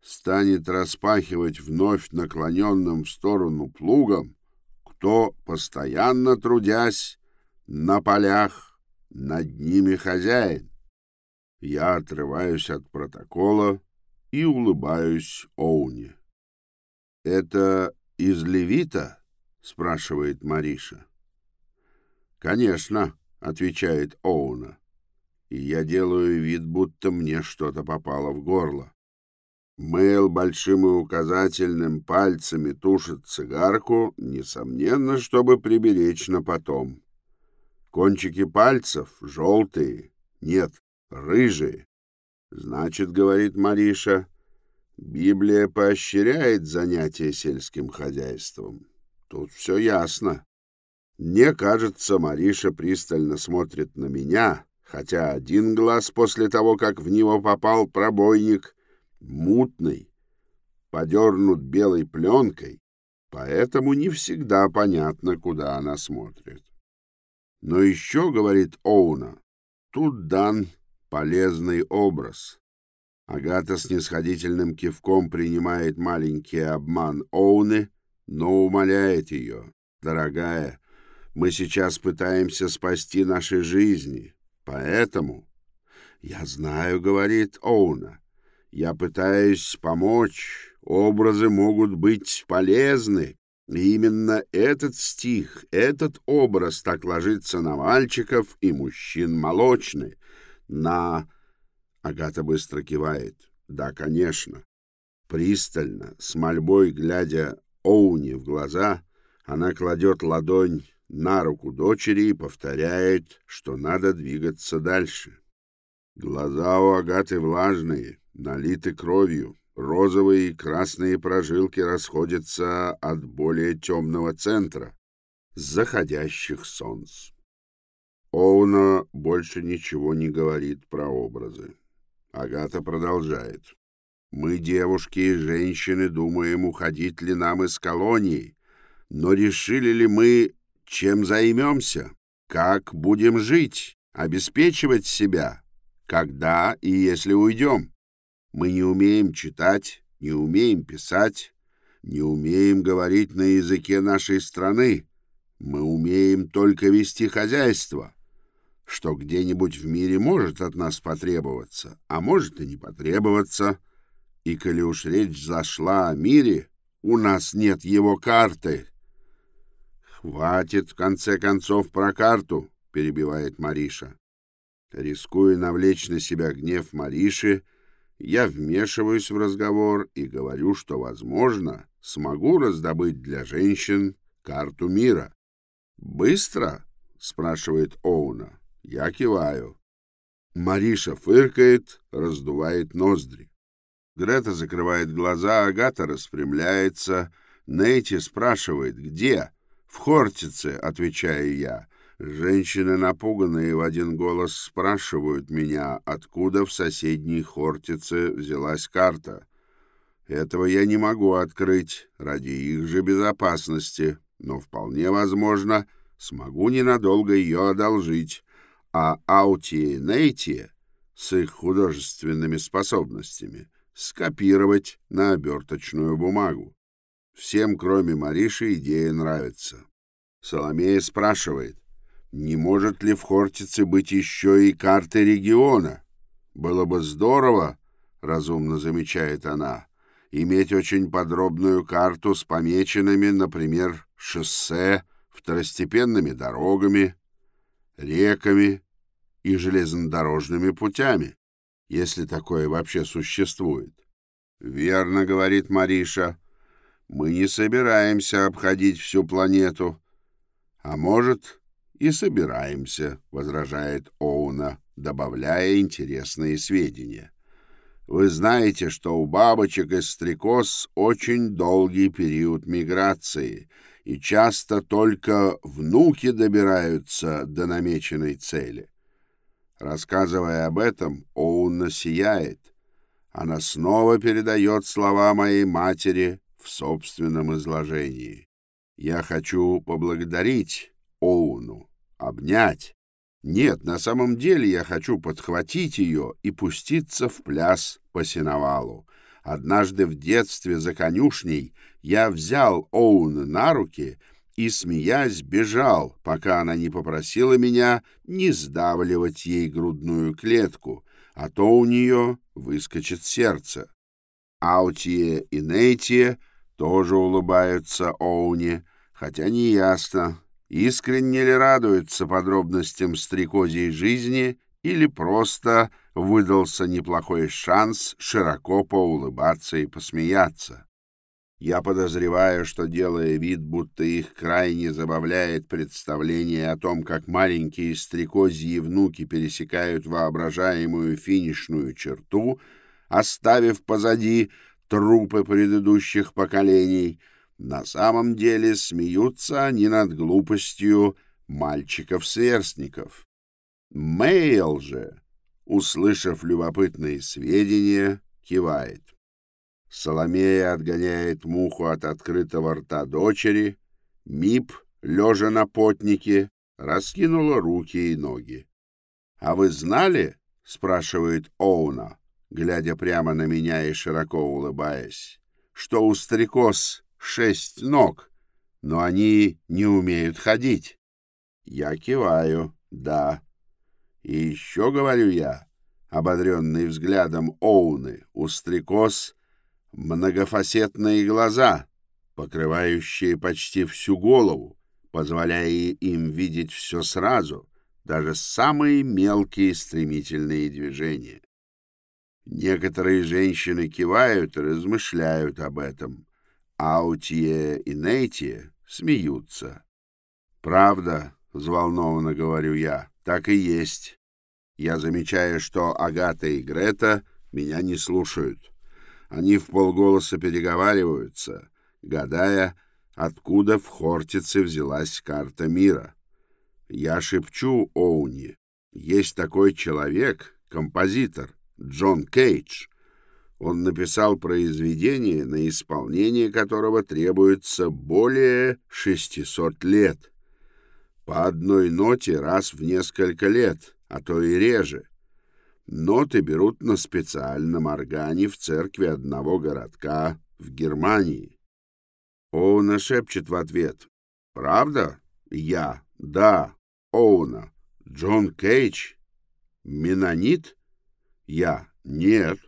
станет распахивать вновь наклоненным в сторону плугом, кто, постоянно трудясь на полях, над ними хозяин. Я отрываюсь от протокола и улыбаюсь Оуне. — Это из Левита? — спрашивает Мариша. — Конечно, — отвечает Оуна. И я делаю вид, будто мне что-то попало в горло. Мэйл большим и указательным пальцами тушит цигарку, несомненно, чтобы приберечь на потом. Кончики пальцев желтые, нет, рыжие. Значит, говорит Мариша, Библия поощряет занятия сельским хозяйством. Тут все ясно. Мне кажется, Мариша пристально смотрит на меня, хотя один глаз после того, как в него попал пробойник, мутный, подернут белой пленкой, поэтому не всегда понятно, куда она смотрит. Но еще, говорит Оуна, тут дан полезный образ. Агата с нисходительным кивком принимает маленький обман Оуны, но умоляет ее. «Дорогая, мы сейчас пытаемся спасти наши жизни, поэтому...» «Я знаю», — говорит Оуна, я пытаюсь помочь, образы могут быть полезны. И именно этот стих, этот образ так ложится на мальчиков и мужчин молочный, на... Агата быстро кивает. Да, конечно. Пристально, с мольбой глядя Оуни в глаза, она кладет ладонь на руку дочери и повторяет, что надо двигаться дальше. Глаза у Агаты влажные, налиты кровью. Розовые и красные прожилки расходятся от более темного центра, заходящих солнц. Оуна больше ничего не говорит про образы. Агата продолжает. «Мы, девушки и женщины, думаем, уходить ли нам из колонии, но решили ли мы, чем займемся, как будем жить, обеспечивать себя, когда и если уйдем. Мы не умеем читать, не умеем писать, не умеем говорить на языке нашей страны. Мы умеем только вести хозяйство, что где-нибудь в мире может от нас потребоваться, а может и не потребоваться. И коли уж речь зашла о мире, у нас нет его карты. «Хватит, в конце концов, про карту», — перебивает Мариша. Рискуя навлечь на себя гнев Мариши, я вмешиваюсь в разговор и говорю, что, возможно, смогу раздобыть для женщин карту мира. «Быстро?» — спрашивает Оуна. Я киваю. Мариша фыркает, раздувает ноздри. Грета закрывает глаза, Агата распрямляется. Нейти спрашивает, где? В Хортице, отвечаю я. Женщины, напуганные в один голос, спрашивают меня, откуда в соседней Хортице взялась карта. Этого я не могу открыть ради их же безопасности, но вполне возможно, смогу ненадолго ее одолжить а Аути Нейти с их художественными способностями скопировать на оберточную бумагу. Всем, кроме Мариши, идея нравится. Соломея спрашивает, не может ли в Хортице быть еще и карты региона? Было бы здорово, разумно замечает она, иметь очень подробную карту с помеченными, например, шоссе, второстепенными дорогами, реками и железнодорожными путями, если такое вообще существует. «Верно, — говорит Мариша, — мы не собираемся обходить всю планету. А может, и собираемся, — возражает Оуна, добавляя интересные сведения. Вы знаете, что у бабочек и стрекоз очень долгий период миграции, и часто только внуки добираются до намеченной цели. Рассказывая об этом, Оуна сияет. Она снова передает слова моей матери в собственном изложении. Я хочу поблагодарить Оуну, обнять. Нет, на самом деле я хочу подхватить ее и пуститься в пляс по сеновалу. Однажды в детстве за конюшней я взял Оуна на руки — и, смеясь, бежал, пока она не попросила меня не сдавливать ей грудную клетку, а то у нее выскочит сердце. Аутие и Нейтие тоже улыбаются Оуне, хотя не ясно, искренне ли радуются подробностям стрекозьей жизни или просто выдался неплохой шанс широко поулыбаться и посмеяться. Я подозреваю, что, делая вид, будто их крайне забавляет представление о том, как маленькие стрекозьи внуки пересекают воображаемую финишную черту, оставив позади трупы предыдущих поколений, на самом деле смеются они над глупостью мальчиков-сверстников. Мейл же, услышав любопытные сведения, кивает. Соломея отгоняет муху от открытого рта дочери. Мип, лежа на потнике, раскинула руки и ноги. — А вы знали, — спрашивает Оуна, глядя прямо на меня и широко улыбаясь, — что у стрекоз шесть ног, но они не умеют ходить? Я киваю, да. И еще говорю я, ободренный взглядом Оуны, у стрекоз — многофасетные глаза, покрывающие почти всю голову, позволяя им видеть все сразу, даже самые мелкие стремительные движения. Некоторые женщины кивают и размышляют об этом, Аутие и Нейтие смеются. «Правда», — взволнованно говорю я, — «так и есть». Я замечаю, что Агата и Грета Меня не слушают. Они в полголоса переговариваются, гадая, откуда в Хортице взялась карта мира. Я шепчу Оуни. Есть такой человек, композитор, Джон Кейдж. Он написал произведение, на исполнение которого требуется более 600 лет. По одной ноте раз в несколько лет, а то и реже. Ноты берут на специальном органе в церкви одного городка в Германии. Оуна шепчет в ответ. «Правда? Я. Да. Оуна. Джон Кейдж? Менонит? Я. Нет.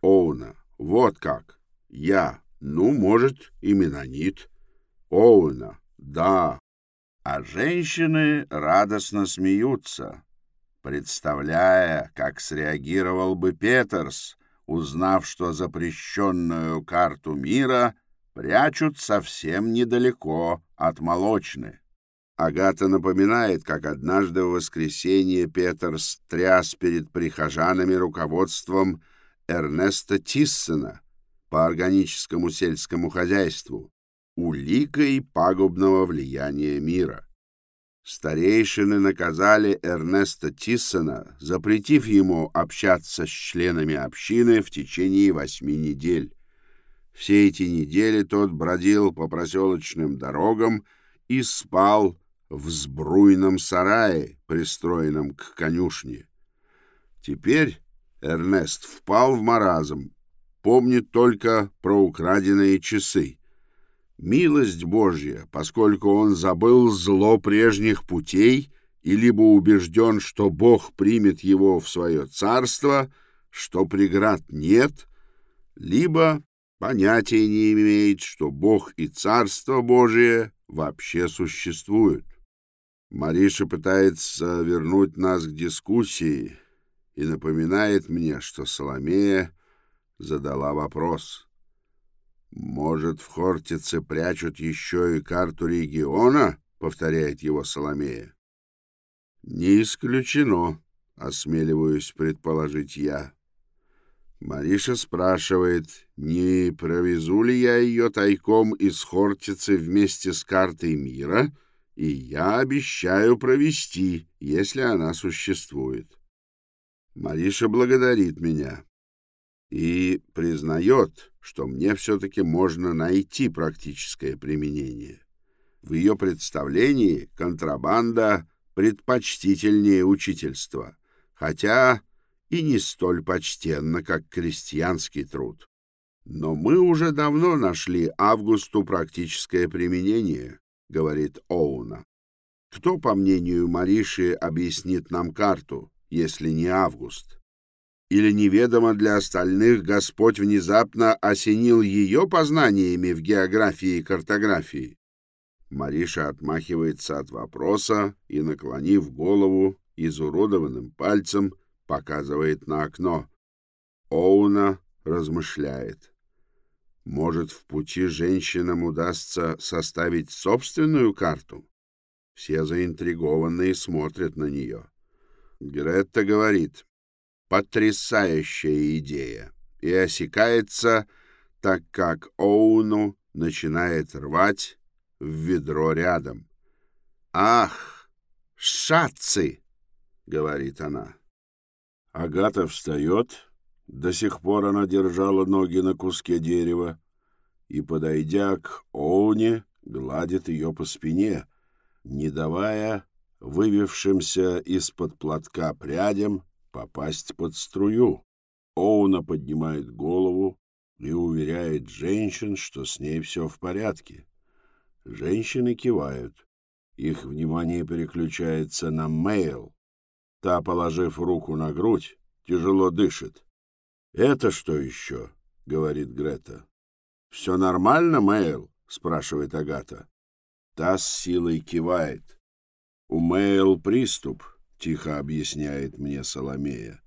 Оуна. Вот как. Я. Ну, может, и менонит. Оуна. Да. А женщины радостно смеются, представляя, как среагировал бы Петерс, узнав, что запрещенную карту мира прячут совсем недалеко от молочны. Агата напоминает, как однажды в воскресенье Петерс тряс перед прихожанами руководством Эрнеста Тиссена по органическому сельскому хозяйству, уликой пагубного влияния мира. Старейшины наказали Эрнеста Тиссона, запретив ему общаться с членами общины в течение восьми недель. Все эти недели тот бродил по проселочным дорогам и спал в сбруйном сарае, пристроенном к конюшне. Теперь Эрнест впал в маразм, помнит только про украденные часы. Милость Божья, поскольку он забыл зло прежних путей и либо убежден, что Бог примет его в свое царство, что преград нет, либо понятия не имеет, что Бог и Царство Божие вообще существуют. Мариша пытается вернуть нас к дискуссии и напоминает мне, что Соломея задала вопрос. «Может, в Хортице прячут еще и карту региона?» — повторяет его Соломея. «Не исключено», — осмеливаюсь предположить я. Мариша спрашивает, не провезу ли я ее тайком из Хортицы вместе с картой мира — и я обещаю провести, если она существует. Мариша благодарит меня и признает, что мне все-таки можно найти практическое применение. В ее представлении контрабанда предпочтительнее учительства, хотя и не столь почтенно, как крестьянский труд. Но мы уже давно нашли Августу практическое применение, — говорит Оуна. Кто, по мнению Мариши, объяснит нам карту, если не Август? Или неведомо для остальных Господь внезапно осенил ее познаниями в географии и картографии? Мариша отмахивается от вопроса и, наклонив голову, изуродованным пальцем показывает на окно. Оуна размышляет. Может, в пути женщинам удастся составить собственную карту? Все заинтригованные смотрят на нее. Гретта говорит, потрясающая идея, и осекается, так как Оуну начинает рвать в ведро рядом. «Ах, шатцы!» — говорит она. Агата встает, до сих пор она держала ноги на куске дерева и, подойдя к Оуне, гладит ее по спине, не давая вывившимся из-под платка прядям попасть под струю. Оуна поднимает голову и уверяет женщин, что с ней все в порядке. Женщины кивают. Их внимание переключается на Мейл. Та, положив руку на грудь, тяжело дышит. «Это что еще?» — говорит Грета. «Все нормально, Мэйл?» — спрашивает Агата. Та с силой кивает. «У Мэйл приступ», — тихо объясняет мне Соломея.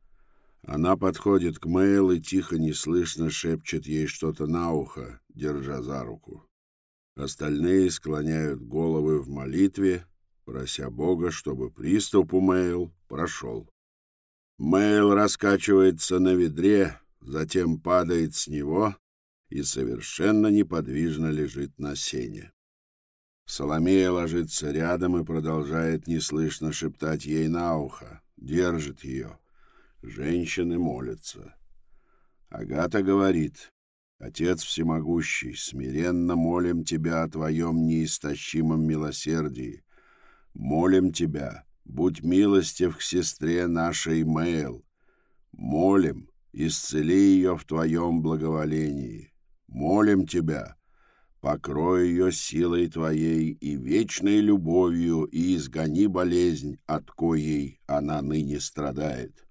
Она подходит к Мэйл и тихо, неслышно шепчет ей что-то на ухо, держа за руку. Остальные склоняют головы в молитве, прося Бога, чтобы приступ у Мэйл прошел. Мэйл раскачивается на ведре, затем падает с него и совершенно неподвижно лежит на сене. Соломея ложится рядом и продолжает неслышно шептать ей на ухо, держит ее. Женщины молятся. Агата говорит, «Отец всемогущий, смиренно молим Тебя о Твоем неистощимом милосердии. Молим Тебя, будь милостив к сестре нашей Мэйл. Молим, исцели ее в Твоем благоволении. Молим Тебя, покрой ее силой Твоей и вечной любовью, и изгони болезнь, от коей она ныне страдает».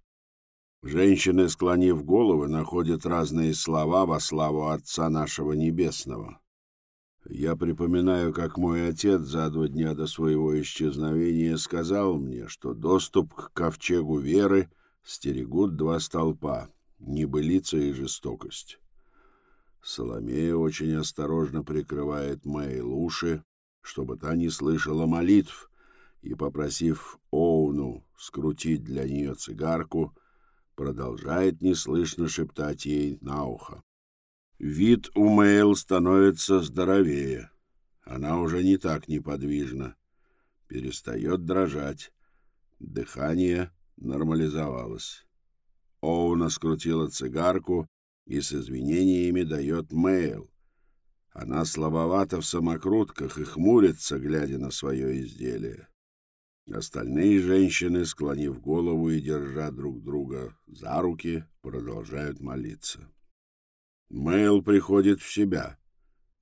Женщины, склонив головы, находят разные слова во славу Отца нашего Небесного. Я припоминаю, как мой отец за два дня до своего исчезновения сказал мне, что доступ к ковчегу веры стерегут два столпа — небылица и жестокость. Соломея очень осторожно прикрывает мои уши, чтобы та не слышала молитв, и, попросив Оуну скрутить для нее цигарку, — продолжает неслышно шептать ей на ухо. Вид у Мэйл становится здоровее. Она уже не так неподвижна. Перестает дрожать. Дыхание нормализовалось. Оуна скрутила цигарку и с извинениями дает Мэйл. Она слабовата в самокрутках и хмурится, глядя на свое изделие. Остальные женщины, склонив голову и держа друг друга за руки, продолжают молиться. Мэйл приходит в себя.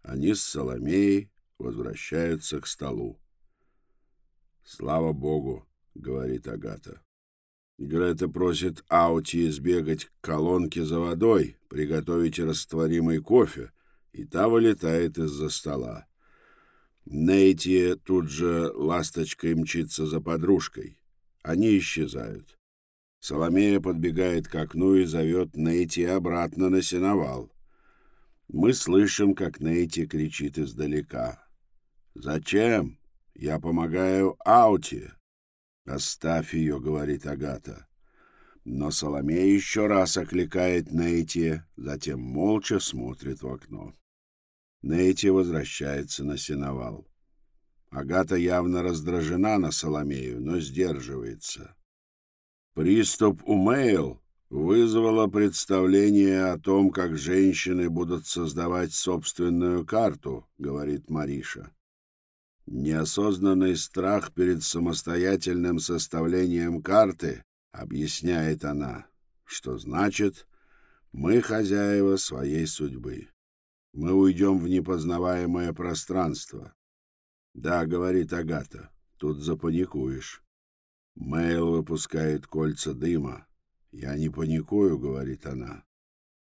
Они с Соломеей возвращаются к столу. «Слава Богу!» — говорит Агата. Грета просит Аути сбегать к колонке за водой, приготовить растворимый кофе, и та вылетает из-за стола. Нейти тут же ласточкой мчится за подружкой. Они исчезают. Соломея подбегает к окну и зовет Нейти обратно на сеновал. Мы слышим, как Нейти кричит издалека. «Зачем? Я помогаю Ауте». «Оставь ее», — говорит Агата. Но Соломея еще раз окликает Нейти, затем молча смотрит в окно. Нейти возвращается на сеновал. Агата явно раздражена на Соломею, но сдерживается. Приступ у Мэйл вызвало представление о том, как женщины будут создавать собственную карту, говорит Мариша. Неосознанный страх перед самостоятельным составлением карты, объясняет она, что значит мы хозяева своей судьбы. Мы уйдем в непознаваемое пространство. Да, говорит Агата, тут запаникуешь. Мэйл выпускает кольца дыма. Я не паникую, говорит она.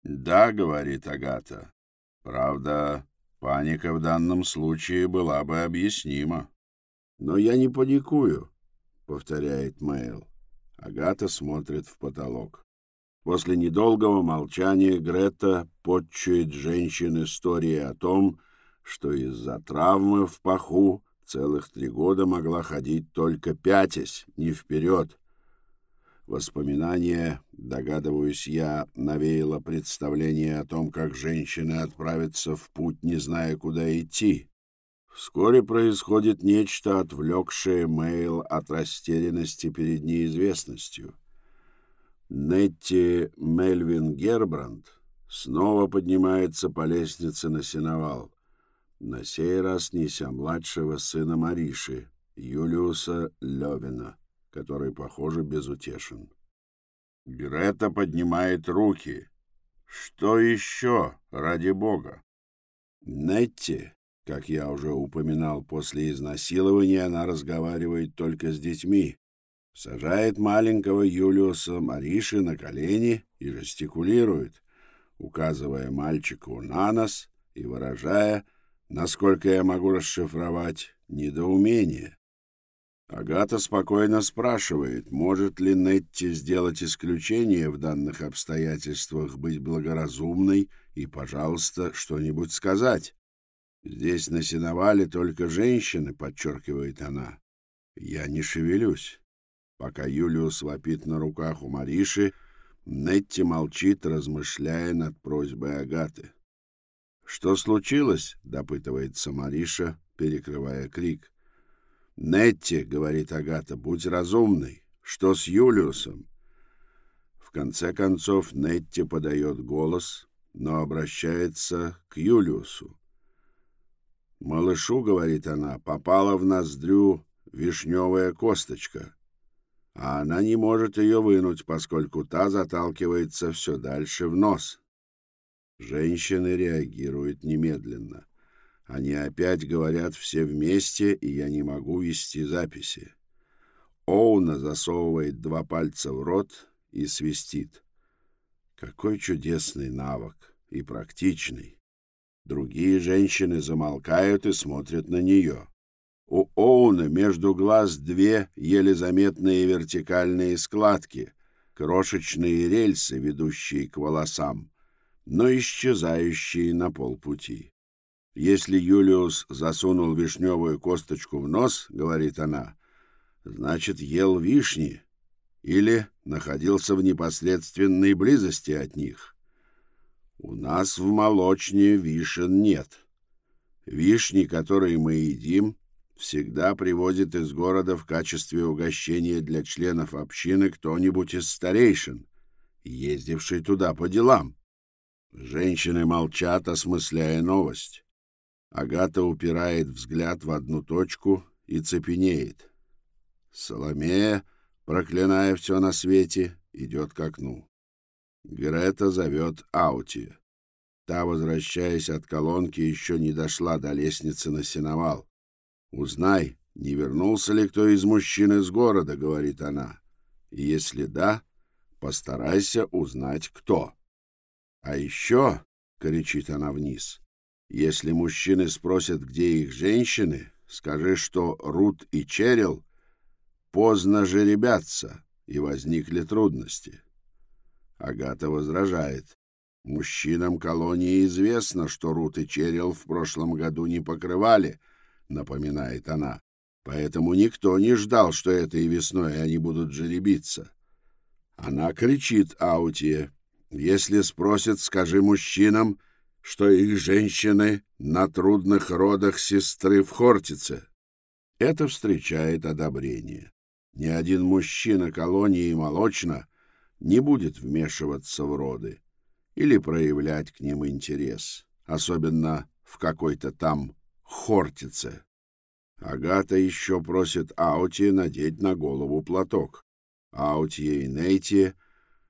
Да, говорит Агата. Правда, паника в данном случае была бы объяснима. Но я не паникую, повторяет Мэйл. Агата смотрит в потолок. После недолгого молчания Грета подчует женщин истории о том, что из-за травмы в паху целых три года могла ходить только пятясь, не вперед. Воспоминание, догадываюсь я, навеяло представление о том, как женщины отправятся в путь, не зная, куда идти. Вскоре происходит нечто, отвлекшее Мэйл от растерянности перед неизвестностью — Нетти Мельвин Гербранд снова поднимается по лестнице на сеновал, на сей раз неся младшего сына Мариши, Юлиуса Левина, который, похоже, безутешен. Грета поднимает руки. Что еще, ради бога? Нетти, как я уже упоминал, после изнасилования она разговаривает только с детьми, сажает маленького Юлиуса Мариши на колени и жестикулирует, указывая мальчику на нос и выражая, насколько я могу расшифровать, недоумение. Агата спокойно спрашивает, может ли Нетти сделать исключение в данных обстоятельствах, быть благоразумной и, пожалуйста, что-нибудь сказать. Здесь на сеновале только женщины, подчеркивает она. Я не шевелюсь. Пока Юлиус вопит на руках у Мариши, Нетти молчит, размышляя над просьбой Агаты. «Что случилось?» — допытывается Мариша, перекрывая крик. «Нетти», — говорит Агата, — «будь разумной. Что с Юлиусом?» В конце концов Нетти подает голос, но обращается к Юлиусу. «Малышу, — говорит она, — попала в ноздрю вишневая косточка, а она не может ее вынуть, поскольку та заталкивается все дальше в нос». Женщины реагируют немедленно. Они опять говорят все вместе, и я не могу вести записи. Оуна засовывает два пальца в рот и свистит. Какой чудесный навык и практичный. Другие женщины замолкают и смотрят на нее. У Оуна между глаз две еле заметные вертикальные складки, крошечные рельсы, ведущие к волосам, но исчезающие на полпути. Если Юлиус засунул вишневую косточку в нос, говорит она, значит, ел вишни или находился в непосредственной близости от них. У нас в молочне вишен нет. Вишни, которые мы едим, всегда привозит из города в качестве угощения для членов общины кто-нибудь из старейшин, ездивший туда по делам. Женщины молчат, осмысляя новость. Агата упирает взгляд в одну точку и цепенеет. Соломея, проклиная все на свете, идет к окну. Грета зовет Аути. Та, возвращаясь от колонки, еще не дошла до лестницы на сеновал. «Узнай, не вернулся ли кто из мужчин из города», — говорит она. «И если да, постарайся узнать, кто». «А еще», — кричит она вниз, — «если мужчины спросят, где их женщины, скажи, что Рут и Черил поздно же ребятся, и возникли трудности». Агата возражает. Мужчинам колонии известно, что Рут и Черил в прошлом году не покрывали, напоминает она. Поэтому никто не ждал, что этой весной они будут жеребиться. Она кричит Аутие. Если спросят, скажи мужчинам, что их женщины на трудных родах сестры в Хортице. Это встречает одобрение. Ни один мужчина колонии молочно не будет вмешиваться в роды или проявлять к ним интерес, особенно в какой-то там Хортице. Агата еще просит Аути надеть на голову платок. Аути и Нейти —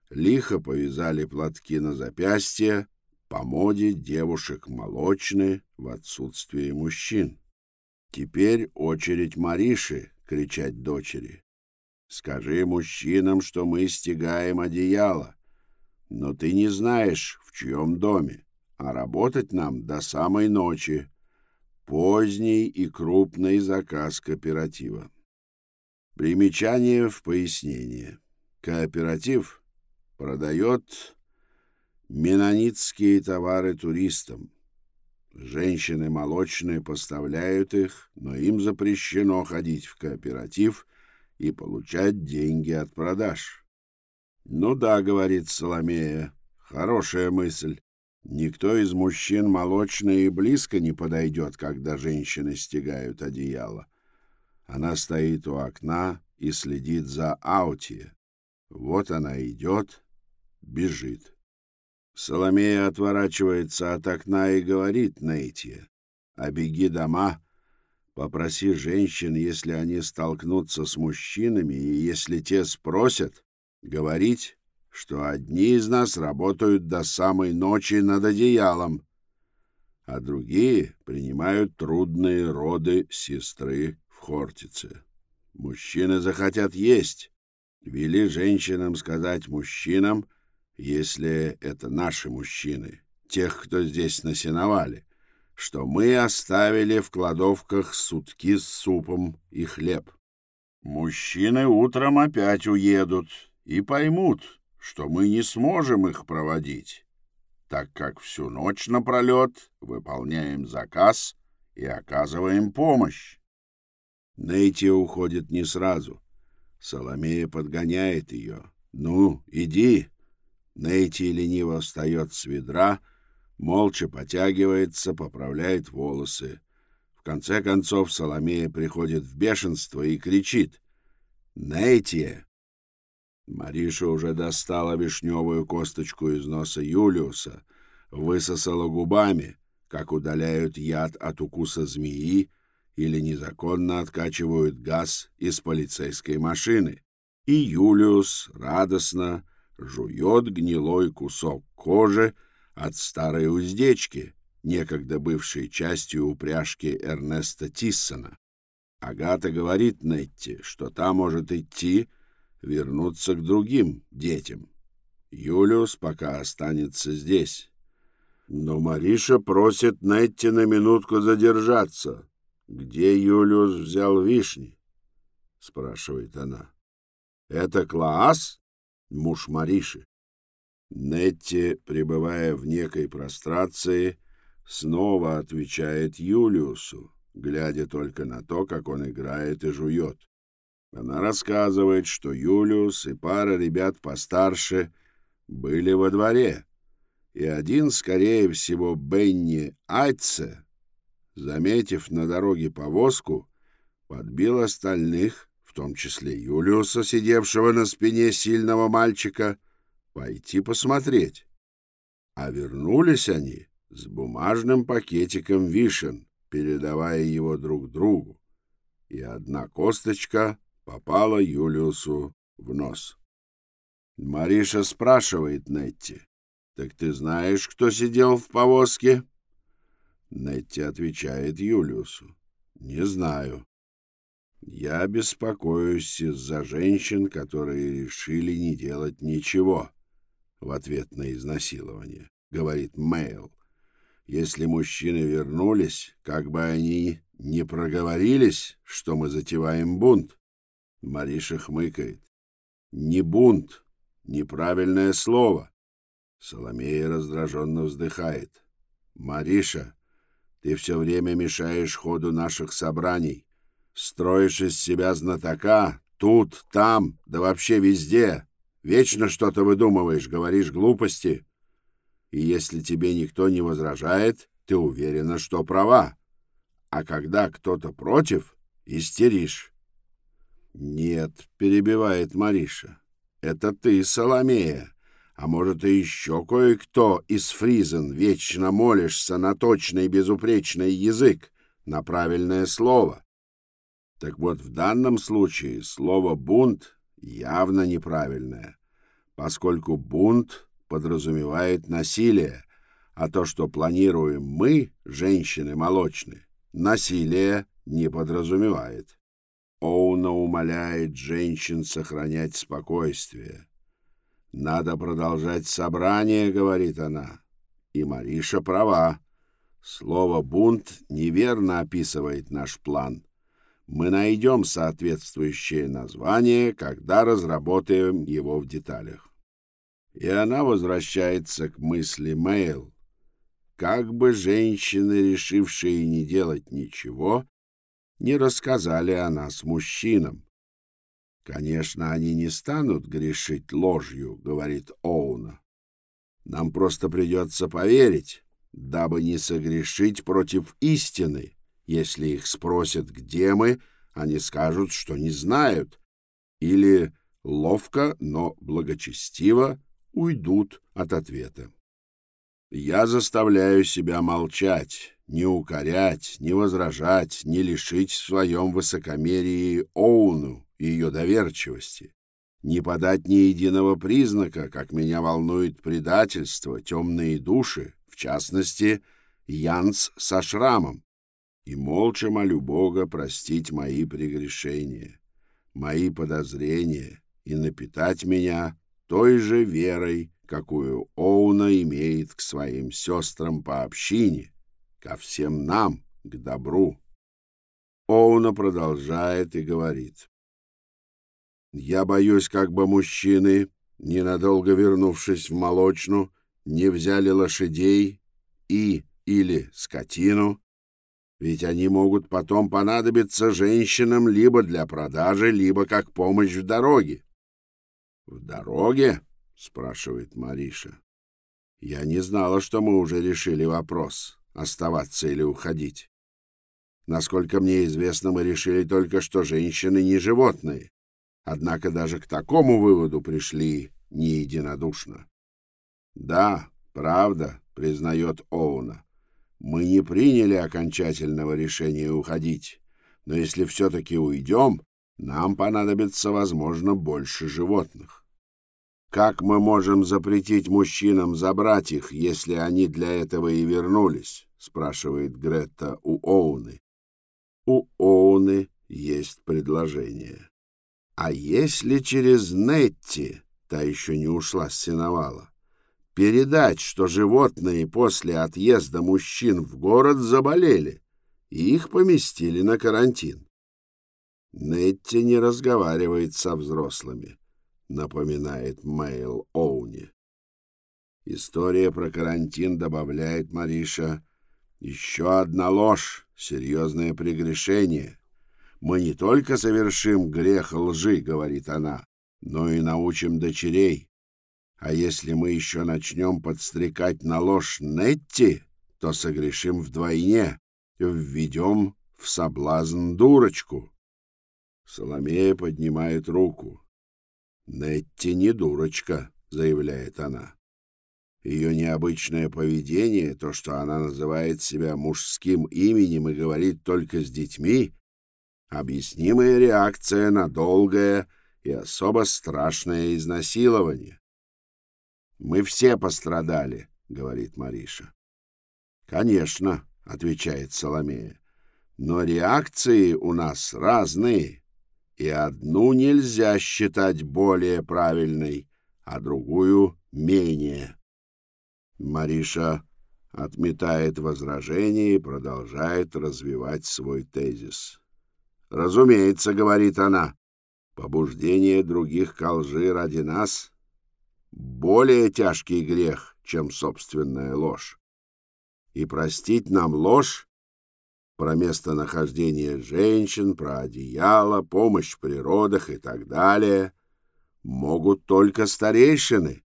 лихо повязали платки на запястье, по моде девушек молочны в отсутствие мужчин. Теперь очередь Мариши кричать дочери. Скажи мужчинам, что мы стягаем одеяло. Но ты не знаешь, в чьем доме, а работать нам до самой ночи. Поздний и крупный заказ кооператива. Примечание в пояснение. Кооператив продает менонитские товары туристам. Женщины молочные поставляют их, но им запрещено ходить в кооператив и получать деньги от продаж. «Ну да», — говорит Соломея, — «хорошая мысль. Никто из мужчин молочные и близко не подойдет, когда женщины стягают одеяло. Она стоит у окна и следит за Аутия. Вот она идет, бежит. Соломея отворачивается от окна и говорит Нейти, «Обеги дома, попроси женщин, если они столкнутся с мужчинами, и если те спросят, говорить, что одни из нас работают до самой ночи над одеялом, а другие принимают трудные роды сестры в Хортице. Мужчины захотят есть. Вели женщинам сказать мужчинам — если это наши мужчины, тех, кто здесь на сеновале, что мы оставили в кладовках сутки с супом и хлеб. Мужчины утром опять уедут и поймут, что мы не сможем их проводить, так как всю ночь напролет выполняем заказ и оказываем помощь. Нейти уходит не сразу. Соломея подгоняет ее. «Ну, иди, Нейти лениво встает с ведра, молча потягивается, поправляет волосы. В конце концов Соломея приходит в бешенство и кричит «Нейти!». Мариша уже достала вишневую косточку из носа Юлиуса, высосала губами, как удаляют яд от укуса змеи или незаконно откачивают газ из полицейской машины. И Юлиус радостно жует гнилой кусок кожи от старой уздечки, некогда бывшей частью упряжки Эрнеста Тиссона. Агата говорит Нетти, что та может идти, вернуться к другим детям. Юлиус пока останется здесь. Но Мариша просит Нетти на минутку задержаться. «Где Юлиус взял вишни?» — спрашивает она. «Это Клаас, муж Мариши?» Нетти, пребывая в некой прострации, снова отвечает Юлиусу, глядя только на то, как он играет и жует. Она рассказывает, что Юлиус и пара ребят постарше были во дворе, и один, скорее всего, Бенни Айтце, заметив на дороге повозку, подбил остальных, том числе Юлиуса, сидевшего на спине сильного мальчика, пойти посмотреть. А вернулись они с бумажным пакетиком вишен, передавая его друг другу, и одна косточка попала Юлиусу в нос. Мариша спрашивает Нетти, «Так ты знаешь, кто сидел в повозке?» Нетти отвечает Юлиусу, «Не знаю. Я беспокоюсь из-за женщин, которые решили не делать ничего» в ответ на изнасилование, говорит Мэйл. Если мужчины вернулись, как бы они не проговорились, что мы затеваем бунт. Мариша хмыкает. Не бунт, неправильное слово. Соломея раздраженно вздыхает. Мариша, ты все время мешаешь ходу наших собраний. Строишь из себя знатока тут, там, да вообще везде. Вечно что-то выдумываешь, говоришь глупости. И если тебе никто не возражает, ты уверена, что права. А когда кто-то против, истеришь. Нет, перебивает Мариша. Это ты, Соломея. А может, и еще кое-кто из фризен вечно молишься на точный безупречный язык, на правильное слово. Так вот, в данном случае слово «бунт» явно неправильное, поскольку бунт подразумевает насилие, а то, что планируем мы, женщины молочные, насилие не подразумевает. Оуна умоляет женщин сохранять спокойствие. «Надо продолжать собрание», — говорит она. И Мариша права. Слово «бунт» неверно описывает наш план мы найдем соответствующее название, когда разработаем его в деталях. И она возвращается к мысли Мэйл. Как бы женщины, решившие не делать ничего, не рассказали о нас мужчинам. Конечно, они не станут грешить ложью, говорит Оуна. Нам просто придется поверить, дабы не согрешить против истины. Если их спросят, где мы, они скажут, что не знают, или ловко, но благочестиво уйдут от ответа. Я заставляю себя молчать, не укорять, не возражать, не лишить в своем высокомерии Оуну и ее доверчивости, не подать ни единого признака, как меня волнует предательство, темные души, в частности, Янс со шрамом, и молча молю Бога простить мои прегрешения, мои подозрения и напитать меня той же верой, какую Оуна имеет к своим сестрам по общине, ко всем нам, к добру. Оуна продолжает и говорит. «Я боюсь, как бы мужчины, ненадолго вернувшись в молочну, не взяли лошадей и или скотину, ведь они могут потом понадобиться женщинам либо для продажи, либо как помощь в дороге. — В дороге? спрашивает Мариша. Я не знала, что мы уже решили вопрос, оставаться или уходить. Насколько мне известно, мы решили только, что женщины не животные. Однако даже к такому выводу пришли не единодушно. Да, правда, признает Оуна. Мы не приняли окончательного решения уходить, но если все-таки уйдем, нам понадобится, возможно, больше животных. Как мы можем запретить мужчинам забрать их, если они для этого и вернулись? спрашивает Гретта у Оуны. У Оуны есть предложение. А если через Нетти, та еще не ушла с сеновала, передать, что животные после отъезда мужчин в город заболели, и их поместили на карантин? Нетти не разговаривает со взрослыми напоминает Мэйл Оуни. История про карантин добавляет Мариша. Еще одна ложь, серьезное прегрешение. Мы не только совершим грех лжи, говорит она, но и научим дочерей. А если мы еще начнем подстрекать на ложь Нетти, то согрешим вдвойне, введем в соблазн дурочку. Соломея поднимает руку. «Нетти не дурочка», — заявляет она. Ее необычное поведение, то, что она называет себя мужским именем и говорит только с детьми, объяснимая реакция на долгое и особо страшное изнасилование. «Мы все пострадали», — говорит Мариша. «Конечно», — отвечает Соломея, — «но реакции у нас разные» и одну нельзя считать более правильной, а другую — менее. Мариша отметает возражение и продолжает развивать свой тезис. «Разумеется, — говорит она, — побуждение других ко лжи ради нас — более тяжкий грех, чем собственная ложь. И простить нам ложь про местонахождение женщин, про одеяло, помощь в природах и так далее, могут только старейшины.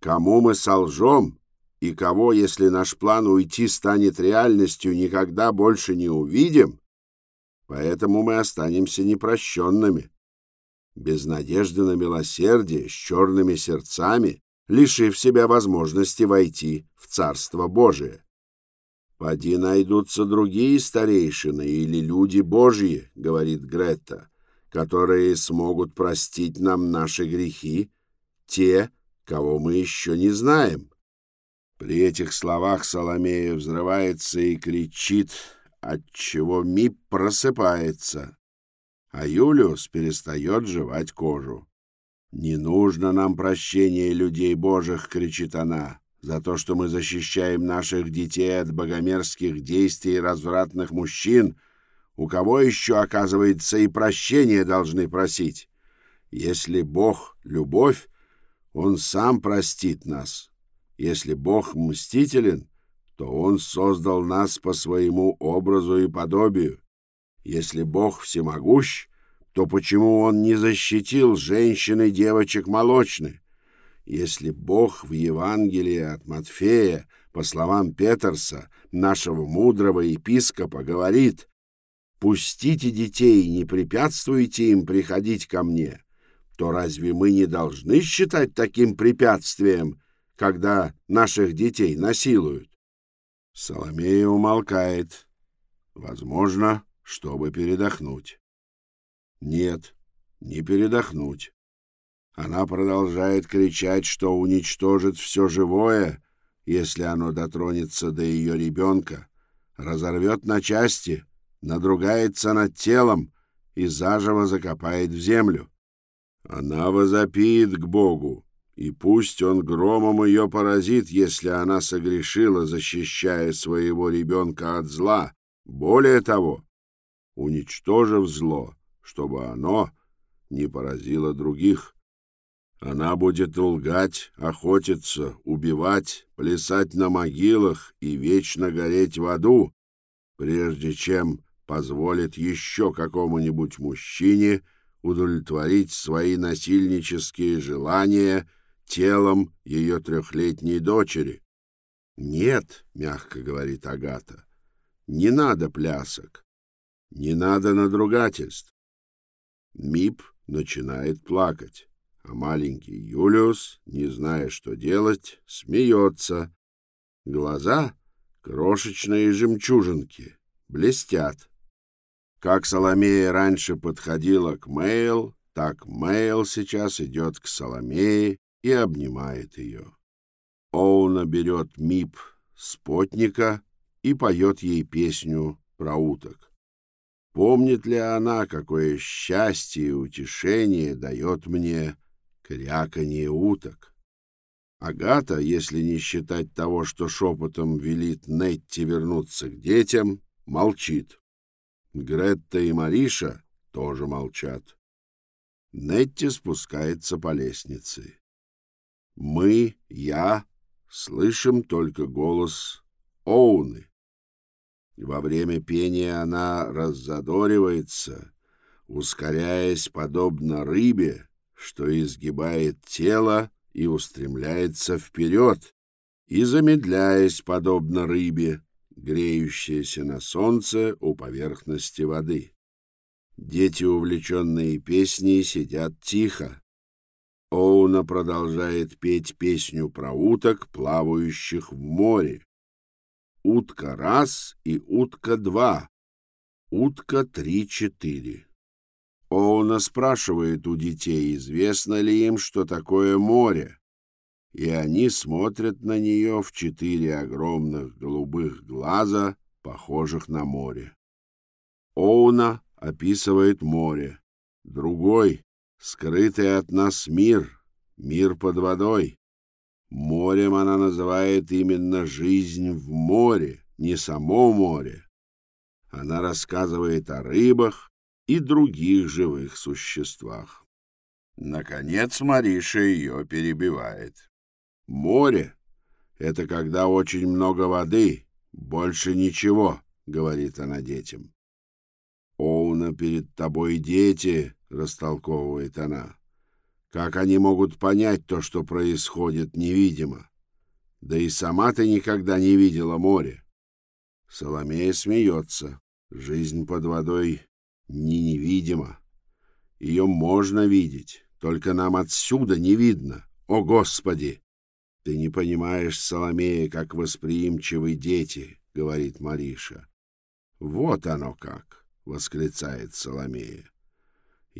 Кому мы солжем и кого, если наш план уйти станет реальностью, никогда больше не увидим, поэтому мы останемся непрощенными. Без надежды на милосердие, с черными сердцами, лишив себя возможности войти в Царство Божие. «Поди найдутся другие старейшины или люди Божьи, — говорит Гретта, — которые смогут простить нам наши грехи, те, кого мы еще не знаем». При этих словах Соломея взрывается и кричит, отчего Мип просыпается, а Юлиус перестает жевать кожу. «Не нужно нам прощения людей Божьих!» — кричит она за то, что мы защищаем наших детей от богомерзких действий развратных мужчин, у кого еще, оказывается, и прощения должны просить. Если Бог — любовь, Он сам простит нас. Если Бог мстителен, то Он создал нас по своему образу и подобию. Если Бог всемогущ, то почему Он не защитил женщин и девочек молочных? Если Бог в Евангелии от Матфея, по словам Петерса, нашего мудрого епископа, говорит «Пустите детей, не препятствуйте им приходить ко мне», то разве мы не должны считать таким препятствием, когда наших детей насилуют? Соломея умолкает, возможно, чтобы передохнуть. Нет, не передохнуть. Она продолжает кричать, что уничтожит все живое, если оно дотронется до ее ребенка, разорвет на части, надругается над телом и заживо закопает в землю. Она возопит к Богу, и пусть он громом ее поразит, если она согрешила, защищая своего ребенка от зла. Более того, уничтожив зло, чтобы оно не поразило других. Она будет лгать, охотиться, убивать, плясать на могилах и вечно гореть в аду, прежде чем позволит еще какому-нибудь мужчине удовлетворить свои насильнические желания телом ее трехлетней дочери. «Нет», — мягко говорит Агата, — «не надо плясок, не надо надругательств». Мип начинает плакать, а маленький Юлиус, не зная, что делать, смеется. Глаза — крошечные жемчужинки, блестят. Как Соломея раньше подходила к Мэйл, так Мэйл сейчас идет к Соломее и обнимает ее. Оуна берет Мип спотника и поет ей песню про уток. Помнит ли она, какое счастье и утешение дает мне кряканье уток? Агата, если не считать того, что шепотом велит Нетти вернуться к детям, молчит. Гретта и Мариша тоже молчат. Нетти спускается по лестнице. Мы, я, слышим только голос Оуны. Во время пения она раззадоривается, ускоряясь подобно рыбе, что изгибает тело и устремляется вперед, и замедляясь подобно рыбе, греющейся на солнце у поверхности воды. Дети, увлеченные песней, сидят тихо. Оуна продолжает петь песню про уток, плавающих в море. Утка раз и утка два. Утка три-четыре. Оуна спрашивает у детей, известно ли им, что такое море, и они смотрят на нее в четыре огромных голубых глаза, похожих на море. Оуна описывает море, другой — скрытый от нас мир, мир под водой. Морем она называет именно жизнь в море, не само море. Она рассказывает о рыбах и других живых существах. Наконец Мариша ее перебивает. Море — это когда очень много воды, больше ничего, — говорит она детям. Оуна перед тобой дети, — растолковывает она. Как они могут понять то, что происходит невидимо? Да и сама ты никогда не видела море. Соломея смеется. Жизнь под водой не невидима. Ее можно видеть, только нам отсюда не видно. О, Господи! Ты не понимаешь, Соломея, как восприимчивы дети, — говорит Мариша. Вот оно как, — восклицает Соломея.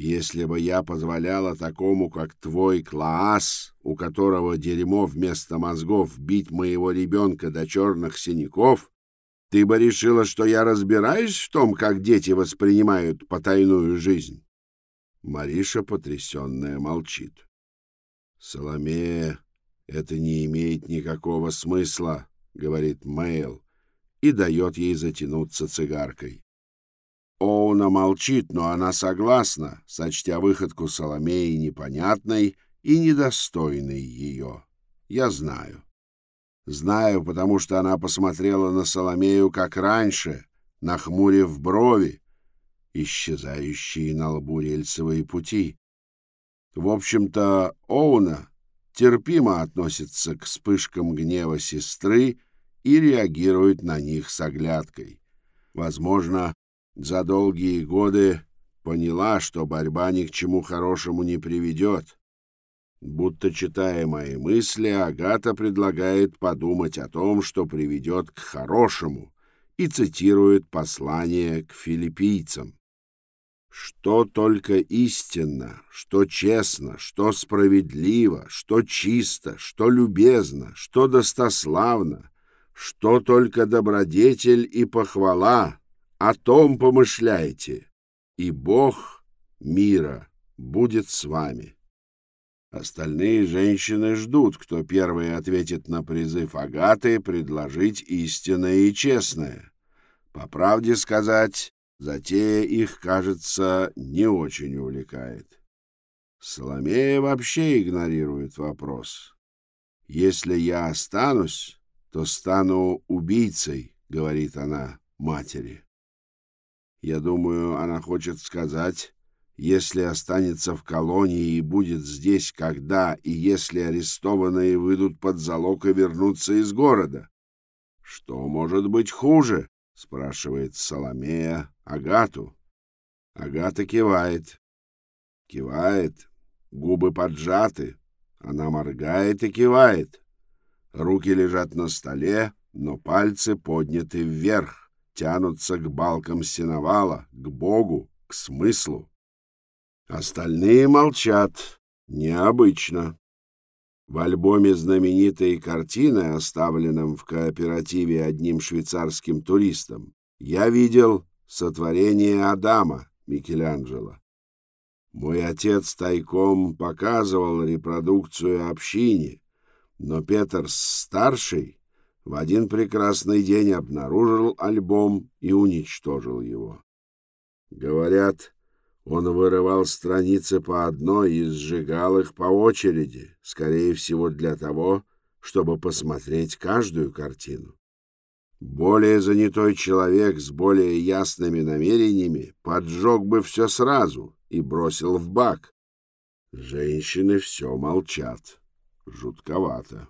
Если бы я позволяла такому, как твой Клаас, у которого дерьмо вместо мозгов, бить моего ребенка до черных синяков, ты бы решила, что я разбираюсь в том, как дети воспринимают потайную жизнь. Мариша, потрясенная, молчит. Соломея, это не имеет никакого смысла, говорит Мэйл и дает ей затянуться цигаркой. Оуна молчит, но она согласна, сочтя выходку Соломеи непонятной и недостойной ее. Я знаю. Знаю, потому что она посмотрела на Соломею как раньше, нахмурив брови, исчезающие на лбу рельсовые пути. В общем-то, Оуна терпимо относится к вспышкам гнева сестры и реагирует на них с оглядкой. Возможно, за долгие годы поняла, что борьба ни к чему хорошему не приведет. Будто читая мои мысли, Агата предлагает подумать о том, что приведет к хорошему, и цитирует послание к филиппийцам. Что только истинно, что честно, что справедливо, что чисто, что любезно, что достославно, что только добродетель и похвала, о том помышляйте, и Бог мира будет с вами. Остальные женщины ждут, кто первый ответит на призыв Агаты предложить истинное и честное. По правде сказать, затея их, кажется, не очень увлекает. Соломея вообще игнорирует вопрос. «Если я останусь, то стану убийцей», — говорит она матери. Я думаю, она хочет сказать, если останется в колонии и будет здесь когда, и если арестованные выйдут под залог и вернутся из города? Что может быть хуже? спрашивает Соломея Агату. Агата кивает. Кивает, губы поджаты. Она моргает и кивает. Руки лежат на столе, но пальцы подняты вверх, тянутся к балкам сеновала, к Богу, к смыслу. Остальные молчат. Необычно. В альбоме знаменитой картины, оставленном в кооперативе одним швейцарским туристом, я видел сотворение Адама Микеланджело. Мой отец тайком показывал репродукцию общине, но Петерс-старший в один прекрасный день обнаружил альбом и уничтожил его. Говорят, он вырывал страницы по одной и сжигал их по очереди, скорее всего для того, чтобы посмотреть каждую картину. Более занятой человек с более ясными намерениями поджег бы все сразу и бросил в бак. Женщины все молчат. Жутковато.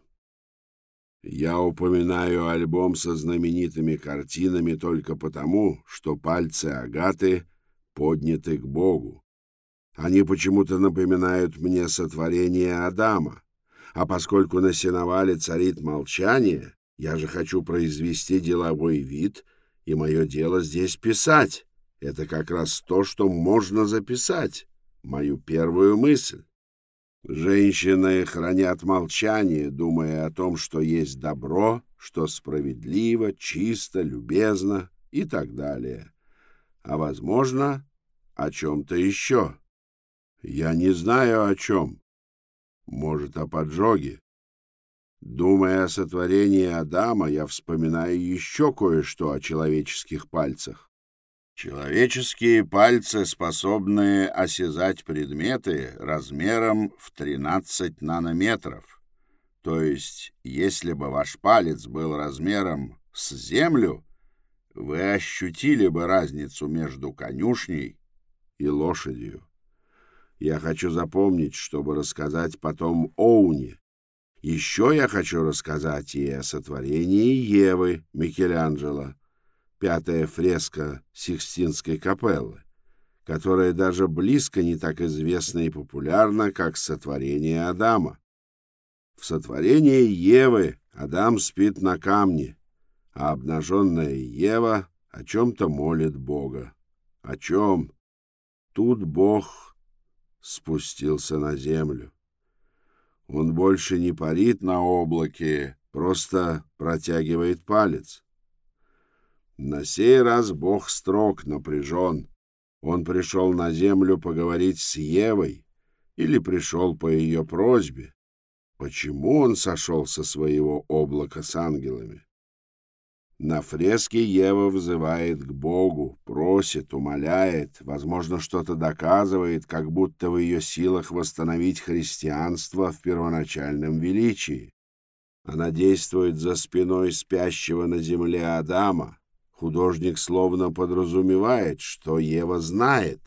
Я упоминаю альбом со знаменитыми картинами только потому, что пальцы Агаты — подняты к Богу. Они почему-то напоминают мне сотворение Адама, а поскольку на сеновале царит молчание, я же хочу произвести деловой вид, и мое дело здесь писать. Это как раз то, что можно записать, мою первую мысль. Женщины хранят молчание, думая о том, что есть добро, что справедливо, чисто, любезно и так далее. А, возможно, о чем-то еще. Я не знаю о чем. Может, о поджоге. Думая о сотворении Адама, я вспоминаю еще кое-что о человеческих пальцах. Человеческие пальцы способны осязать предметы размером в 13 нанометров. То есть, если бы ваш палец был размером с землю, вы ощутили бы разницу между конюшней и лошадью. Я хочу запомнить, чтобы рассказать потом Оуне. Еще я хочу рассказать и о сотворении Евы Микеланджело, пятая фреска Сикстинской капеллы, которая даже близко не так известна и популярна, как сотворение Адама. В сотворении Евы Адам спит на камне, а обнаженная Ева о чем-то молит Бога. О чем? Тут Бог спустился на землю. Он больше не парит на облаке, просто протягивает палец. На сей раз Бог строг, напряжен. Он пришел на землю поговорить с Евой или пришел по ее просьбе. Почему он сошел со своего облака с ангелами? На фреске Ева взывает к Богу, просит, умоляет, возможно, что-то доказывает, как будто в ее силах восстановить христианство в первоначальном величии. Она действует за спиной спящего на земле Адама. Художник словно подразумевает, что Ева знает.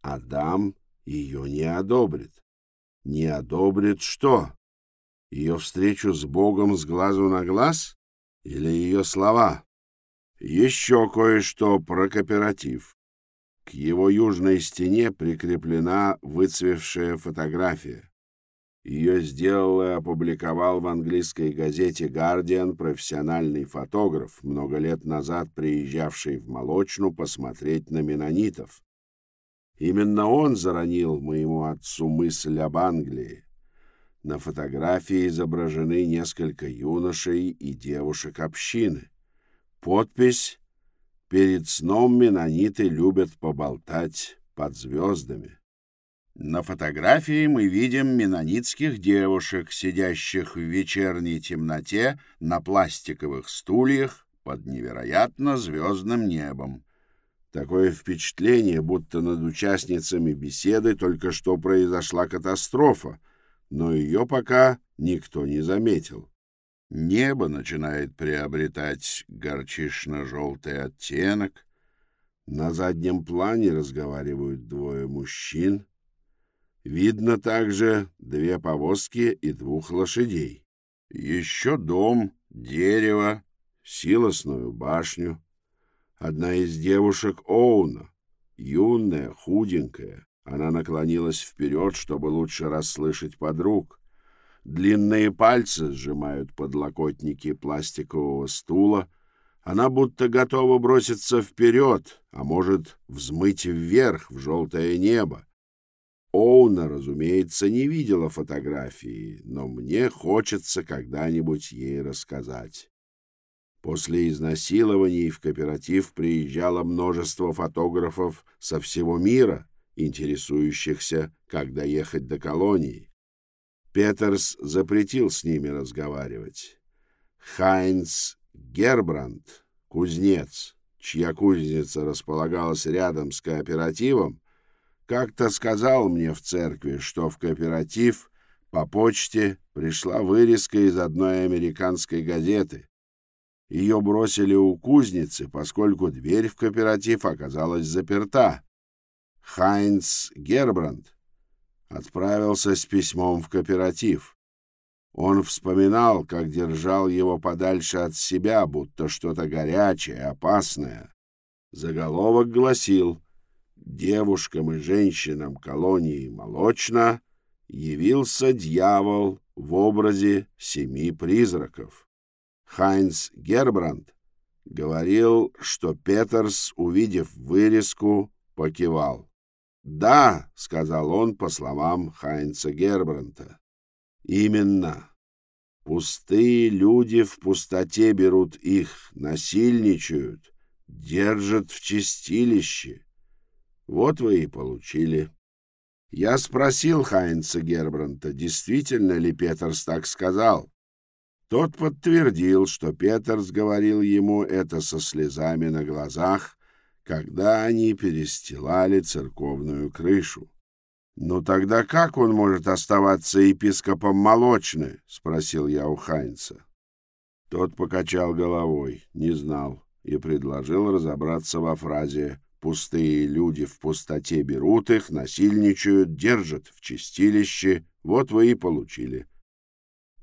Адам ее не одобрит. Не одобрит что? Ее встречу с Богом с глазу на глаз? или ее слова. Еще кое-что про кооператив. К его южной стене прикреплена выцвевшая фотография. Ее сделал и опубликовал в английской газете «Гардиан» профессиональный фотограф, много лет назад приезжавший в Молочну посмотреть на менонитов. Именно он заронил моему отцу мысль об Англии. На фотографии изображены несколько юношей и девушек общины. Подпись «Перед сном менониты любят поболтать под звездами». На фотографии мы видим менонитских девушек, сидящих в вечерней темноте на пластиковых стульях под невероятно звездным небом. Такое впечатление, будто над участницами беседы только что произошла катастрофа, но ее пока никто не заметил. Небо начинает приобретать горчично-желтый оттенок, На заднем плане разговаривают двое мужчин. Видно также две повозки и двух лошадей. Еще дом, дерево, силосную башню. Одна из девушек Оуна, юная, худенькая. Она наклонилась вперед, чтобы лучше расслышать подруг. Длинные пальцы сжимают подлокотники пластикового стула. Она будто готова броситься вперед, а может, взмыть вверх в желтое небо. Оуна, разумеется, не видела фотографии, но мне хочется когда-нибудь ей рассказать. После изнасилований в кооператив приезжало множество фотографов со всего мира, интересующихся, как доехать до колонии. Петерс запретил с ними разговаривать. Хайнц Гербранд, кузнец, чья кузница располагалась рядом с кооперативом, как-то сказал мне в церкви, что в кооператив по почте пришла вырезка из одной американской газеты. Ее бросили у кузницы, поскольку дверь в кооператив оказалась заперта. Хайнц Гербранд отправился с письмом в кооператив. Он вспоминал, как держал его подальше от себя, будто что-то горячее, опасное. Заголовок гласил «Девушкам и женщинам колонии Молочно явился дьявол в образе семи призраков». Хайнц Гербранд говорил, что Петерс, увидев вырезку, покивал. «Да», — сказал он по словам Хайнца Гербранта, — «именно. Пустые люди в пустоте берут их, насильничают, держат в чистилище. Вот вы и получили». Я спросил Хайнца Гербранта, действительно ли Петерс так сказал. Тот подтвердил, что Петерс говорил ему это со слезами на глазах, когда они перестилали церковную крышу. «Ну тогда как он может оставаться епископом Молочны?» — спросил я у Хайнца. Тот покачал головой, не знал, и предложил разобраться во фразе «Пустые люди в пустоте берут их, насильничают, держат в чистилище, вот вы и получили».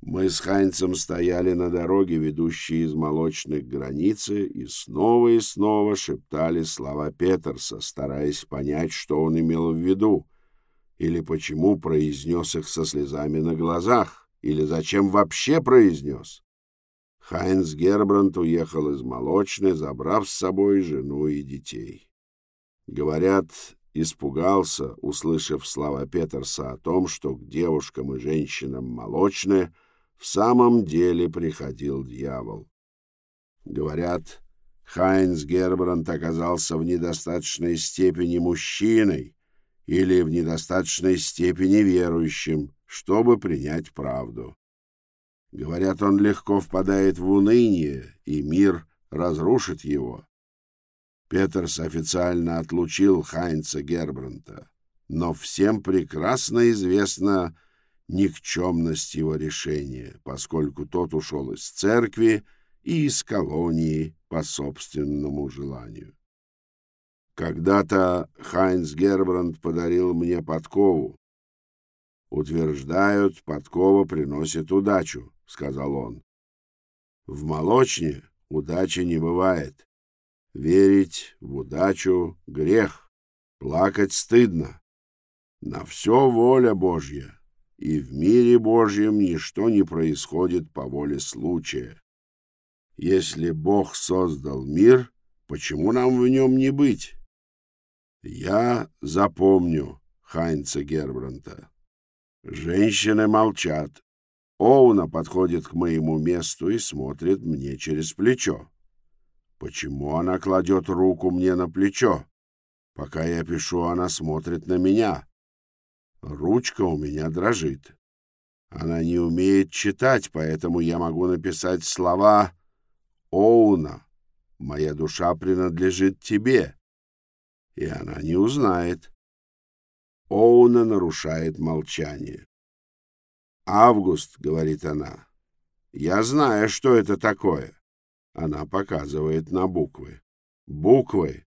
Мы с Хайнцем стояли на дороге, ведущей из молочных границы, и снова и снова шептали слова Петерса, стараясь понять, что он имел в виду, или почему произнес их со слезами на глазах, или зачем вообще произнес. Хайнц Гербранд уехал из молочной, забрав с собой жену и детей. Говорят, испугался, услышав слова Петерса о том, что к девушкам и женщинам молочные — в самом деле приходил дьявол. Говорят, Хайнс Гербранд оказался в недостаточной степени мужчиной или в недостаточной степени верующим, чтобы принять правду. Говорят, он легко впадает в уныние, и мир разрушит его. Петерс официально отлучил Хайнца Гербранта, но всем прекрасно известно, никчемность его решения, поскольку тот ушел из церкви и из колонии по собственному желанию. Когда-то Хайнц Гербранд подарил мне подкову. «Утверждают, подкова приносит удачу», — сказал он. «В молочне удачи не бывает. Верить в удачу — грех, плакать стыдно. На все воля Божья» и в мире Божьем ничто не происходит по воле случая. Если Бог создал мир, почему нам в нем не быть? Я запомню Хайнца Гербранта. Женщины молчат. Оуна подходит к моему месту и смотрит мне через плечо. Почему она кладет руку мне на плечо? Пока я пишу, она смотрит на меня. Ручка у меня дрожит. Она не умеет читать, поэтому я могу написать слова «Оуна, моя душа принадлежит тебе». И она не узнает. Оуна нарушает молчание. «Август», — говорит она, — «я знаю, что это такое». Она показывает на буквы. «Буквы.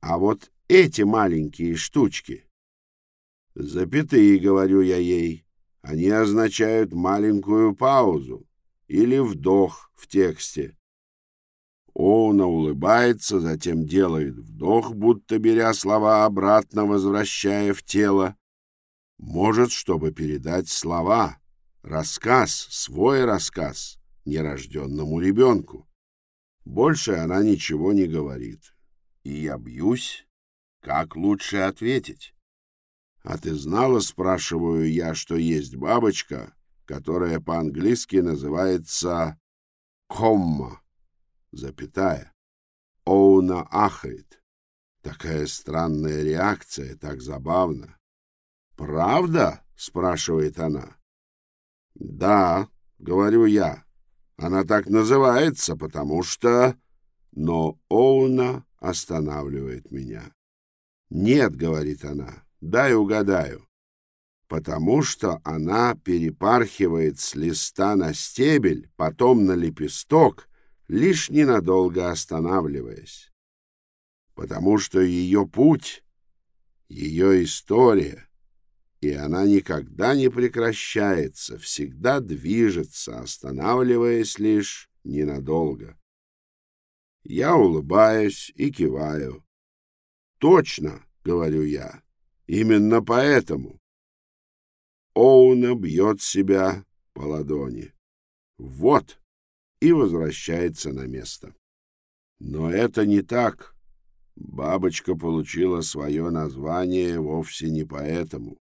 А вот эти маленькие штучки... Запятые, говорю я ей, они означают маленькую паузу или вдох в тексте. Оуна улыбается, затем делает вдох, будто беря слова обратно, возвращая в тело. Может, чтобы передать слова, рассказ, свой рассказ нерожденному ребенку. Больше она ничего не говорит. И я бьюсь, как лучше ответить. А ты знала, спрашиваю я, что есть бабочка, которая по-английски называется комма? запятая. Оуна ахает. Такая странная реакция, так забавно. «Правда?» — спрашивает она. «Да», — говорю я. «Она так называется, потому что...» Но Оуна останавливает меня. «Нет», — говорит она, — «дай угадаю». Потому что она перепархивает с листа на стебель, потом на лепесток, лишь ненадолго останавливаясь, потому что ее путь, ее история, и она никогда не прекращается, всегда движется, останавливаясь лишь ненадолго. Я улыбаюсь и киваю. «Точно», — говорю я, — «именно поэтому». Оуна бьет себя по ладони. «Вот», и возвращается на место. Но это не так. Бабочка получила свое название вовсе не поэтому.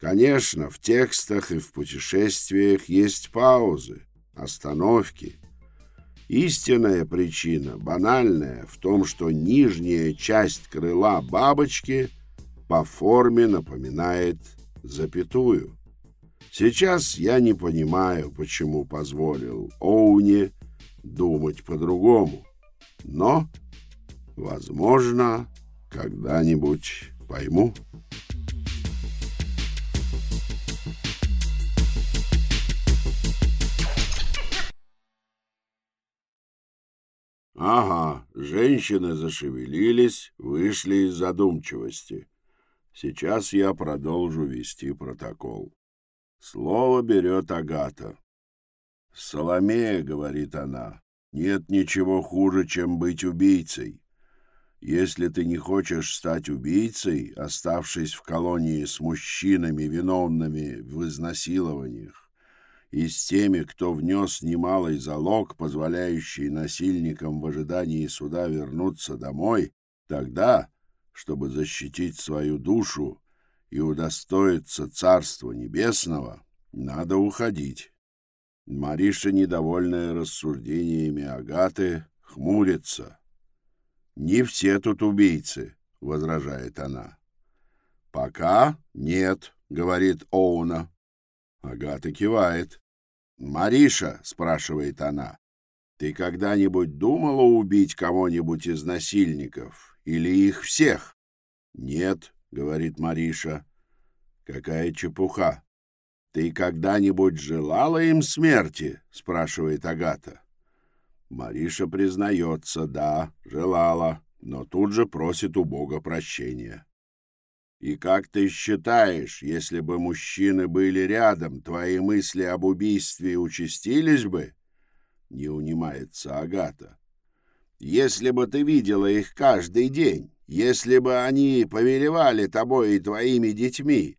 Конечно, в текстах и в путешествиях есть паузы, остановки. Истинная причина, банальная, в том, что нижняя часть крыла бабочки по форме напоминает запятую. Сейчас я не понимаю, почему позволил Оуне думать по-другому. Но, возможно, когда-нибудь пойму. Ага, женщины зашевелились, вышли из задумчивости. Сейчас я продолжу вести протокол. Слово берет Агата. «Соломея», — говорит она, — «нет ничего хуже, чем быть убийцей. Если ты не хочешь стать убийцей, оставшись в колонии с мужчинами, виновными в изнасилованиях, и с теми, кто внес немалый залог, позволяющий насильникам в ожидании суда вернуться домой, тогда, чтобы защитить свою душу, и удостоиться Царства Небесного, надо уходить. Мариша, недовольная рассуждениями Агаты, хмурится. «Не все тут убийцы», — возражает она. «Пока нет», — говорит Оуна. Агата кивает. «Мариша», — спрашивает она, — «ты когда-нибудь думала убить кого-нибудь из насильников или их всех?» «Нет», — говорит Мариша. «Какая чепуха! Ты когда-нибудь желала им смерти?» — спрашивает Агата. Мариша признается, да, желала, но тут же просит у Бога прощения. «И как ты считаешь, если бы мужчины были рядом, твои мысли об убийстве участились бы?» Не унимается Агата. «Если бы ты видела их каждый день, если бы они повелевали тобой и твоими детьми,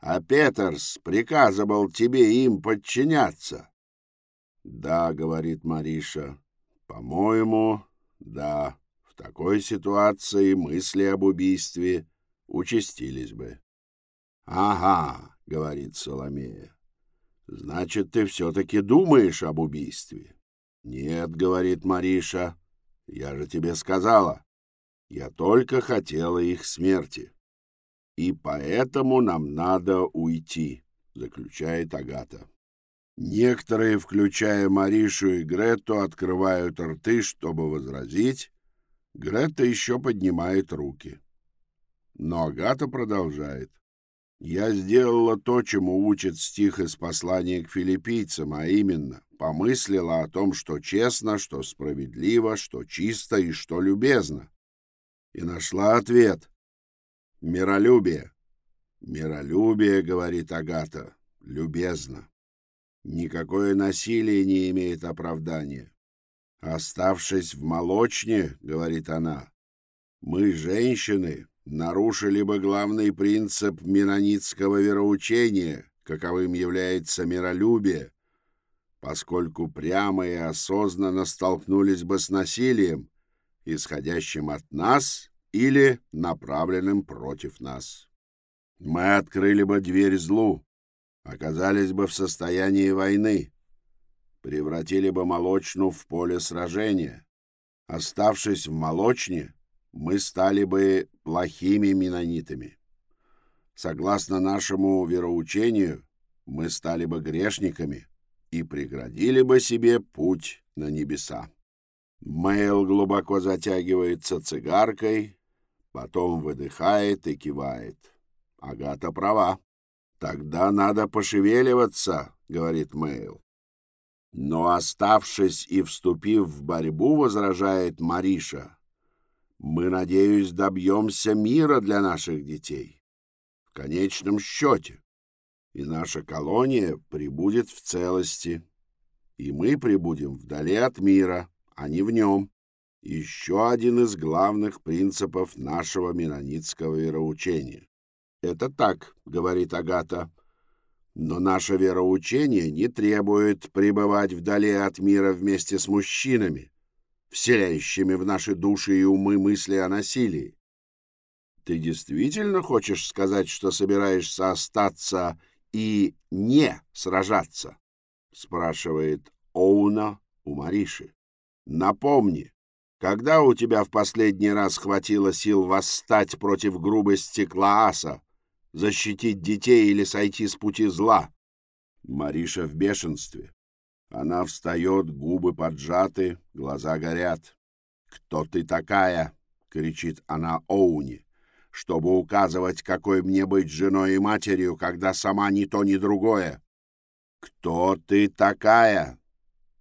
а Петерс приказывал тебе им подчиняться. — Да, — говорит Мариша, — по-моему, да, в такой ситуации мысли об убийстве участились бы. — Ага, — говорит Соломея, — значит, ты все-таки думаешь об убийстве? — Нет, — говорит Мариша, — я же тебе сказала. Я только хотела их смерти. И поэтому нам надо уйти, заключает Агата. Некоторые, включая Маришу и Грету, открывают рты, чтобы возразить. Грета еще поднимает руки. Но Агата продолжает. Я сделала то, чему учит стих из послания к филиппийцам, а именно, помыслила о том, что честно, что справедливо, что чисто и что любезно. и нашла ответ. Миролюбие. Миролюбие, говорит Агата, любезно. Никакое насилие не имеет оправдания. Оставшись в молочне, говорит она, мы, женщины, нарушили бы главный принцип менонитского вероучения, каковым является миролюбие, поскольку прямо и осознанно столкнулись бы с насилием, исходящим от нас или направленным против нас. Мы открыли бы дверь злу, оказались бы в состоянии войны, превратили бы молочну в поле сражения. Оставшись в молочне, мы стали бы плохими менонитами. Согласно нашему вероучению, мы стали бы грешниками и преградили бы себе путь на небеса. Мэйл глубоко затягивается цигаркой, потом выдыхает и кивает. Агата права. «Тогда надо пошевеливаться», — говорит Мэйл. Но, оставшись и вступив в борьбу, возражает Мариша, «Мы, надеюсь, добьемся мира для наших детей. В конечном счете. И наша колония прибудет в целости. И мы прибудем вдали от мира, а не в нем. Еще один из главных принципов нашего менонитского вероучения. «Это так», — говорит Агата. «Но наше вероучение не требует пребывать вдали от мира вместе с мужчинами, вселяющими в наши души и умы мысли о насилии. Ты действительно хочешь сказать, что собираешься остаться и не сражаться?» — спрашивает Оуна у Мариши. «Напомни, когда у тебя в последний раз хватило сил восстать против грубости Клааса, защитить детей или сойти с пути зла. Мариша в бешенстве. Она встает, губы поджаты, глаза горят. «Кто ты такая?» — кричит она Оуни. «Чтобы указывать, какой мне быть женой и матерью, когда сама ни то, ни другое». «Кто ты такая?»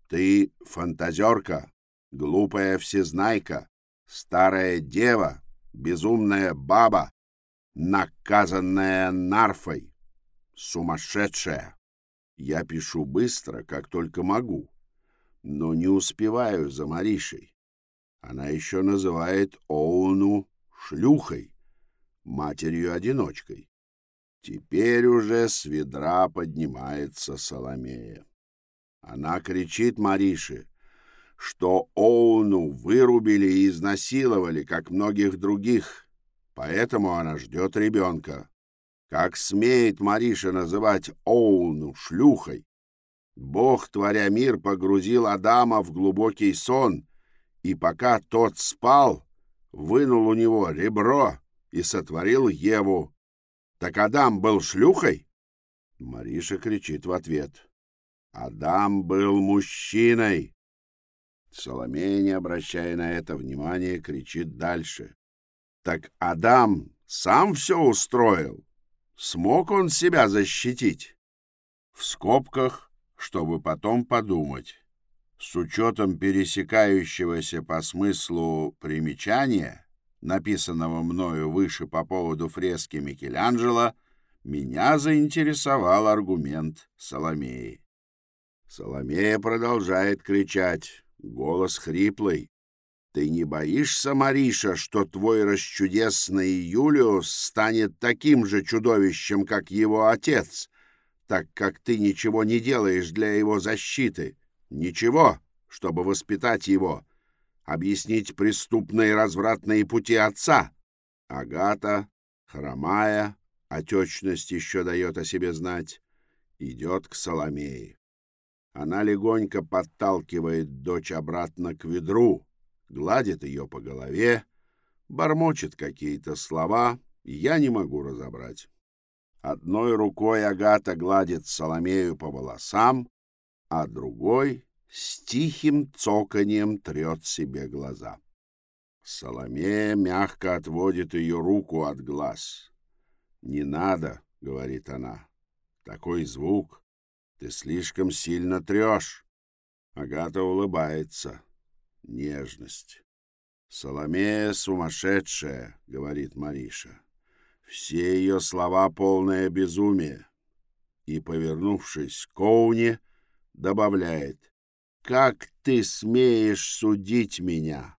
«Ты фантазерка, глупая всезнайка, старая дева, безумная баба, наказанная нарфой, сумасшедшая. Я пишу быстро, как только могу, но не успеваю за Маришей. Она еще называет Оуну шлюхой, матерью-одиночкой. Теперь уже с ведра поднимается Соломея. Она кричит Марише, что Оуну вырубили и изнасиловали, как многих других, Поэтому она ждет ребенка. Как смеет Мариша называть Оуну шлюхой? Бог, творя мир, погрузил Адама в глубокий сон, и пока тот спал, вынул у него ребро и сотворил Еву. Так Адам был шлюхой? Мариша кричит в ответ. Адам был мужчиной. Соломея, не обращая на это внимания, кричит дальше. Так Адам сам все устроил. Смог он себя защитить? В скобках, чтобы потом подумать. С учетом пересекающегося по смыслу примечания, написанного мною выше по поводу фрески Микеланджело, меня заинтересовал аргумент Соломеи. Соломея продолжает кричать, голос хриплый. Ты не боишься, Мариша, что твой расчудесный Юлиус станет таким же чудовищем, как его отец, так как ты ничего не делаешь для его защиты? Ничего, чтобы воспитать его, объяснить преступные развратные пути отца. Агата, хромая, отечность еще дает о себе знать, идет к Соломее. Она легонько подталкивает дочь обратно к ведру, гладит ее по голове, бормочет какие-то слова, я не могу разобрать. Одной рукой Агата гладит Соломею по волосам, а другой с тихим цоканьем трет себе глаза. Соломея мягко отводит ее руку от глаз. «Не надо», — говорит она, — «такой звук. Ты слишком сильно трешь». Агата улыбается нежность. «Соломея сумасшедшая», — говорит Мариша. «Все ее слова полное безумие». И, повернувшись к Коуне, добавляет «Как ты смеешь судить меня?»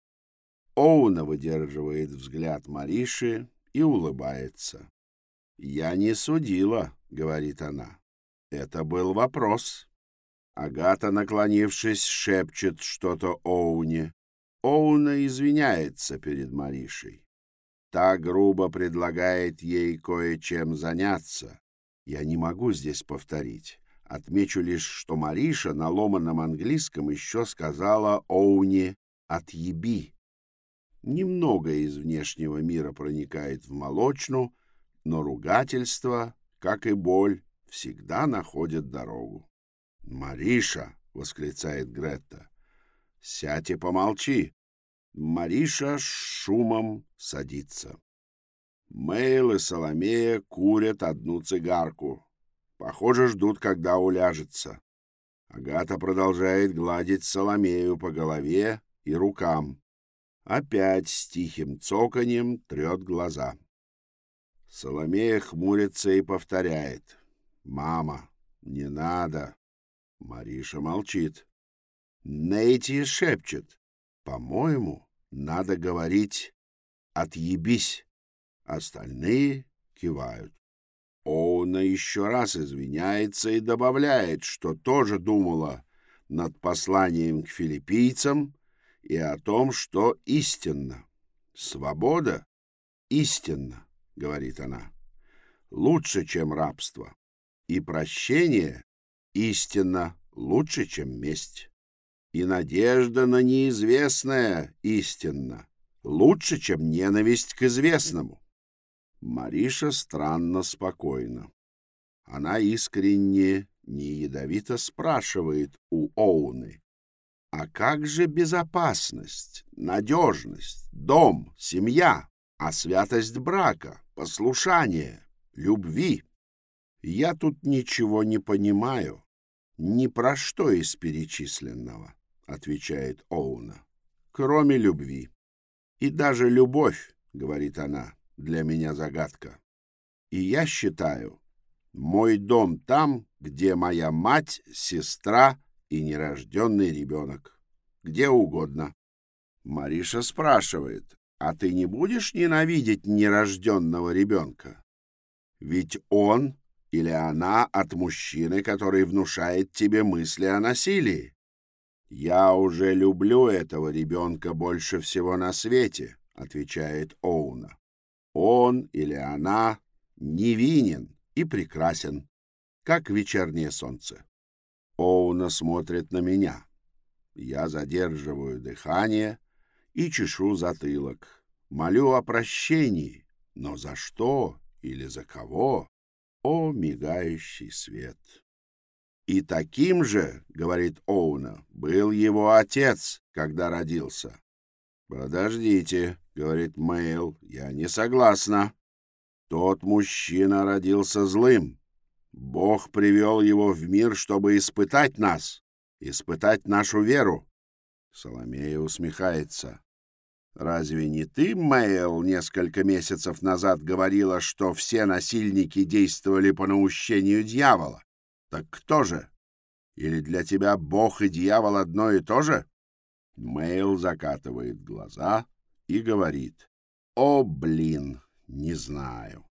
Оуна выдерживает взгляд Мариши и улыбается. «Я не судила», — говорит она. «Это был вопрос». Агата, наклонившись, шепчет что-то Оуне. Оуна извиняется перед Маришей. Та грубо предлагает ей кое-чем заняться. Я не могу здесь повторить. Отмечу лишь, что Мариша на ломаном английском еще сказала Оуне «отъеби». Немного из внешнего мира проникает в молочну, но ругательство, как и боль, всегда находят дорогу. «Мариша!» — восклицает Гретта. «Сядь и помолчи!» Мариша с шумом садится. Мэйл и Соломея курят одну цигарку. Похоже, ждут, когда уляжется. Агата продолжает гладить Соломею по голове и рукам. Опять с тихим цоканьем трет глаза. Соломея хмурится и повторяет. «Мама, не надо!» Мариша молчит. Нейти шепчет. «По-моему, надо говорить «отъебись». Остальные кивают. Оуна еще раз извиняется и добавляет, что тоже думала над посланием к филиппийцам и о том, что истинно. Свобода истинна, говорит она, лучше, чем рабство, и прощение истинно лучше, чем месть. И надежда на неизвестное истинно лучше, чем ненависть к известному. Мариша странно спокойна. Она искренне, не ядовито спрашивает у Оуны. А как же безопасность, надежность, дом, семья, а святость брака, послушание, любви? Я тут ничего не понимаю. Ни про что из перечисленного, отвечает Оуна, кроме любви. И даже любовь, говорит она, для меня загадка. И я считаю, мой дом там, где моя мать, сестра и нерожденный ребенок. Где угодно. Мариша спрашивает, а ты не будешь ненавидеть нерожденного ребенка? Ведь он или она от мужчины, который внушает тебе мысли о насилии. «Я уже люблю этого ребенка больше всего на свете», — отвечает Оуна. «Он или она невинен и прекрасен, как вечернее солнце». Оуна смотрит на меня. Я задерживаю дыхание и чешу затылок. Молю о прощении, но за что или за кого? О, мигающий свет! И таким же, говорит Оуна, был его отец, когда родился. Подождите, говорит Мэйл, я не согласна. Тот мужчина родился злым. Бог привел его в мир, чтобы испытать нас, испытать нашу веру. Соломея усмехается. Разве не ты, Мэйл, несколько месяцев назад говорила, что все насильники действовали по наущению дьявола? Так кто же? Или для тебя Бог и дьявол одно и то же? Мэйл закатывает глаза и говорит. О, блин, не знаю.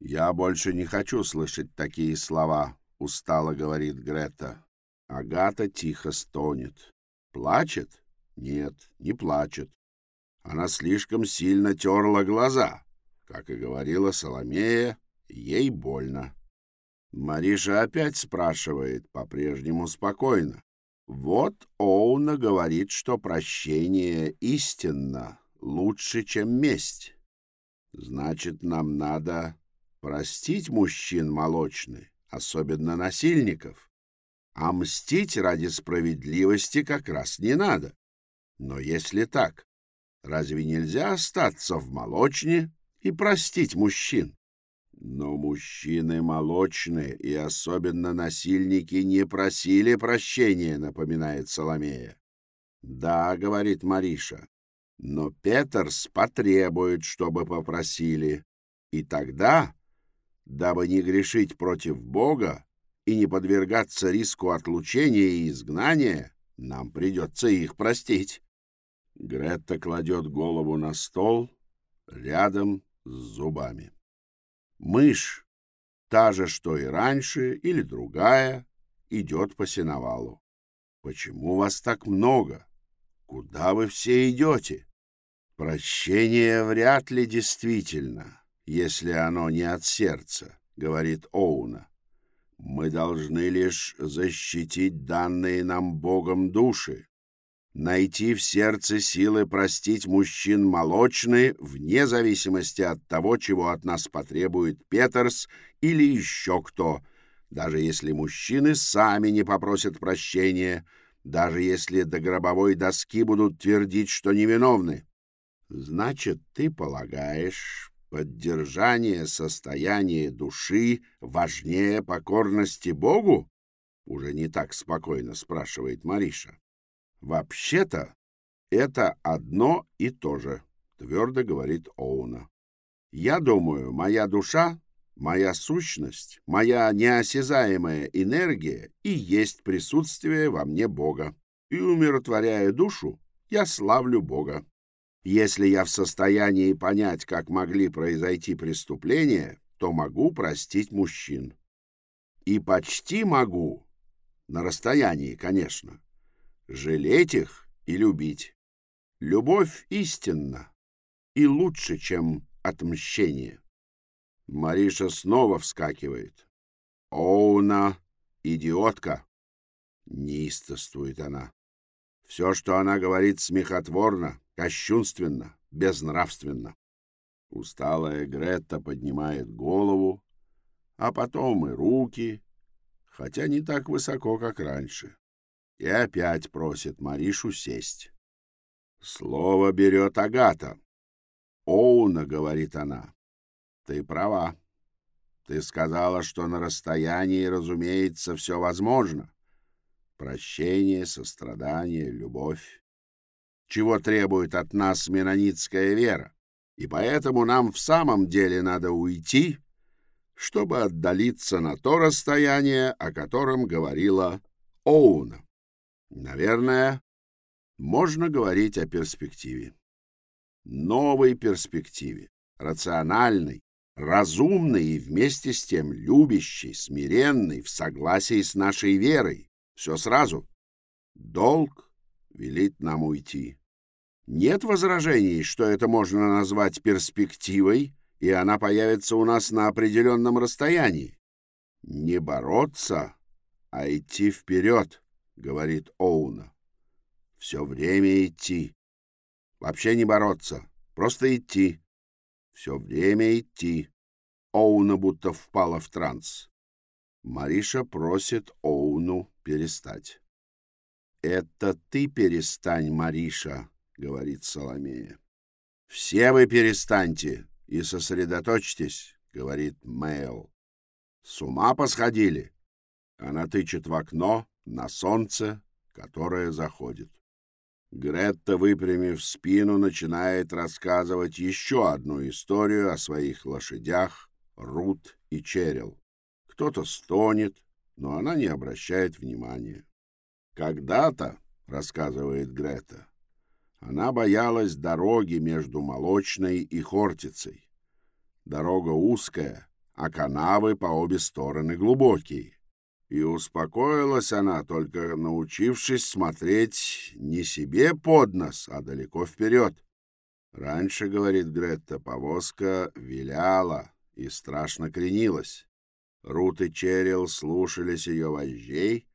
Я больше не хочу слышать такие слова, устало говорит Грета. Агата тихо стонет. Плачет? Нет, не плачет. Она слишком сильно терла глаза. Как и говорила Соломея, ей больно. Мариша опять спрашивает, по-прежнему спокойно. Вот Оуна говорит, что прощение истинно лучше, чем месть. Значит, нам надо простить мужчин молочных, особенно насильников. А мстить ради справедливости как раз не надо. Но если так, Разве нельзя остаться в молочне и простить мужчин? Но мужчины молочные и особенно насильники не просили прощения, напоминает Соломея. Да, говорит Мариша, Но Петерс потребует, чтобы попросили. И тогда, дабы не грешить против Бога и не подвергаться риску отлучения и изгнания, нам придется их простить. Гретта кладет голову на стол рядом с зубами. Мышь, та же, что и раньше, или другая, идет по сеновалу. Почему вас так много? Куда вы все идете? Прощение вряд ли действительно, если оно не от сердца, говорит Оуна. Мы должны лишь защитить данные нам Богом души, найти в сердце силы простить мужчин молочные, вне зависимости от того, чего от нас потребует Петерс или еще кто, даже если мужчины сами не попросят прощения, даже если до гробовой доски будут твердить, что невиновны. Значит, ты полагаешь, Поддержание состояния души важнее покорности Богу? Уже не так спокойно спрашивает Мариша. Вообще-то это одно и то же, твердо говорит Оуна. Я думаю, моя душа, моя сущность, моя неосязаемая энергия и есть присутствие во мне Бога. И умиротворяя душу, я славлю Бога. Если я в состоянии понять, как могли произойти преступления, то могу простить мужчин. И почти могу, на расстоянии, конечно, жалеть их и любить. Любовь истинна и лучше, чем отмщение. Мариша снова вскакивает. «Оуна, идиотка!» Неистовствует она. Все, что она говорит, смехотворно, кощунственно, безнравственно. Усталая Гретта поднимает голову, а потом и руки, хотя не так высоко, как раньше, и опять просит Маришу сесть. Слово берет Агата. «Оуна», — говорит она, — «ты права. Ты сказала, что на расстоянии, разумеется, все возможно. Прощение, сострадание, любовь чего требует от нас менонитская вера, и поэтому нам в самом деле надо уйти, чтобы отдалиться на то расстояние, о котором говорила Оуна. Наверное, можно говорить о перспективе. Новой перспективе, рациональной, разумной и вместе с тем любящей, смиренной, в согласии с нашей верой. Все сразу. Долг велит нам уйти. Нет возражений, что это можно назвать перспективой, и она появится у нас на определенном расстоянии. Не бороться, а идти вперед, говорит Оуна. Все время идти. Вообще не бороться, просто идти. Все время идти. Оуна будто впала в транс. Мариша просит Оуну перестать. «Это ты перестань, Мариша», говорит Соломея. «Все вы перестаньте и сосредоточьтесь», — говорит Мэйл. «С ума посходили?» Она тычет в окно на солнце, которое заходит. Гретта, выпрямив спину, начинает рассказывать еще одну историю о своих лошадях Рут и Черил. Кто-то стонет, но она не обращает внимания. «Когда-то, — рассказывает Грета, она боялась дороги между Молочной и Хортицей. Дорога узкая, а канавы по обе стороны глубокие. И успокоилась она, только научившись смотреть не себе под нос, а далеко вперед. Раньше, говорит Гретта, повозка виляла и страшно кренилась. Рут и Черил слушались ее вожжей,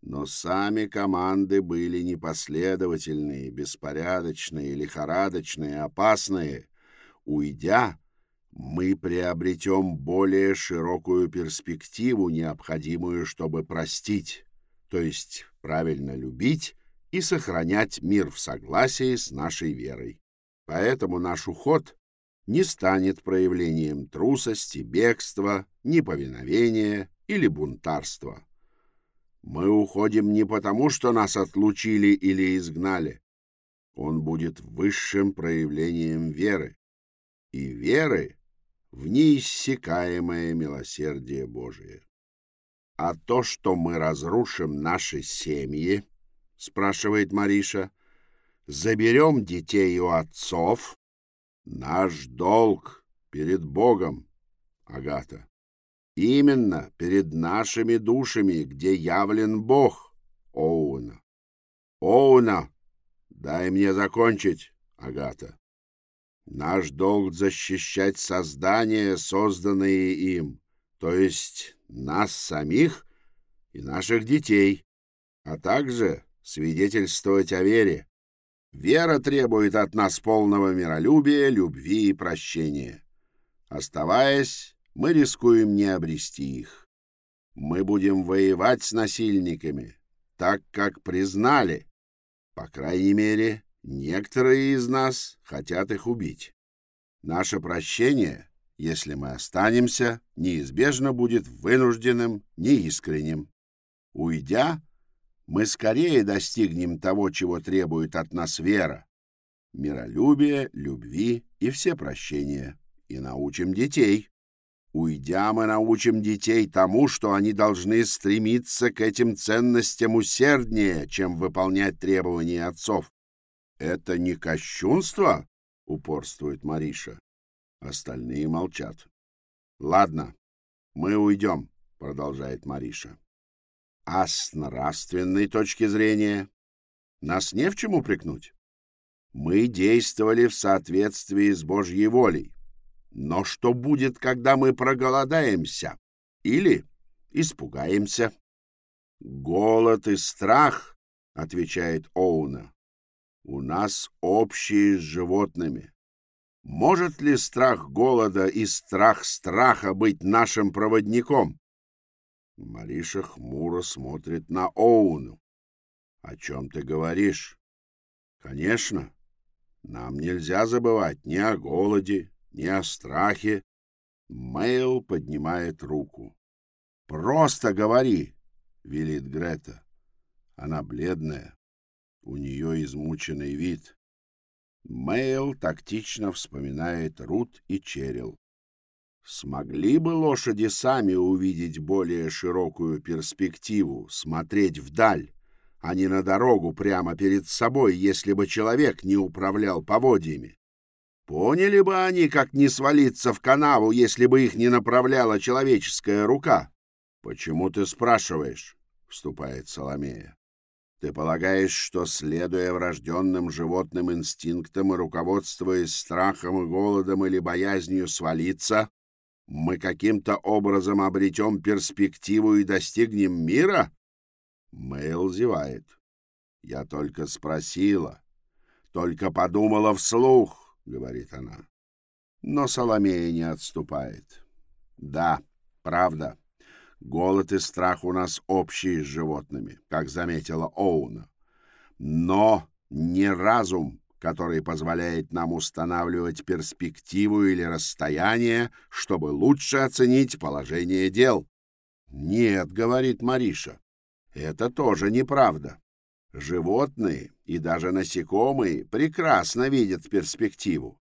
но сами команды были непоследовательные, беспорядочные, лихорадочные, опасные. Уйдя, мы приобретем более широкую перспективу, необходимую, чтобы простить, то есть правильно любить и сохранять мир в согласии с нашей верой. Поэтому наш уход не станет проявлением трусости, бегства, неповиновения или бунтарства. Мы уходим не потому, что нас отлучили или изгнали. Он будет высшим проявлением веры, и веры в неиссякаемое милосердие Божие. А то, что мы разрушим наши семьи, — спрашивает Мариша, — заберем детей у отцов, наш долг перед Богом, Агата. Именно перед нашими душами, где явлен Бог, Оуна. Оуна, дай мне закончить, Агата. Наш долг защищать создания, созданные им, то есть нас самих и наших детей, а также свидетельствовать о вере. Вера требует от нас полного миролюбия, любви и прощения. Оставаясь, мы рискуем не обрести их. Мы будем воевать с насильниками, так как признали, по крайней мере, некоторые из нас хотят их убить. Наше прощение, если мы останемся, неизбежно будет вынужденным, неискренним. Уйдя, мы скорее достигнем того, чего требует от нас вера, миролюбие, любви и все прощения, и научим детей. Уйдя, мы научим детей тому, что они должны стремиться к этим ценностям усерднее, чем выполнять требования отцов. «Это не кощунство?» — упорствует Мариша. Остальные молчат. «Ладно, мы уйдем», — продолжает Мариша. «А с нравственной точки зрения нас не в чем упрекнуть. Мы действовали в соответствии с Божьей волей. Но что будет, когда мы проголодаемся или испугаемся? Голод и страх, отвечает Оуна, у нас общие с животными. Может ли страх голода и страх страха быть нашим проводником? Мариша хмуро смотрит на Оуну. О чем ты говоришь? Конечно, нам нельзя забывать ни о голоде, ни о страхе. Мэйл поднимает руку. «Просто говори!» — велит Грета. Она бледная, у нее измученный вид. Мэйл тактично вспоминает Рут и Черил. Смогли бы лошади сами увидеть более широкую перспективу, смотреть вдаль, а не на дорогу прямо перед собой, если бы человек не управлял поводьями? Поняли бы они, как не свалиться в канаву, если бы их не направляла человеческая рука? — Почему ты спрашиваешь? — вступает Соломея. — Ты полагаешь, что, следуя врожденным животным инстинктам и руководствуясь страхом и голодом или боязнью свалиться, мы каким-то образом обретем перспективу и достигнем мира? Мэйл зевает. Я только спросила, только подумала вслух. — говорит она. Но Соломея не отступает. Да, правда, голод и страх у нас общие с животными, как заметила Оуна. Но не разум, который позволяет нам устанавливать перспективу или расстояние, чтобы лучше оценить положение дел. Нет, говорит Мариша, это тоже неправда. Животные и даже насекомые прекрасно видят перспективу.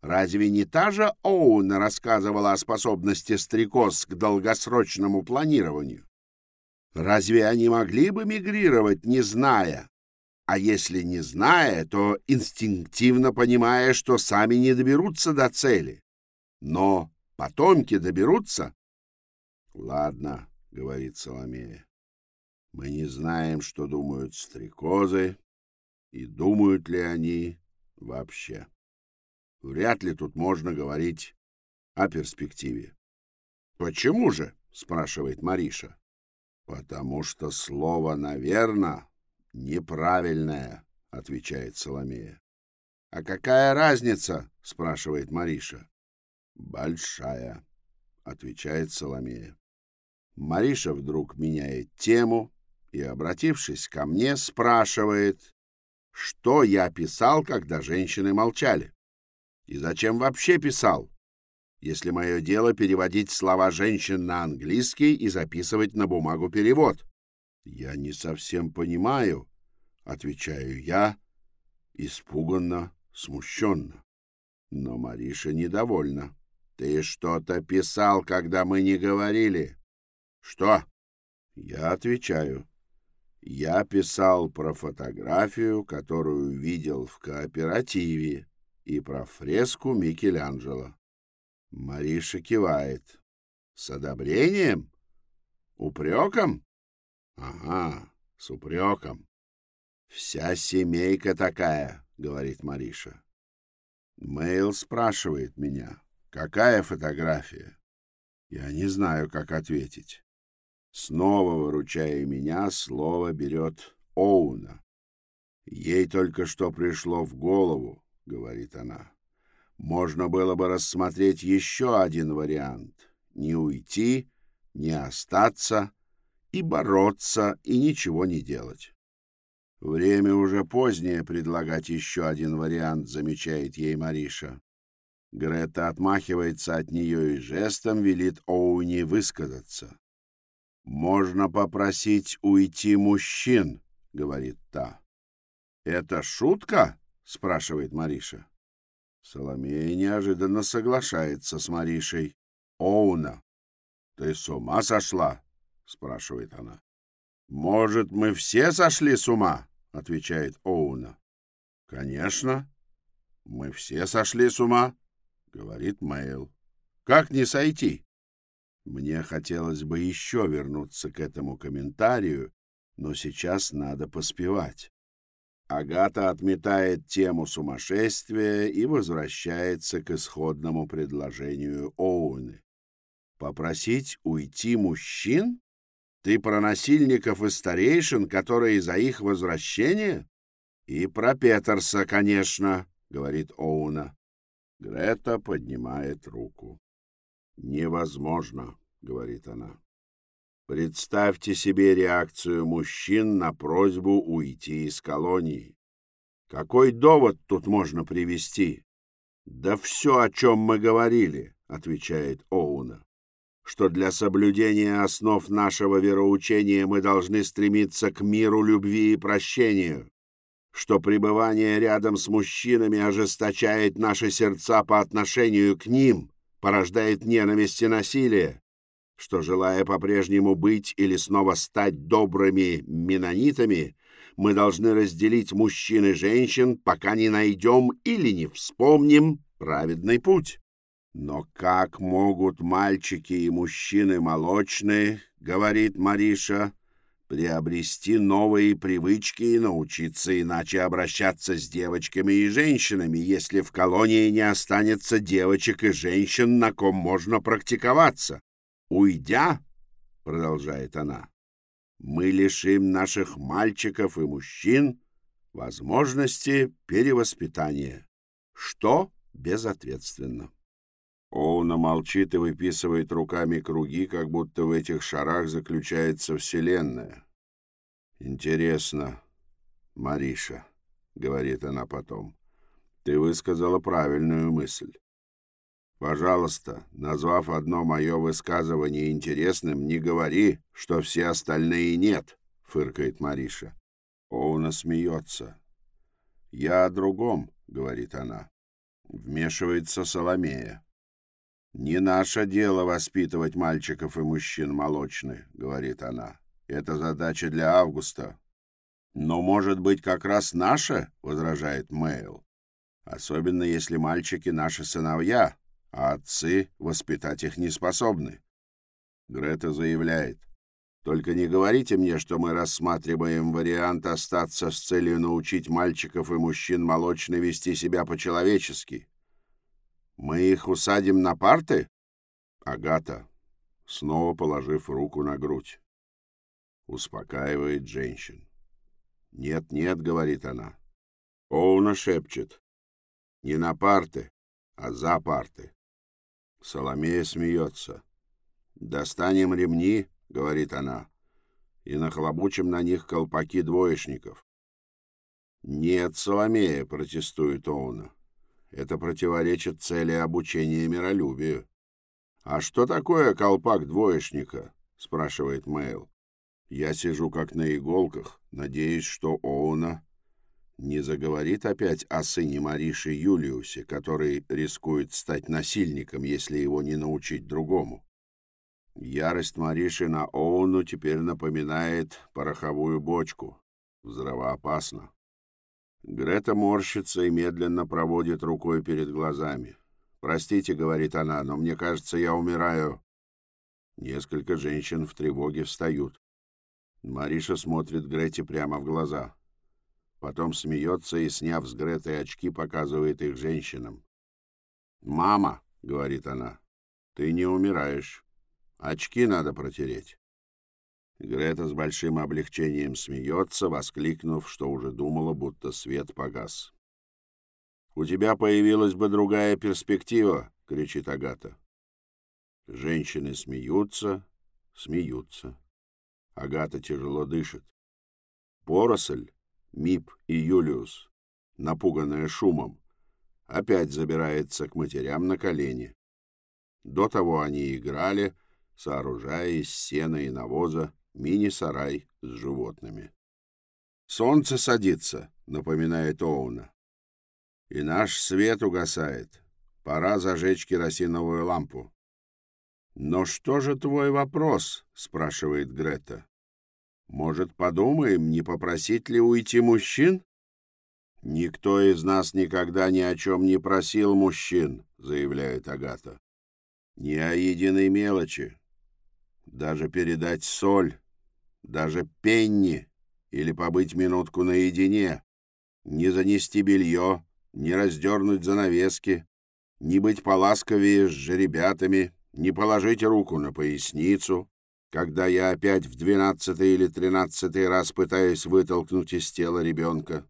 Разве не та же Оуна рассказывала о способности стрекоз к долгосрочному планированию? Разве они могли бы мигрировать, не зная? А если не зная, то инстинктивно понимая, что сами не доберутся до цели. Но потомки доберутся? — Ладно, — говорит Соломея. Мы не знаем, что думают стрекозы, и думают ли они вообще. Вряд ли тут можно говорить о перспективе. «Почему же?» — спрашивает Мариша. «Потому что слово «наверно» неправильное», — отвечает Соломея. «А какая разница?» — спрашивает Мариша. «Большая», — отвечает Соломея. Мариша вдруг меняет тему и, обратившись ко мне, спрашивает, что я писал, когда женщины молчали. И зачем вообще писал, если мое дело переводить слова женщин на английский и записывать на бумагу перевод? Я не совсем понимаю, отвечаю я испуганно, смущенно. Но Мариша недовольна. «Ты что-то писал, когда мы не говорили?» «Что?» Я отвечаю. Я писал про фотографию, которую видел в кооперативе, и про фреску Микеланджело. Мариша кивает. С одобрением? Упреком? Ага, с упреком. Вся семейка такая, говорит Мариша. Мейл спрашивает меня, какая фотография? Я не знаю, как ответить. Снова выручая меня, слово берет Оуна. Ей только что пришло в голову, говорит она. Можно было бы рассмотреть еще один вариант. Не уйти, не остаться и бороться, и ничего не делать. Время уже позднее предлагать еще один вариант, замечает ей Мариша. Грета отмахивается от нее и жестом велит Оуни высказаться. «Можно попросить уйти мужчин», — говорит та. «Это шутка?» — спрашивает Мариша. Соломея неожиданно соглашается с Маришей. «Оуна, ты с ума сошла?» — спрашивает она. «Может, мы все сошли с ума?» — отвечает Оуна. «Конечно, мы все сошли с ума», — говорит Мэйл. «Как не сойти?» Мне хотелось бы еще вернуться к этому комментарию, но сейчас надо поспевать. Агата отметает тему сумасшествия и возвращается к исходному предложению Оуэны. «Попросить уйти мужчин? Ты про насильников и старейшин, которые за их возвращение?» «И про Петерса, конечно», — говорит Оуна. Грета поднимает руку. «Невозможно», — говорит она. «Представьте себе реакцию мужчин на просьбу уйти из колонии. Какой довод тут можно привести?» «Да все, о чем мы говорили», — отвечает Оуна, «что для соблюдения основ нашего вероучения мы должны стремиться к миру, любви и прощению, что пребывание рядом с мужчинами ожесточает наши сердца по отношению к ним» порождает ненависть и насилие, что, желая по-прежнему быть или снова стать добрыми менонитами, мы должны разделить мужчин и женщин, пока не найдем или не вспомним праведный путь. Но как могут мальчики и мужчины молочные, говорит Мариша, приобрести новые привычки и научиться иначе обращаться с девочками и женщинами, если в колонии не останется девочек и женщин, на ком можно практиковаться. Уйдя, — продолжает она, — мы лишим наших мальчиков и мужчин возможности перевоспитания, что безответственно. Оуна молчит и выписывает руками круги, как будто в этих шарах заключается Вселенная. «Интересно, Мариша», — говорит она потом, — «ты высказала правильную мысль. Пожалуйста, назвав одно мое высказывание интересным, не говори, что все остальные нет», — фыркает Мариша. Оуна смеется. «Я о другом», — говорит она. Вмешивается Соломея. «Не наше дело воспитывать мальчиков и мужчин молочных», — говорит она. «Это задача для Августа». «Но, может быть, как раз наша?» — возражает Мэйл. «Особенно, если мальчики наши сыновья, а отцы воспитать их не способны». Грета заявляет. «Только не говорите мне, что мы рассматриваем вариант остаться с целью научить мальчиков и мужчин молочно вести себя по-человечески. Мы их усадим на парты? Агата, снова положив руку на грудь, успокаивает женщин. «Нет, нет», — говорит она. Оуна шепчет. «Не на парты, а за парты». Соломея смеется. «Достанем ремни», — говорит она, — «и нахлобучим на них колпаки двоечников». «Нет, Соломея», — протестует Оуна. Это противоречит цели обучения миролюбию. «А что такое колпак двоечника?» — спрашивает Мэйл. Я сижу как на иголках, надеюсь, что Оуна не заговорит опять о сыне Мариши Юлиусе, который рискует стать насильником, если его не научить другому. Ярость Мариши на Оуну теперь напоминает пороховую бочку. Взрывоопасно. Грета морщится и медленно проводит рукой перед глазами. «Простите», — говорит она, — «но мне кажется, я умираю». Несколько женщин в тревоге встают. Мариша смотрит Грете прямо в глаза. Потом смеется и, сняв с Гретой очки, показывает их женщинам. «Мама», — говорит она, — «ты не умираешь. Очки надо протереть». Грета с большим облегчением смеется, воскликнув, что уже думала, будто свет погас. «У тебя появилась бы другая перспектива!» — кричит Агата. Женщины смеются, смеются. Агата тяжело дышит. Поросль, Мип и Юлиус, напуганная шумом, опять забирается к матерям на колени. До того они играли, сооружая из сена и навоза мини-сарай с животными. «Солнце садится», — напоминает Оуна. «И наш свет угасает. Пора зажечь керосиновую лампу». «Но что же твой вопрос?» — спрашивает Грета. «Может, подумаем, не попросить ли уйти мужчин?» «Никто из нас никогда ни о чем не просил мужчин», — заявляет Агата. «Ни о единой мелочи. Даже передать соль даже пенни или побыть минутку наедине, не занести белье, не раздернуть занавески, не быть поласковее с жеребятами, не положить руку на поясницу, когда я опять в двенадцатый или тринадцатый раз пытаюсь вытолкнуть из тела ребенка.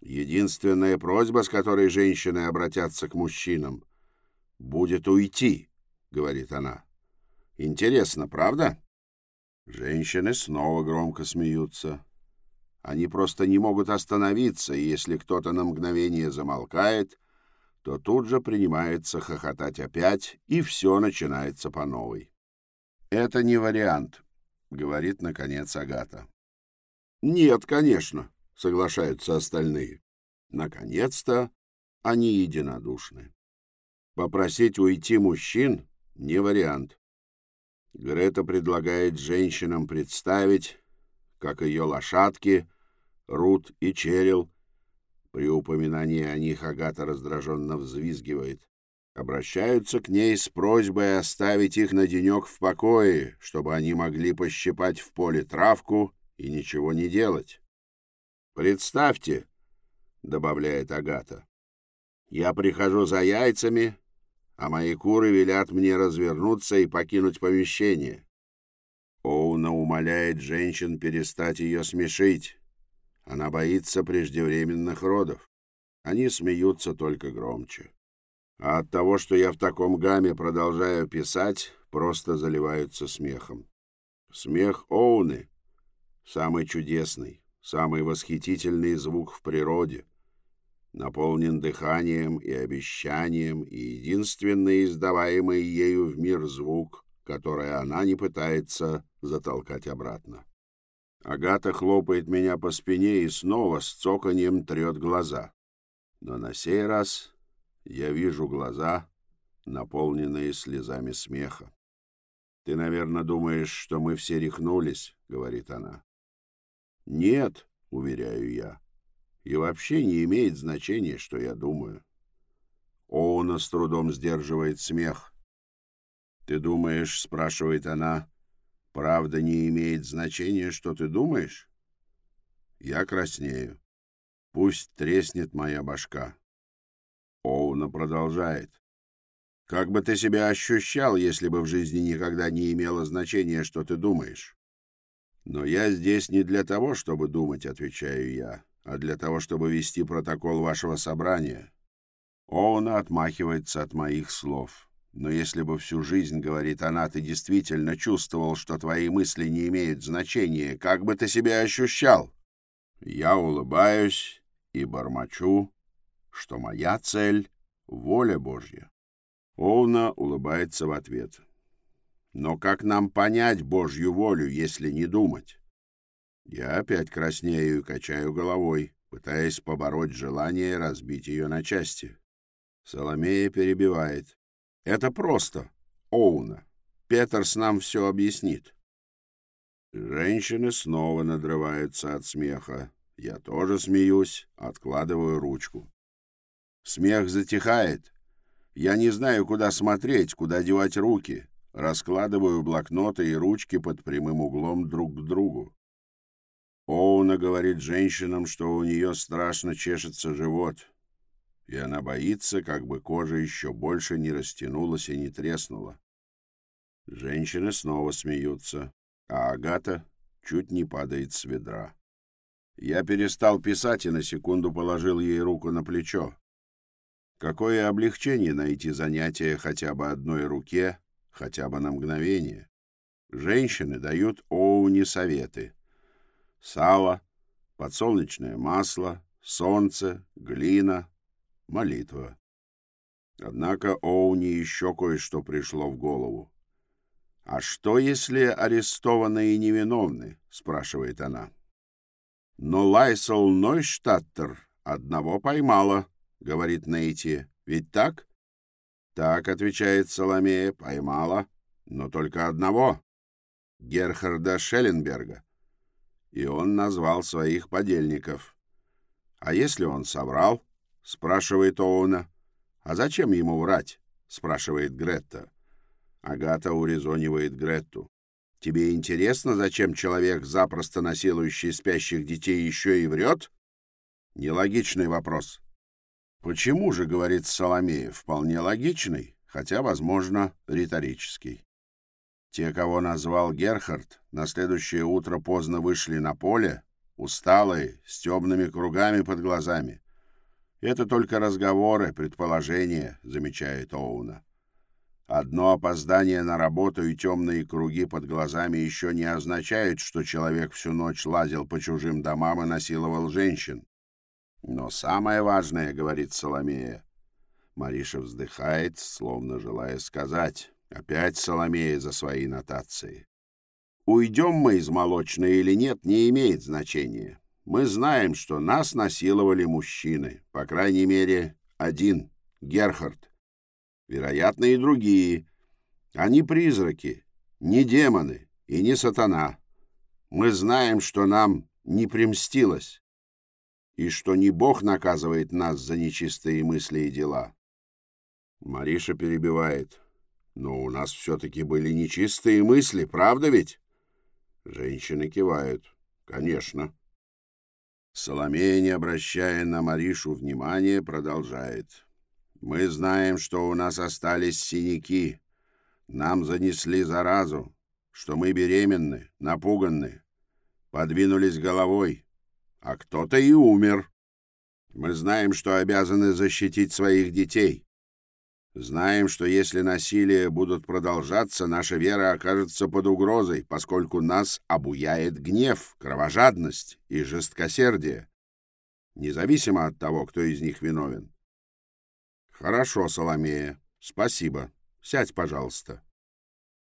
Единственная просьба, с которой женщины обратятся к мужчинам, будет уйти, — говорит она. Интересно, правда? Женщины снова громко смеются. Они просто не могут остановиться, и если кто-то на мгновение замолкает, то тут же принимается хохотать опять, и все начинается по новой. «Это не вариант», — говорит, наконец, Агата. «Нет, конечно», — соглашаются остальные. Наконец-то они единодушны. Попросить уйти мужчин — не вариант. Грета предлагает женщинам представить, как ее лошадки, Рут и Черил, при упоминании о них Агата раздраженно взвизгивает, обращаются к ней с просьбой оставить их на денек в покое, чтобы они могли пощипать в поле травку и ничего не делать. «Представьте», — добавляет Агата, — «я прихожу за яйцами, а мои куры велят мне развернуться и покинуть помещение. Оуна умоляет женщин перестать ее смешить. Она боится преждевременных родов. Они смеются только громче. А от того, что я в таком гамме продолжаю писать, просто заливаются смехом. Смех Оуны — самый чудесный, самый восхитительный звук в природе — наполнен дыханием и обещанием, и единственный издаваемый ею в мир звук, который она не пытается затолкать обратно. Агата хлопает меня по спине и снова с цоканьем трет глаза. Но на сей раз я вижу глаза, наполненные слезами смеха. «Ты, наверное, думаешь, что мы все рехнулись?» — говорит она. «Нет», — уверяю я, и вообще не имеет значения, что я думаю. Оуна с трудом сдерживает смех. «Ты думаешь, — спрашивает она, — правда не имеет значения, что ты думаешь?» Я краснею. Пусть треснет моя башка. Оуна продолжает. «Как бы ты себя ощущал, если бы в жизни никогда не имело значения, что ты думаешь?» «Но я здесь не для того, чтобы думать», — отвечаю я а для того, чтобы вести протокол вашего собрания. Оуна отмахивается от моих слов. Но если бы всю жизнь, говорит она, ты действительно чувствовал, что твои мысли не имеют значения, как бы ты себя ощущал? Я улыбаюсь и бормочу, что моя цель — воля Божья. Оуна улыбается в ответ. Но как нам понять Божью волю, если не думать? Я опять краснею и качаю головой, пытаясь побороть желание разбить ее на части. Соломея перебивает. «Это просто, Оуна. Петерс нам все объяснит». Женщины снова надрываются от смеха. Я тоже смеюсь, откладываю ручку. Смех затихает. Я не знаю, куда смотреть, куда девать руки. Раскладываю блокноты и ручки под прямым углом друг к другу. Оуна говорит женщинам, что у нее страшно чешется живот, и она боится, как бы кожа еще больше не растянулась и не треснула. Женщины снова смеются, а Агата чуть не падает с ведра. Я перестал писать и на секунду положил ей руку на плечо. Какое облегчение найти занятие хотя бы одной руке, хотя бы на мгновение. Женщины дают Оуне советы — сало, подсолнечное масло, солнце, глина, молитва. Однако Оуни еще кое-что пришло в голову. «А что, если арестованные невиновны?» — спрашивает она. «Но Лайсел Нойштаттер одного поймала», — говорит Нейти. «Ведь так?» «Так», — отвечает Соломея, — «поймала, но только одного. Герхарда Шелленберга и он назвал своих подельников. «А если он соврал?» — спрашивает Оуна. «А зачем ему врать?» — спрашивает Гретта. Агата урезонивает Гретту. «Тебе интересно, зачем человек, запросто насилующий спящих детей, еще и врет?» Нелогичный вопрос. «Почему же, — говорит Соломея, — вполне логичный, хотя, возможно, риторический?» Те, кого назвал Герхард, на следующее утро поздно вышли на поле, усталые, с темными кругами под глазами. Это только разговоры, предположения, замечает Оуна. Одно опоздание на работу и темные круги под глазами еще не означают, что человек всю ночь лазил по чужим домам и насиловал женщин. Но самое важное, говорит Соломея. Мариша вздыхает, словно желая сказать. Опять Соломея за свои нотации. Уйдем мы из молочной или нет, не имеет значения. Мы знаем, что нас насиловали мужчины, по крайней мере, один, Герхард. Вероятно, и другие. Они призраки, не демоны и не сатана. Мы знаем, что нам не примстилось, и что не Бог наказывает нас за нечистые мысли и дела. Мариша перебивает. Но у нас все-таки были нечистые мысли, правда ведь? Женщины кивают. Конечно. Соломея, не обращая на Маришу внимания, продолжает. Мы знаем, что у нас остались синяки. Нам занесли заразу, что мы беременны, напуганы, подвинулись головой, а кто-то и умер. Мы знаем, что обязаны защитить своих детей. Знаем, что если насилие будут продолжаться, наша вера окажется под угрозой, поскольку нас обуяет гнев, кровожадность и жесткосердие, независимо от того, кто из них виновен. Хорошо, Соломея, спасибо. Сядь, пожалуйста.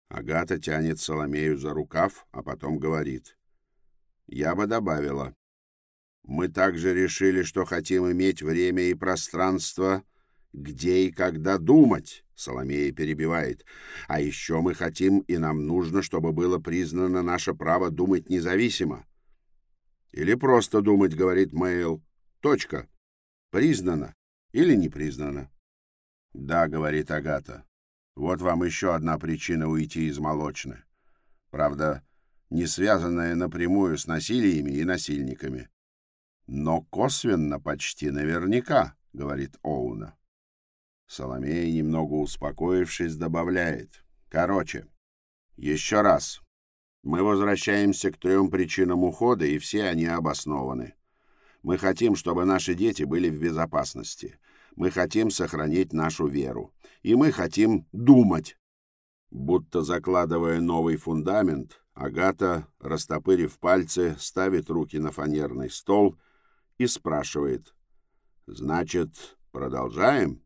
Агата тянет Соломею за рукав, а потом говорит. Я бы добавила. Мы также решили, что хотим иметь время и пространство — где и когда думать, Соломея перебивает. А еще мы хотим, и нам нужно, чтобы было признано наше право думать независимо. Или просто думать, говорит Мэйл. Точка. Признано или не признано. Да, говорит Агата. Вот вам еще одна причина уйти из молочны. Правда, не связанная напрямую с насилиями и насильниками. Но косвенно почти наверняка, говорит Оуна. Соломея, немного успокоившись, добавляет. Короче, еще раз. Мы возвращаемся к трем причинам ухода, и все они обоснованы. Мы хотим, чтобы наши дети были в безопасности. Мы хотим сохранить нашу веру. И мы хотим думать. Будто закладывая новый фундамент, Агата, растопырив пальцы, ставит руки на фанерный стол и спрашивает. «Значит, продолжаем?»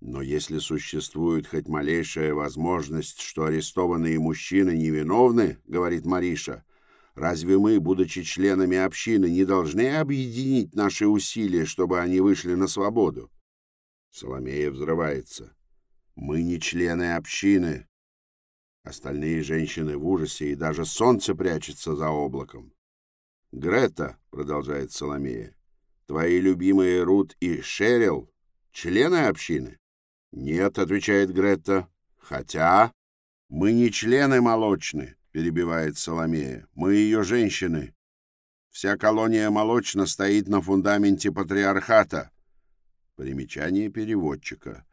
Но если существует хоть малейшая возможность, что арестованные мужчины невиновны, говорит Мариша, Разве мы, будучи членами общины, не должны объединить наши усилия, чтобы они вышли на свободу? Соломея взрывается. Мы не члены общины. Остальные женщины в ужасе, и даже солнце прячется за облаком. «Грета», — продолжает Соломея, — «твои любимые Рут и Шерил — члены общины?» «Нет», — отвечает Грета, — «хотя...» «Мы не члены молочны», — перебивает Соломея, — «мы ее женщины. Вся колония молочна стоит на фундаменте патриархата». Примечание переводчика.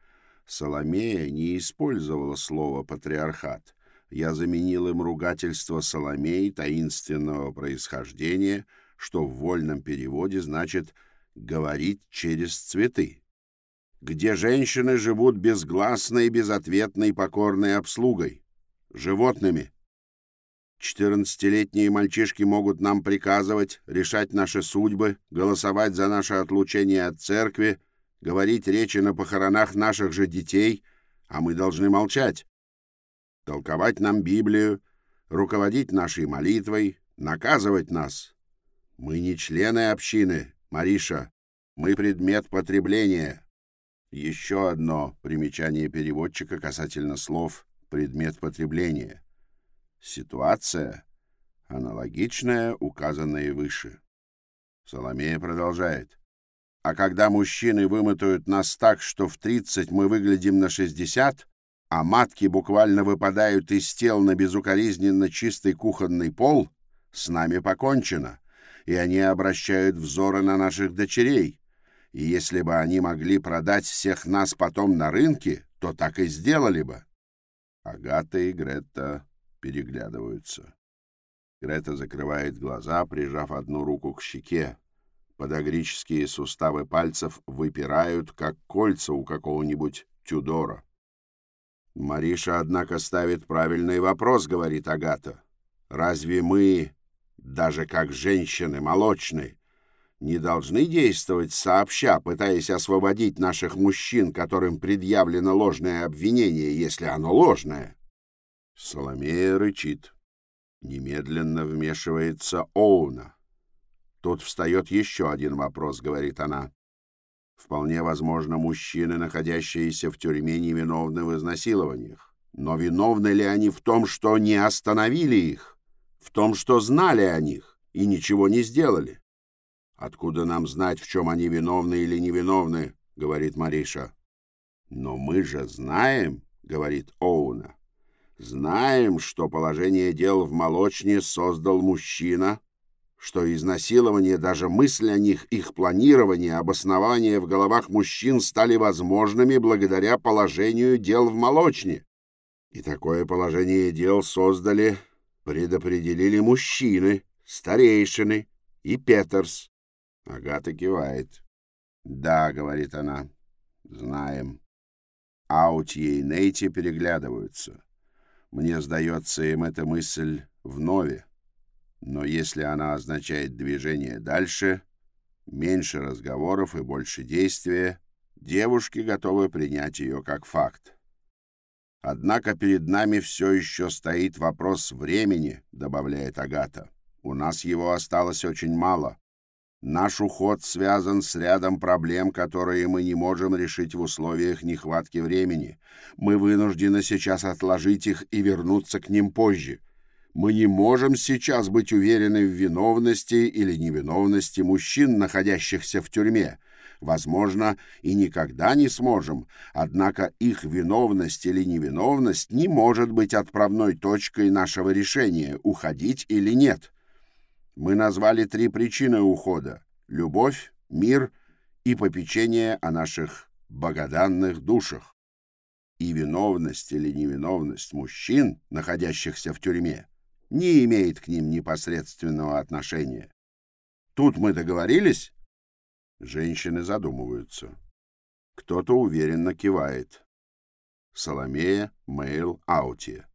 Соломея не использовала слово «патриархат», я заменил им ругательство Соломей таинственного происхождения, что в вольном переводе значит «говорить через цветы», где женщины живут безгласной, безответной, покорной обслугой, животными. Четырнадцатилетние мальчишки могут нам приказывать, решать наши судьбы, голосовать за наше отлучение от церкви, говорить речи на похоронах наших же детей, а мы должны молчать толковать нам Библию, руководить нашей молитвой, наказывать нас. Мы не члены общины, Мариша, мы предмет потребления. Еще одно примечание переводчика касательно слов «предмет потребления». Ситуация аналогичная, указанная выше. Соломея продолжает. А когда мужчины вымотают нас так, что в 30 мы выглядим на 60, а матки буквально выпадают из тел на безукоризненно чистый кухонный пол, с нами покончено, и они обращают взоры на наших дочерей. И если бы они могли продать всех нас потом на рынке, то так и сделали бы. Агата и Гретта переглядываются. Грета закрывает глаза, прижав одну руку к щеке. Подогрические суставы пальцев выпирают, как кольца у какого-нибудь Тюдора. «Мариша, однако, ставит правильный вопрос», — говорит Агата. «Разве мы, даже как женщины молочные, не должны действовать сообща, пытаясь освободить наших мужчин, которым предъявлено ложное обвинение, если оно ложное?» Соломея рычит. Немедленно вмешивается Оуна. «Тут встает еще один вопрос», — говорит она. Вполне возможно, мужчины, находящиеся в тюрьме, невиновны в изнасилованиях. Но виновны ли они в том, что не остановили их? В том, что знали о них и ничего не сделали? «Откуда нам знать, в чем они виновны или невиновны?» — говорит Мариша. «Но мы же знаем», — говорит Оуна, — «знаем, что положение дел в молочне создал мужчина, что изнасилование, даже мысли о них, их планирование, обоснование в головах мужчин стали возможными благодаря положению дел в молочне. И такое положение дел создали, предопределили мужчины, старейшины и Петерс. Агата кивает. «Да», — говорит она, — «знаем». Аутье и Нейти переглядываются. Мне сдается им эта мысль вновь. Но если она означает движение дальше, меньше разговоров и больше действия, девушки готовы принять ее как факт. Однако перед нами все еще стоит вопрос времени, добавляет Агата. У нас его осталось очень мало. Наш уход связан с рядом проблем, которые мы не можем решить в условиях нехватки времени. Мы вынуждены сейчас отложить их и вернуться к ним позже. Мы не можем сейчас быть уверены в виновности или невиновности мужчин, находящихся в тюрьме. Возможно, и никогда не сможем, однако их виновность или невиновность не может быть отправной точкой нашего решения, уходить или нет. Мы назвали три причины ухода — любовь, мир и попечение о наших богоданных душах. И виновность или невиновность мужчин, находящихся в тюрьме, не имеет к ним непосредственного отношения. Тут мы договорились? Женщины задумываются. Кто-то уверенно кивает. Соломея, Мэйл, Аути.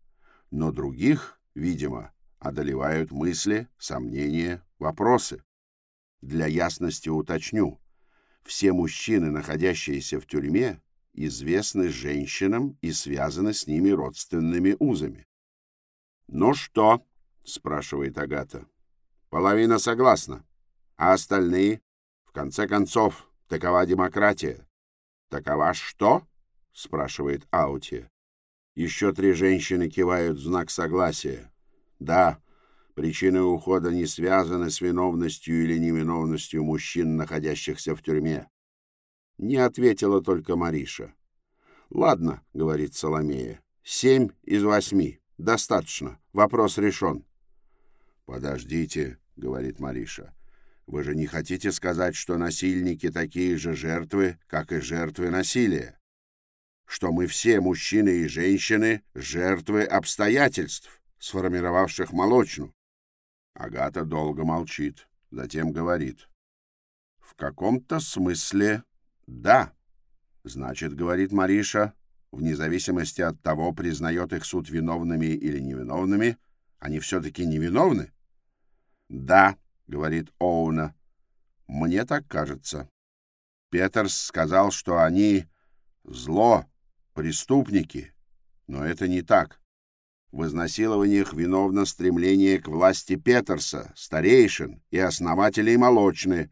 Но других, видимо, одолевают мысли, сомнения, вопросы. Для ясности уточню. Все мужчины, находящиеся в тюрьме, известны женщинам и связаны с ними родственными узами. «Ну что?» — спрашивает Агата. Половина согласна. А остальные? В конце концов, такова демократия. Такова что? спрашивает Аути. Еще три женщины кивают в знак согласия. Да, причины ухода не связаны с виновностью или невиновностью мужчин, находящихся в тюрьме. Не ответила только Мариша. «Ладно», — говорит Соломея, — «семь из восьми. Достаточно. Вопрос решен». «Подождите», — говорит Мариша. «Вы же не хотите сказать, что насильники такие же жертвы, как и жертвы насилия? Что мы все, мужчины и женщины, жертвы обстоятельств, сформировавших молочну?» Агата долго молчит, затем говорит. «В каком-то смысле да». Значит, говорит Мариша, вне зависимости от того, признает их суд виновными или невиновными, они все-таки невиновны? Да, говорит Оуна, мне так кажется. Петерс сказал, что они зло, преступники, но это не так. В изнасилованиях виновно стремление к власти Петерса, старейшин и основателей молочны,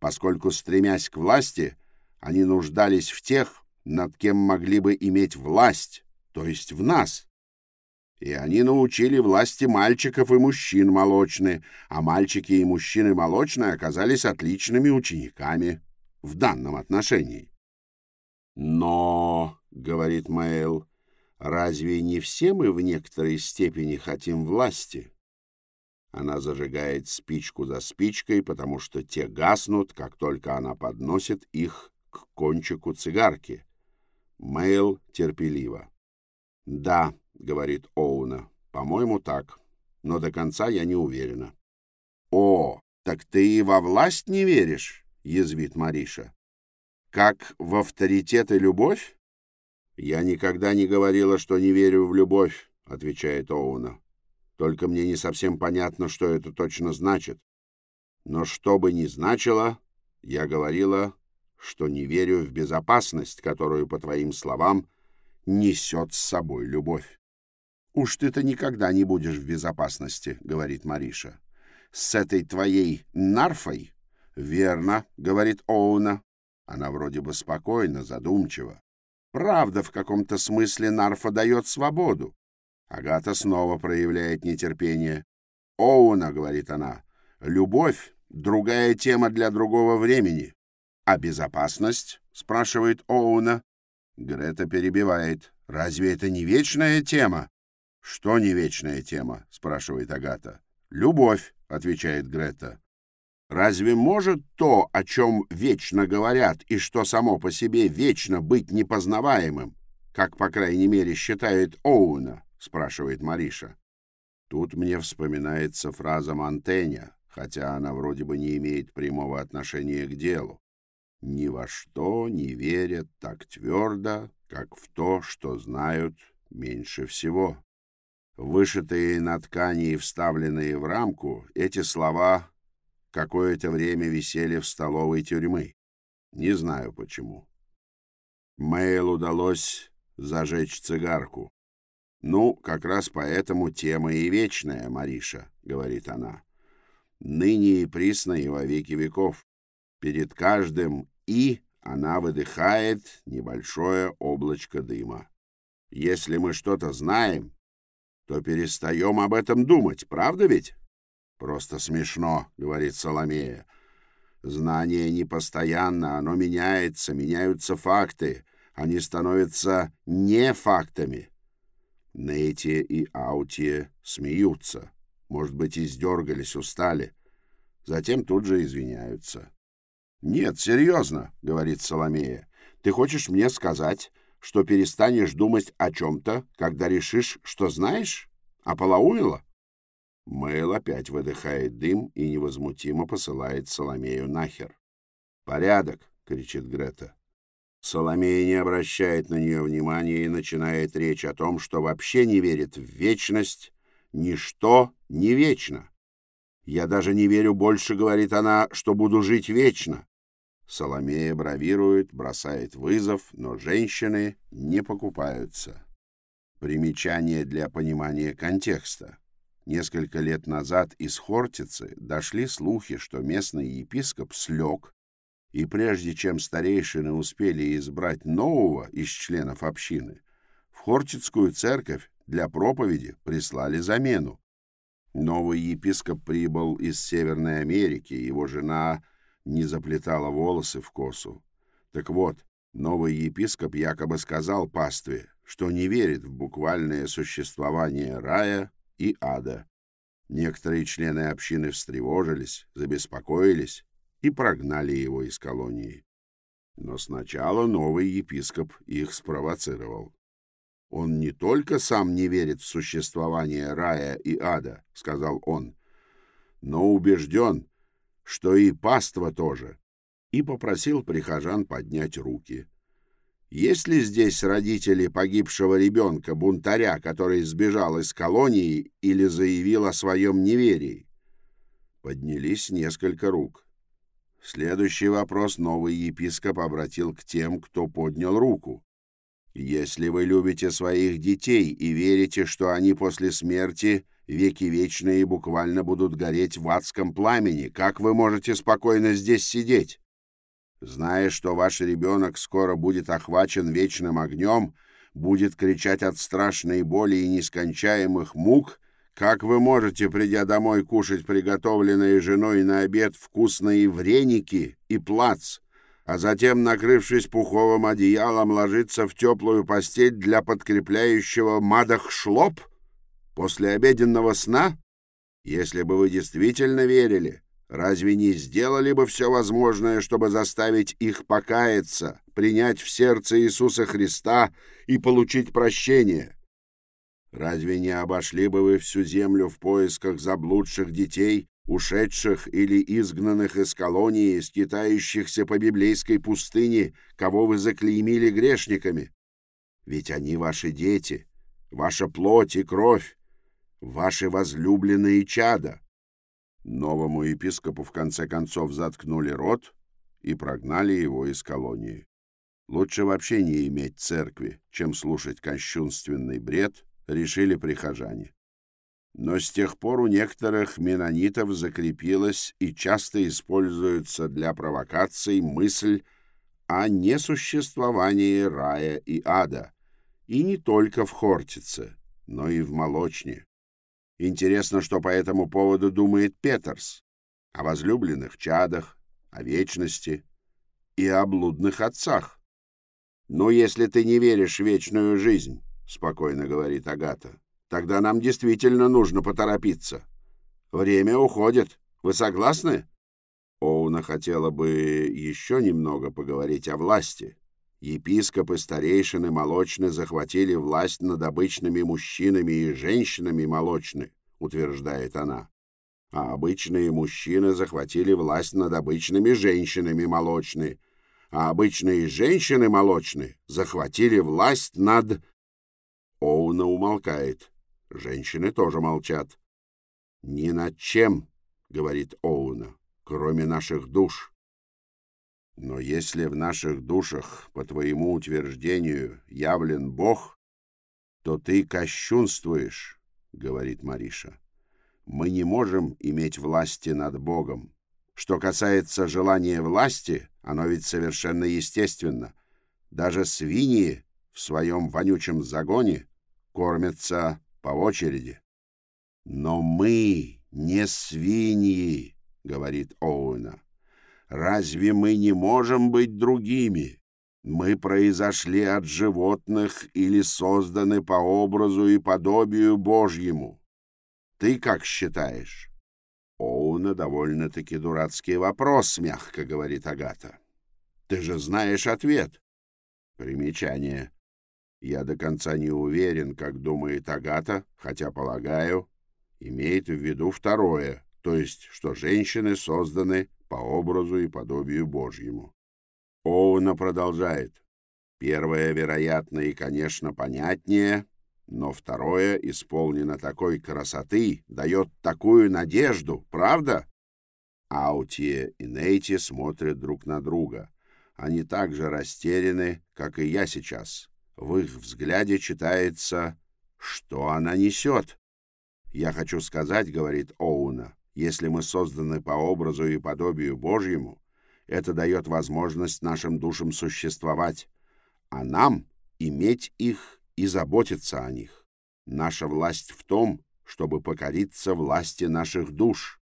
поскольку, стремясь к власти, они нуждались в тех, над кем могли бы иметь власть, то есть в нас. И они научили власти мальчиков и мужчин молочны, а мальчики и мужчины молочные оказались отличными учениками в данном отношении. «Но, — говорит Мэйл, — разве не все мы в некоторой степени хотим власти?» Она зажигает спичку за спичкой, потому что те гаснут, как только она подносит их к кончику цигарки. Мэйл терпеливо. «Да», — говорит Оуна, — «по-моему, так, но до конца я не уверена». «О, так ты и во власть не веришь?» — язвит Мариша. «Как в авторитет и любовь?» «Я никогда не говорила, что не верю в любовь», — отвечает Оуна. «Только мне не совсем понятно, что это точно значит. Но что бы ни значило, я говорила что не верю в безопасность, которую, по твоим словам, несет с собой любовь. «Уж ты-то никогда не будешь в безопасности», — говорит Мариша. «С этой твоей нарфой?» «Верно», — говорит Оуна. Она вроде бы спокойна, задумчива. «Правда, в каком-то смысле нарфа дает свободу». Агата снова проявляет нетерпение. «Оуна», — говорит она, — «любовь — другая тема для другого времени. «А безопасность?» — спрашивает Оуна. Грета перебивает. «Разве это не вечная тема?» «Что не вечная тема?» — спрашивает Агата. «Любовь», — отвечает Грета. «Разве может то, о чем вечно говорят, и что само по себе вечно быть непознаваемым, как, по крайней мере, считает Оуна?» — спрашивает Мариша. Тут мне вспоминается фраза Монтэня, хотя она вроде бы не имеет прямого отношения к делу ни во что не верят так твердо, как в то, что знают меньше всего. Вышитые на ткани и вставленные в рамку, эти слова какое-то время висели в столовой тюрьмы. Не знаю почему. Мэйл удалось зажечь цигарку. «Ну, как раз поэтому тема и вечная, Мариша», — говорит она. «Ныне и присно и во веки веков. Перед каждым и она выдыхает небольшое облачко дыма. Если мы что-то знаем, то перестаем об этом думать, правда ведь? Просто смешно, говорит Соломея. Знание не постоянно, оно меняется, меняются факты, они становятся не фактами. Нейти и Аутие смеются, может быть, издергались, устали, затем тут же извиняются. «Нет, серьезно», — говорит Соломея. «Ты хочешь мне сказать, что перестанешь думать о чем-то, когда решишь, что знаешь? А полоумила?» Мэйл опять выдыхает дым и невозмутимо посылает Соломею нахер. «Порядок!» — кричит Грета. Соломея не обращает на нее внимания и начинает речь о том, что вообще не верит в вечность. Ничто не вечно. «Я даже не верю больше, — говорит она, — что буду жить вечно. Соломея бравирует, бросает вызов, но женщины не покупаются. Примечание для понимания контекста. Несколько лет назад из Хортицы дошли слухи, что местный епископ слег, и прежде чем старейшины успели избрать нового из членов общины, в Хортицкую церковь для проповеди прислали замену. Новый епископ прибыл из Северной Америки, его жена не заплетала волосы в косу. Так вот, новый епископ якобы сказал пастве, что не верит в буквальное существование рая и ада. Некоторые члены общины встревожились, забеспокоились и прогнали его из колонии. Но сначала новый епископ их спровоцировал. «Он не только сам не верит в существование рая и ада», — сказал он, — «но убежден, что и паства тоже, и попросил прихожан поднять руки. Есть ли здесь родители погибшего ребенка, бунтаря, который сбежал из колонии или заявил о своем неверии? Поднялись несколько рук. Следующий вопрос новый епископ обратил к тем, кто поднял руку. «Если вы любите своих детей и верите, что они после смерти веки вечные буквально будут гореть в адском пламени. Как вы можете спокойно здесь сидеть? Зная, что ваш ребенок скоро будет охвачен вечным огнем, будет кричать от страшной боли и нескончаемых мук, как вы можете, придя домой, кушать приготовленные женой на обед вкусные вреники и плац, а затем, накрывшись пуховым одеялом, ложиться в теплую постель для подкрепляющего мадах-шлоп — После обеденного сна? Если бы вы действительно верили, разве не сделали бы все возможное, чтобы заставить их покаяться, принять в сердце Иисуса Христа и получить прощение? Разве не обошли бы вы всю землю в поисках заблудших детей, ушедших или изгнанных из колонии, скитающихся по библейской пустыне, кого вы заклеймили грешниками? Ведь они ваши дети, ваша плоть и кровь, ваши возлюбленные чада. Новому епископу в конце концов заткнули рот и прогнали его из колонии. Лучше вообще не иметь церкви, чем слушать кощунственный бред, решили прихожане. Но с тех пор у некоторых менонитов закрепилась и часто используется для провокаций мысль о несуществовании рая и ада, и не только в Хортице, но и в Молочне. Интересно, что по этому поводу думает Петерс. О возлюбленных чадах, о вечности и о блудных отцах. «Ну, если ты не веришь в вечную жизнь», — спокойно говорит Агата, — «тогда нам действительно нужно поторопиться. Время уходит. Вы согласны?» Оуна хотела бы еще немного поговорить о власти. Епископы, старейшины молочны захватили власть над обычными мужчинами и женщинами молочны, утверждает она. А обычные мужчины захватили власть над обычными женщинами молочны, а обычные женщины молочны захватили власть над... Оуна умолкает. Женщины тоже молчат. «Ни над чем», — говорит Оуна, — «кроме наших душ». Но если в наших душах, по твоему утверждению, явлен Бог, то ты кощунствуешь, — говорит Мариша. Мы не можем иметь власти над Богом. Что касается желания власти, оно ведь совершенно естественно. Даже свиньи в своем вонючем загоне кормятся по очереди. Но мы не свиньи, — говорит Оуэна. Разве мы не можем быть другими? Мы произошли от животных или созданы по образу и подобию Божьему. Ты как считаешь? Оуна довольно-таки дурацкий вопрос, мягко говорит Агата. Ты же знаешь ответ. Примечание. Я до конца не уверен, как думает Агата, хотя, полагаю, имеет в виду второе, то есть, что женщины созданы по образу и подобию Божьему. Оуна продолжает. Первое, вероятно, и, конечно, понятнее, но второе исполнено такой красоты, дает такую надежду, правда? Аутие и Нейти смотрят друг на друга. Они так же растеряны, как и я сейчас. В их взгляде читается, что она несет. «Я хочу сказать, — говорит Оуна, — если мы созданы по образу и подобию Божьему, это дает возможность нашим душам существовать, а нам иметь их и заботиться о них. Наша власть в том, чтобы покориться власти наших душ.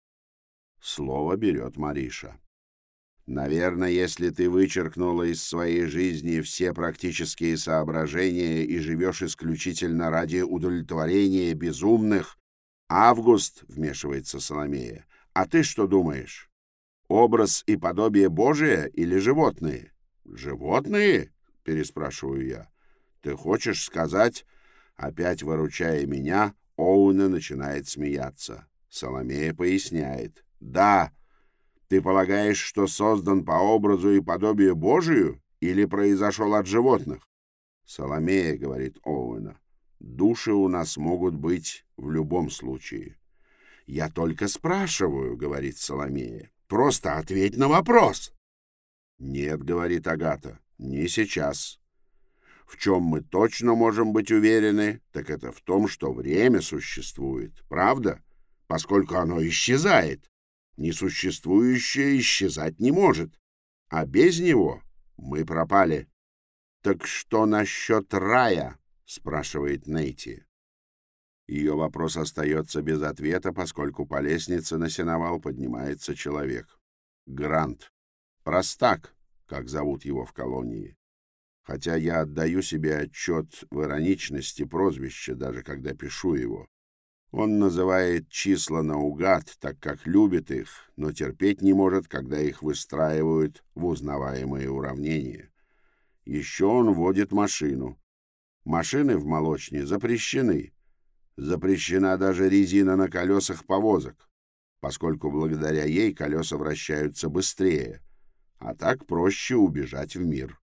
Слово берет Мариша. Наверное, если ты вычеркнула из своей жизни все практические соображения и живешь исключительно ради удовлетворения безумных... Август, — вмешивается Соломея, — а ты что думаешь? Образ и подобие Божие или животные? Животные? — переспрашиваю я. Ты хочешь сказать... Опять выручая меня, Оуна начинает смеяться. Соломея поясняет. «Да, ты полагаешь, что создан по образу и подобию Божию или произошел от животных?» «Соломея», — говорит Оуэна, — «души у нас могут быть в любом случае». «Я только спрашиваю», — говорит Соломея. «Просто ответь на вопрос». «Нет», — говорит Агата, — «не сейчас. В чем мы точно можем быть уверены, так это в том, что время существует, правда? Поскольку оно исчезает. Несуществующее исчезать не может. А без него мы пропали. «Так что насчет рая?» — спрашивает Нейти. Ее вопрос остается без ответа, поскольку по лестнице на сеновал поднимается человек. Грант. Простак, как зовут его в колонии. Хотя я отдаю себе отчет в ироничности прозвища, даже когда пишу его. Он называет числа наугад, так как любит их, но терпеть не может, когда их выстраивают в узнаваемые уравнения. Еще он водит машину. Машины в молочне запрещены. Запрещена даже резина на колесах повозок, поскольку благодаря ей колеса вращаются быстрее, а так проще убежать в мир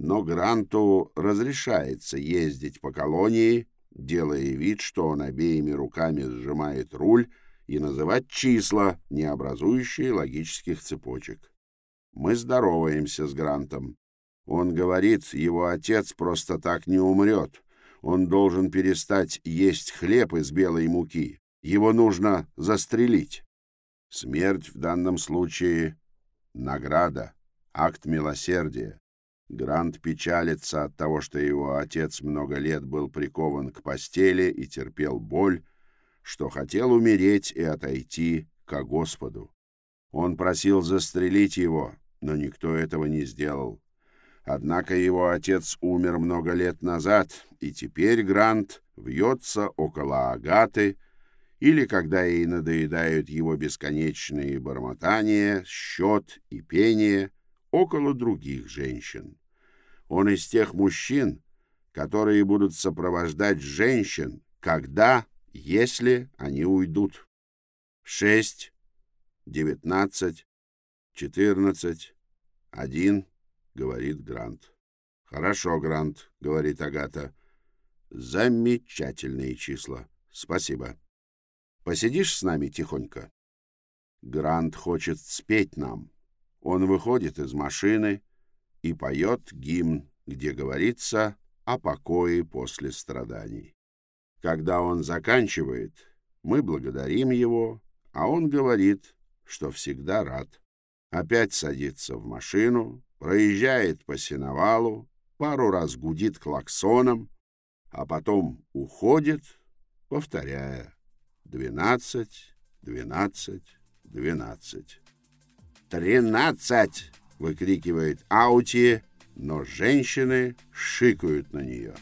но Гранту разрешается ездить по колонии, делая вид, что он обеими руками сжимает руль, и называть числа, не образующие логических цепочек. Мы здороваемся с Грантом. Он говорит, его отец просто так не умрет. Он должен перестать есть хлеб из белой муки. Его нужно застрелить. Смерть в данном случае — награда, акт милосердия. Грант печалится от того, что его отец много лет был прикован к постели и терпел боль, что хотел умереть и отойти ко Господу. Он просил застрелить его, но никто этого не сделал. Однако его отец умер много лет назад, и теперь Грант вьется около Агаты, или когда ей надоедают его бесконечные бормотания, счет и пение, около других женщин. Он из тех мужчин, которые будут сопровождать женщин, когда, если они уйдут. Шесть, девятнадцать, четырнадцать, один, говорит Грант. Хорошо, Грант, говорит Агата. Замечательные числа. Спасибо. Посидишь с нами тихонько? Грант хочет спеть нам. Он выходит из машины, и поет гимн, где говорится о покое после страданий. Когда он заканчивает, мы благодарим его, а он говорит, что всегда рад. Опять садится в машину, проезжает по сеновалу, пару раз гудит клаксоном, а потом уходит, повторяя «двенадцать, двенадцать, двенадцать». «Тринадцать!» выкрикивает «Аути!», но женщины шикают на нее.